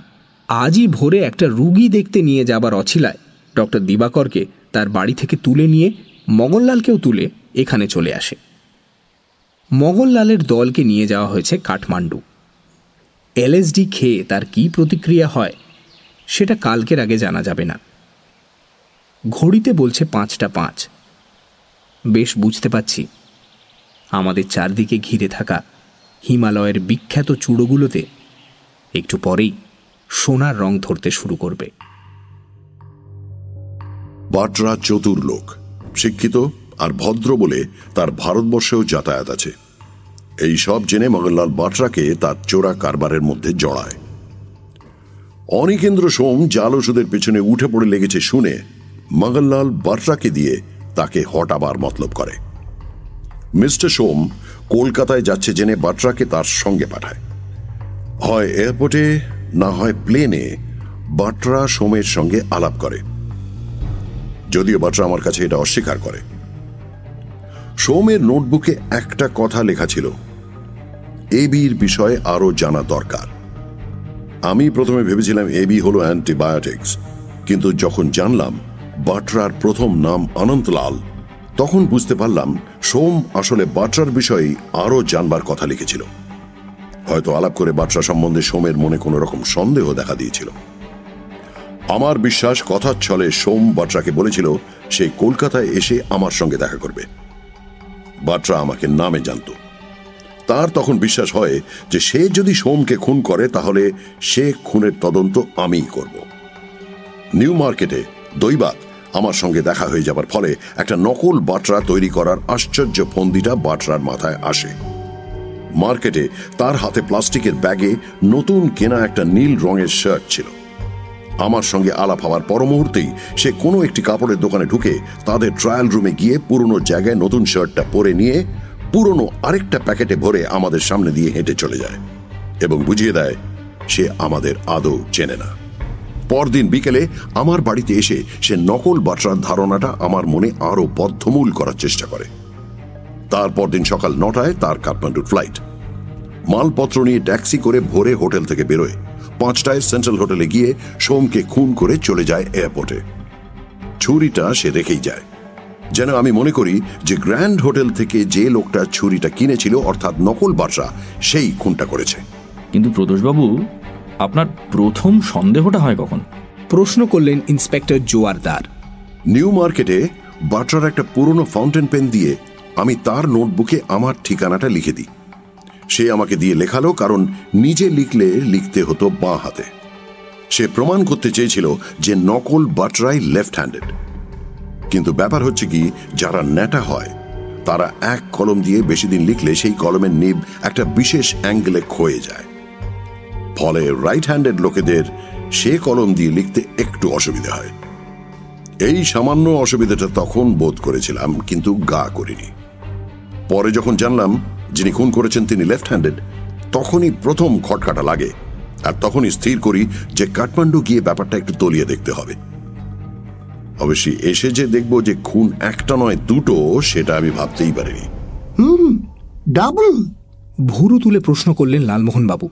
আজই ভোরে একটা রুগী দেখতে নিয়ে যাবার অছিলায় ডক্টর দিবাকরকে তার বাড়ি থেকে তুলে নিয়ে মগনলালকেও তুলে এখানে চলে আসে। মগনলালের দলকে নিয়ে যাওয়া হয়েছে কাঠমান্ডু। এলএসডি খেয়ে তার কি প্রতিক্রিয়া হয় সেটা কালকের আগে জানা যাবে না। ঘড়িতে বলছে পাঁচটা পাঁচ। বেশ বুঝতে পাচ্ছি আমাদের চারদিকে ঘিরে থাকা হিমালয়ের বিখ্যাত চূড়োগুলোতে একটু পরেই সোনার রং ধরতে শুরু করবে। বাটরা চতুর লোক, শিক্ষিত আর ভদ্র বলে তার ভারতবর্ষেও যাতায়াত আছে। এই সব জেনে মগনলাল বাটরাকে তার চোরা কারবারের মধ্যে জড়ায়। অনিকেন্দ্র সোম জাল ওষুধের পেছনে উঠে পড়ে লেগেছে শুনে মগনলাল বাটরাকে দিয়ে তাকে হটাবার মতলব করে। মিস্টার সোম কলকাতায় যাচ্ছে জেনে বাটরাকে তার সঙ্গে পাঠায়। হয় এয়ারপোর্টে, না হয় প্লেনে বাটরা সোমের সঙ্গে আলাপ করে। যদিও বাটরা আমার কাছে এটা অস্বীকার করে। সোমের নোটবুকে একটা কথা লেখা ছিল। এবির বিষয়ে আরও জানা দরকার। আমি প্রথমে ভেবেছিলাম এবি হলো অ্যান্টিবায়োটিক্স, কিন্তু যখন জানলাম বাটরার প্রথম নাম অনন্তলাল, তখন বুঝতে পারলাম সোম আসলে বাটরার বিষয়ে আরও জানবার কথা লিখেছিল। হয়তো আলাপ করে বাটরা সম্বন্ধে সোমের মনে কোনো রকম সন্দেহ দেখা দিয়েছিল। আমার বিশ্বাস কথার ছলে সোম বাটরাকে বলেছিল, সে কলকাতায় এসে আমার সঙ্গে দেখা করবে। বাটরা আমাকে নামে জানত। তার তখন বিশ্বাস হয় যে সে যদি সোমকে খুন করে, তাহলে সে খুনের তদন্ত আমিই করব। নিউ মার্কেটে দৈবাত আমার সঙ্গে দেখা হয়ে যাবার ফলে একটা নকল বাটরা তৈরি করার আশ্চর্য ফন্দিটা বাটরার মাথায় আসে। মার্কেটে তার হাতে প্লাস্টিকের ব্যাগে নতুন কেনা একটা নীল রঙের শার্ট ছিল। আমার সঙ্গে আলাপ হওয়ার পর মুহূর্তেই সে কোনো একটি কাপড়ের দোকানে ঢুকে তাদের ট্রায়াল রুমে গিয়ে পুরনো জায়গায় নতুন শার্টটা পরে নিয়ে পুরনো আরেকটা প্যাকেটে ভরে আমাদের সামনে দিয়ে হেঁটে চলে যায় এবং বুঝিয়ে দেয়, সে আমাদের আদৌ চেনে না। পরদিন বিকেলে আমার বাড়িতে এসে সে নকল বাটরার ধারণাটা আমার মনে আরও বদ্ধমূল করার চেষ্টা করে। তারপর দিন সকাল নটায় তার কাঠমান্ডুর ফ্লাইট মালপত্র নিয়ে ট্যাক্সি করে ভোরে হোটেল থেকে বেরোয়। পাঁচটায় সেন্ট্রাল হোটেলে গিয়ে সোমকে খুন করে চলে যায় এয়ারপোর্টে। ছুরিটা সে রেখেই যায়। যেন আমি মনে করি যে গ্র্যান্ড হোটেল থেকে যে লোকটা ছুরিটা কিনেছিল অর্থাৎ নকল বাসা সেই খুনটা করেছে। কিন্তু প্রদোষবাবু আপনার প্রথম সন্দেহটা হয় কখন? প্রশ্ন করলেন ইন্সপেক্টর জোয়ারদার। নিউ মার্কেটে বাটরার একটা পুরনো ফাউন্টেন পেন দিয়ে আমি তার নোটবুকে আমার ঠিকানাটা লিখে দিই। সে আমাকে দিয়ে লেখালো কারণ নিজে লিখলে লিখতে হতো বাঁ হাতে। সে প্রমাণ করতে চেয়েছিল যে নকল বাটরাই লেফট হ্যান্ডেড কিন্তু ব্যাপার হচ্ছে কি, যারা ন্যাটা হয়, তারা এক কলম দিয়ে বেশি দিন লিখলে সেই কলমের নিব একটা বিশেষ অ্যাঙ্গেলে ক্ষয়ে যায়। ফলে রাইট হ্যান্ডেড লোকেদের সে কলম দিয়ে লিখতে একটু অসুবিধা হয়। এই সামান্য অসুবিধাটা তখন বোধ করেছিলাম, কিন্তু গা করিনি। পরে যখন জানলাম যিনি খুন করেছেন তিনি লেফট হ্যান্ডেড তখনই প্রথম খটকাটা লাগে। আর তখনই স্থির করি যে কাঠমান্ডু গিয়ে ব্যাপারটা একটু তলিয়ে দেখতে হবে। অবশ্যই এসে যে দেখব যে খুন একটা নয় দুটো সেটা আমি ভাবতেই পারিনি। হুম ডাবল। ভুরু তুলে প্রশ্ন করলেন লালমোহন বাবু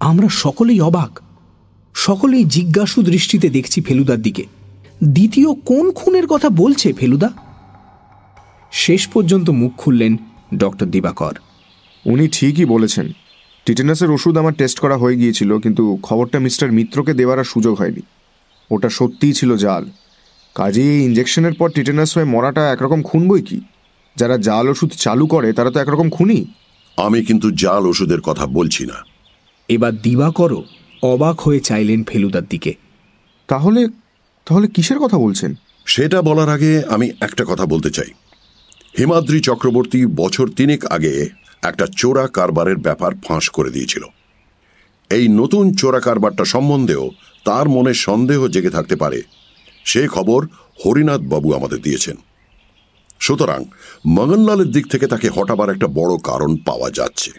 আমরা সকলেই অবাক। সকলেই জিজ্ঞাসু দৃষ্টিতে দেখছি ফেলুদার দিকে। দ্বিতীয় কোন খুনের কথা বলছে ফেলুদা? শেষ পর্যন্ত মুখ খুললেন ডক্টর দিবাকর। উনি ঠিকই বলেছেন। টিটেনাসের ওষুধ আমার টেস্ট করা হয়ে গিয়েছিল কিন্তু খবরটা মিস্টার মিত্রকে দেওয়ার আর সুযোগ হয়নি। ওটা সত্যিই ছিল জাল। কাজে এই ইঞ্জেকশনের পর টিটেনাস হয়ে মরাটা একরকম খুন বই কি? যারা জাল ওষুধ চালু করে তারা তো একরকম খুনি আমি কিন্তু জাল ওষুধের কথা বলছি না। এবার দিবাকরও অবাক হয়ে চাইলেন ফেলুদার দিকে। তাহলে তাহলে কিসের কথা বলছেন? সেটা বলার আগে আমি একটা কথা বলতে চাই। হিমাদ্রি চক্রবর্তী বছর তিনেক আগে একটা চোরা কারবারের ব্যাপার ফাঁস করে দিয়েছিল। এই নতুন চোরা কারবারটা সম্বন্ধেও তার মনে সন্দেহ জেগে থাকতে পারে সে খবর হরিনাথ বাবু আমাদের দিয়েছেন। সুতরাং মঙ্গললালের দিক থেকে তাকে হটাবার একটা বড় কারণ পাওয়া যাচ্ছে।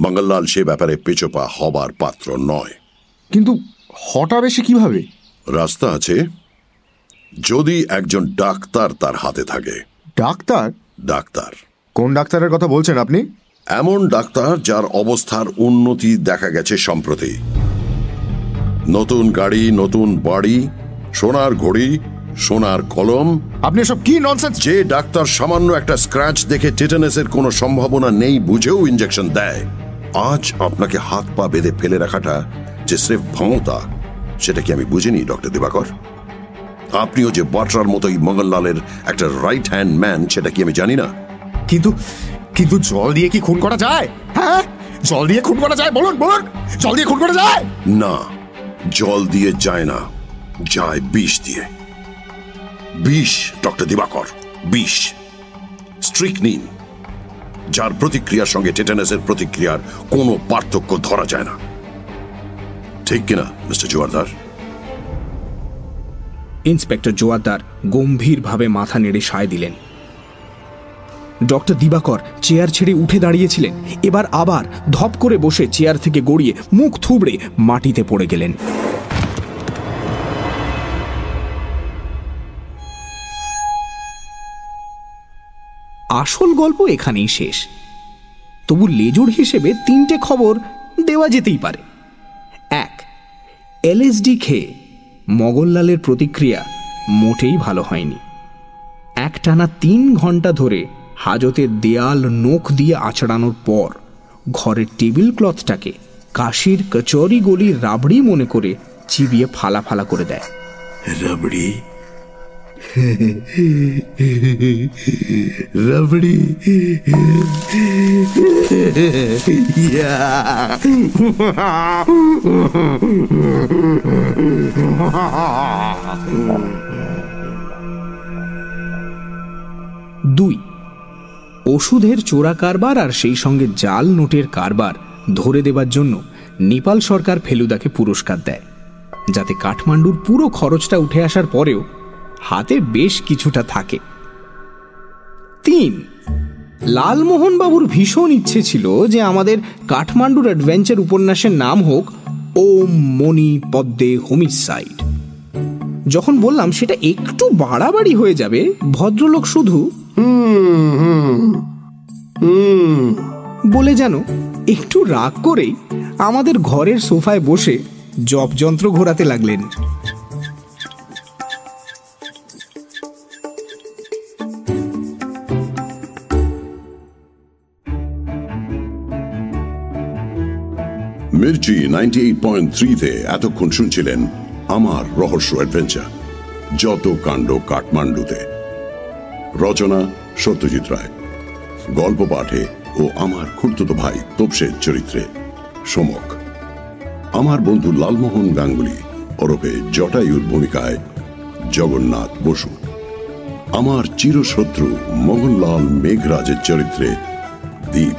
মঙ্গললাল সে ব্যাপারে পেচোপা হবার পাত্র নয়। কিন্তু হটাবে সে কীভাবে? রাস্তা আছে। যদি একজন ডাক্তার তার হাতে থাকে। ডাক্তার? ডাক্তার। কোন ডাক্তারের কথা বলছেন আপনি? এমন ডাক্তার যার অবস্থার উন্নতি দেখা গেছে সম্প্রতি। নতুন গাড়ি নতুন বাড়ি সোনার ঘড়ি সোনার কলম। আপনি সব কি ননসেন্স যে ডাক্তার সামান্য একটা স্ক্র্যাচ দেখে টেটানাসের কোনো সম্ভাবনা নেই বুঝেও ইঞ্জেকশন দেয়। আজ আপনাকে হাত পা বেঁধে ফেলে রাখাটা যে স্রেফ ভমতা সেটা কি আমি বুঝিনি ডক্টর দিবাকর? আপনিও যে বাটরার মতোই মঙ্গললালের একটা রাইট হ্যান্ড ম্যান সেটা কি আমি জানি না? কিন্তু কিন্তু জল দিয়ে কি খুন করা যায়? হ্যাঁ? জল দিয়ে খুন করা যায় বলুন বলুন! জল দিয়ে খুন করা যায়! না জল দিয়ে যায় না। যায় বিষ দিয়ে। বিষ, ডক্টর দিবাকর, বিষ। স্ট্রিকনিন যার প্রতিক্রিয়ার সঙ্গে টেটানাসের প্রতিক্রিয়ার কোনো পার্থক্য ধরা যায় না। ঠিক কিনা, মিস্টার জোয়ারদার? ইন্সপেক্টর জোয়ারদার গম্ভীরভাবে মাথা নেড়ে সায় দিলেন। ডক্টর দিবাকর চেয়ার ছেড়ে উঠে দাঁড়িয়েছিলেন, এবার আবার ধপ করে বসে চেয়ার থেকে গড়িয়ে মুখ থুবড়ে মাটিতে পড়ে গেলেন। আসল গল্প এখানেই শেষ। তবু লেজুর হিসেবে তিনটে খবর দেওয়া যেতেই পারে। এক এলএসডি খেয়ে মগনলালের প্রতিক্রিয়া মোটেই ভালো হয়নি। একটানা তিন ঘণ্টা ধরে হাজতের দেয়াল নোখ দিয়ে আছড়ানোর পর ঘরের টেবিল ক্লথটাকে কাশির কচৌরি গলির রাবড়ি মনে করে চিবিয়ে ফালা ফালা করে দেয়। রাবড়ি? রাবড়ি দুই। ওষুধের চোরা কারবার আর সেই সঙ্গে জাল নোটের কারবার ধরে দেবার জন্য নেপাল সরকার ফেলুদাকে পুরস্কার দেয়। যাতে কাঠমান্ডুর পুরো খরচটা উঠে আসার পরেও হাতে বেশ কিছুটা থাকে। তিন লালমোহন বাবুর ভীষণ ইচ্ছে ছিল যে আমাদের কাঠমান্ডুর অ্যাডভেঞ্চার উপন্যাসের নাম হোক ওম মণি পদ্মে হোমিসাইড যখন বললাম সেটা একটু বাড়াবাড়ি হয়ে যাবে, ভদ্রলোক শুধু বলে যেন একটু রাগ করেই আমাদের ঘরের সোফায় বসে জপযন্ত্র ঘোরাতে লাগলেন। মির্চি নাইনটি এইট থ্রিতে এতক্ষণ শুনছিলেন আমার রহস্য অ্যাডভেঞ্চার যত কাণ্ড কাঠমান্ডুতে। রচনা সত্যজিৎ রায়। গল্প পাঠে ও আমার খুড়তুতো ভাই তোপসের চরিত্রে সমক। আমার বন্ধু লালমোহন গাঙ্গুলি ওরফে জটায়ুর ভূমিকায় জগন্নাথ বসু। আমার চিরশত্রু মোহনলাল মেঘরাজের চরিত্রে দীপ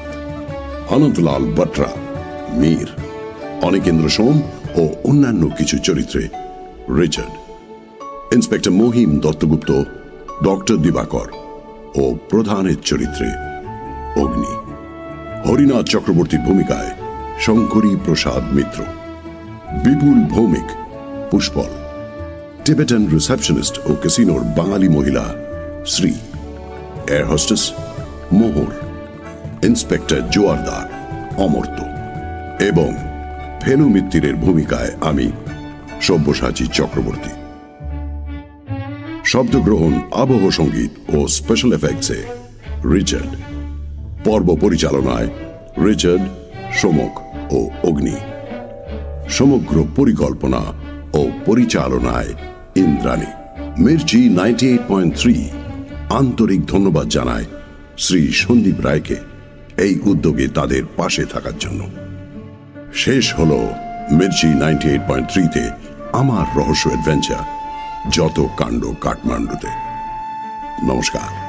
অনন্তলাল বটরা, মীর। অনিকেন্দ্র সোম ও অন্যান্য কিছু চরিত্রে। Richard. Inspector Mahim Dattagupta, doctor Dibakar ও প্রধানের চরিত্রে অগ্নি। হরিনাথ চক্রবর্তীর ভূমিকায় শঙ্করী প্রসাদ মিত্র। বিপুল ভৌমিক, পুষ্পল। টিবেটান রিসেপশনিস্ট ও ক্যাসিনোর বাঙালি মহিলা Shri air hostess Mohor. Inspector Joardar Amartya এবং ফেলু মিত্তিরের ভূমিকায় আমি, সব্যসাচী চক্রবর্তী। শব্দগ্রহণ, আবহ সংগীত ও স্পেশাল এফেক্টসে রিচার্ড। পর্ব পরিচালনায় রিচার্ড, সমক ও অগ্নি। সমগ্র পরিকল্পনা ও পরিচালনায় Indrani. Mirchi ninety eight point three আন্তরিক ধন্যবাদ জানায় শ্রী সন্দীপ রায়কে এই উদ্যোগে তাদের পাশে থাকার জন্য। শেষ হল মির্চি নাইনটি এইট পয়েন্ট থ্রিতে আমার রহস্য অ্যাডভেঞ্চার যত কাণ্ড কাঠমান্ডুতে। নমস্কার।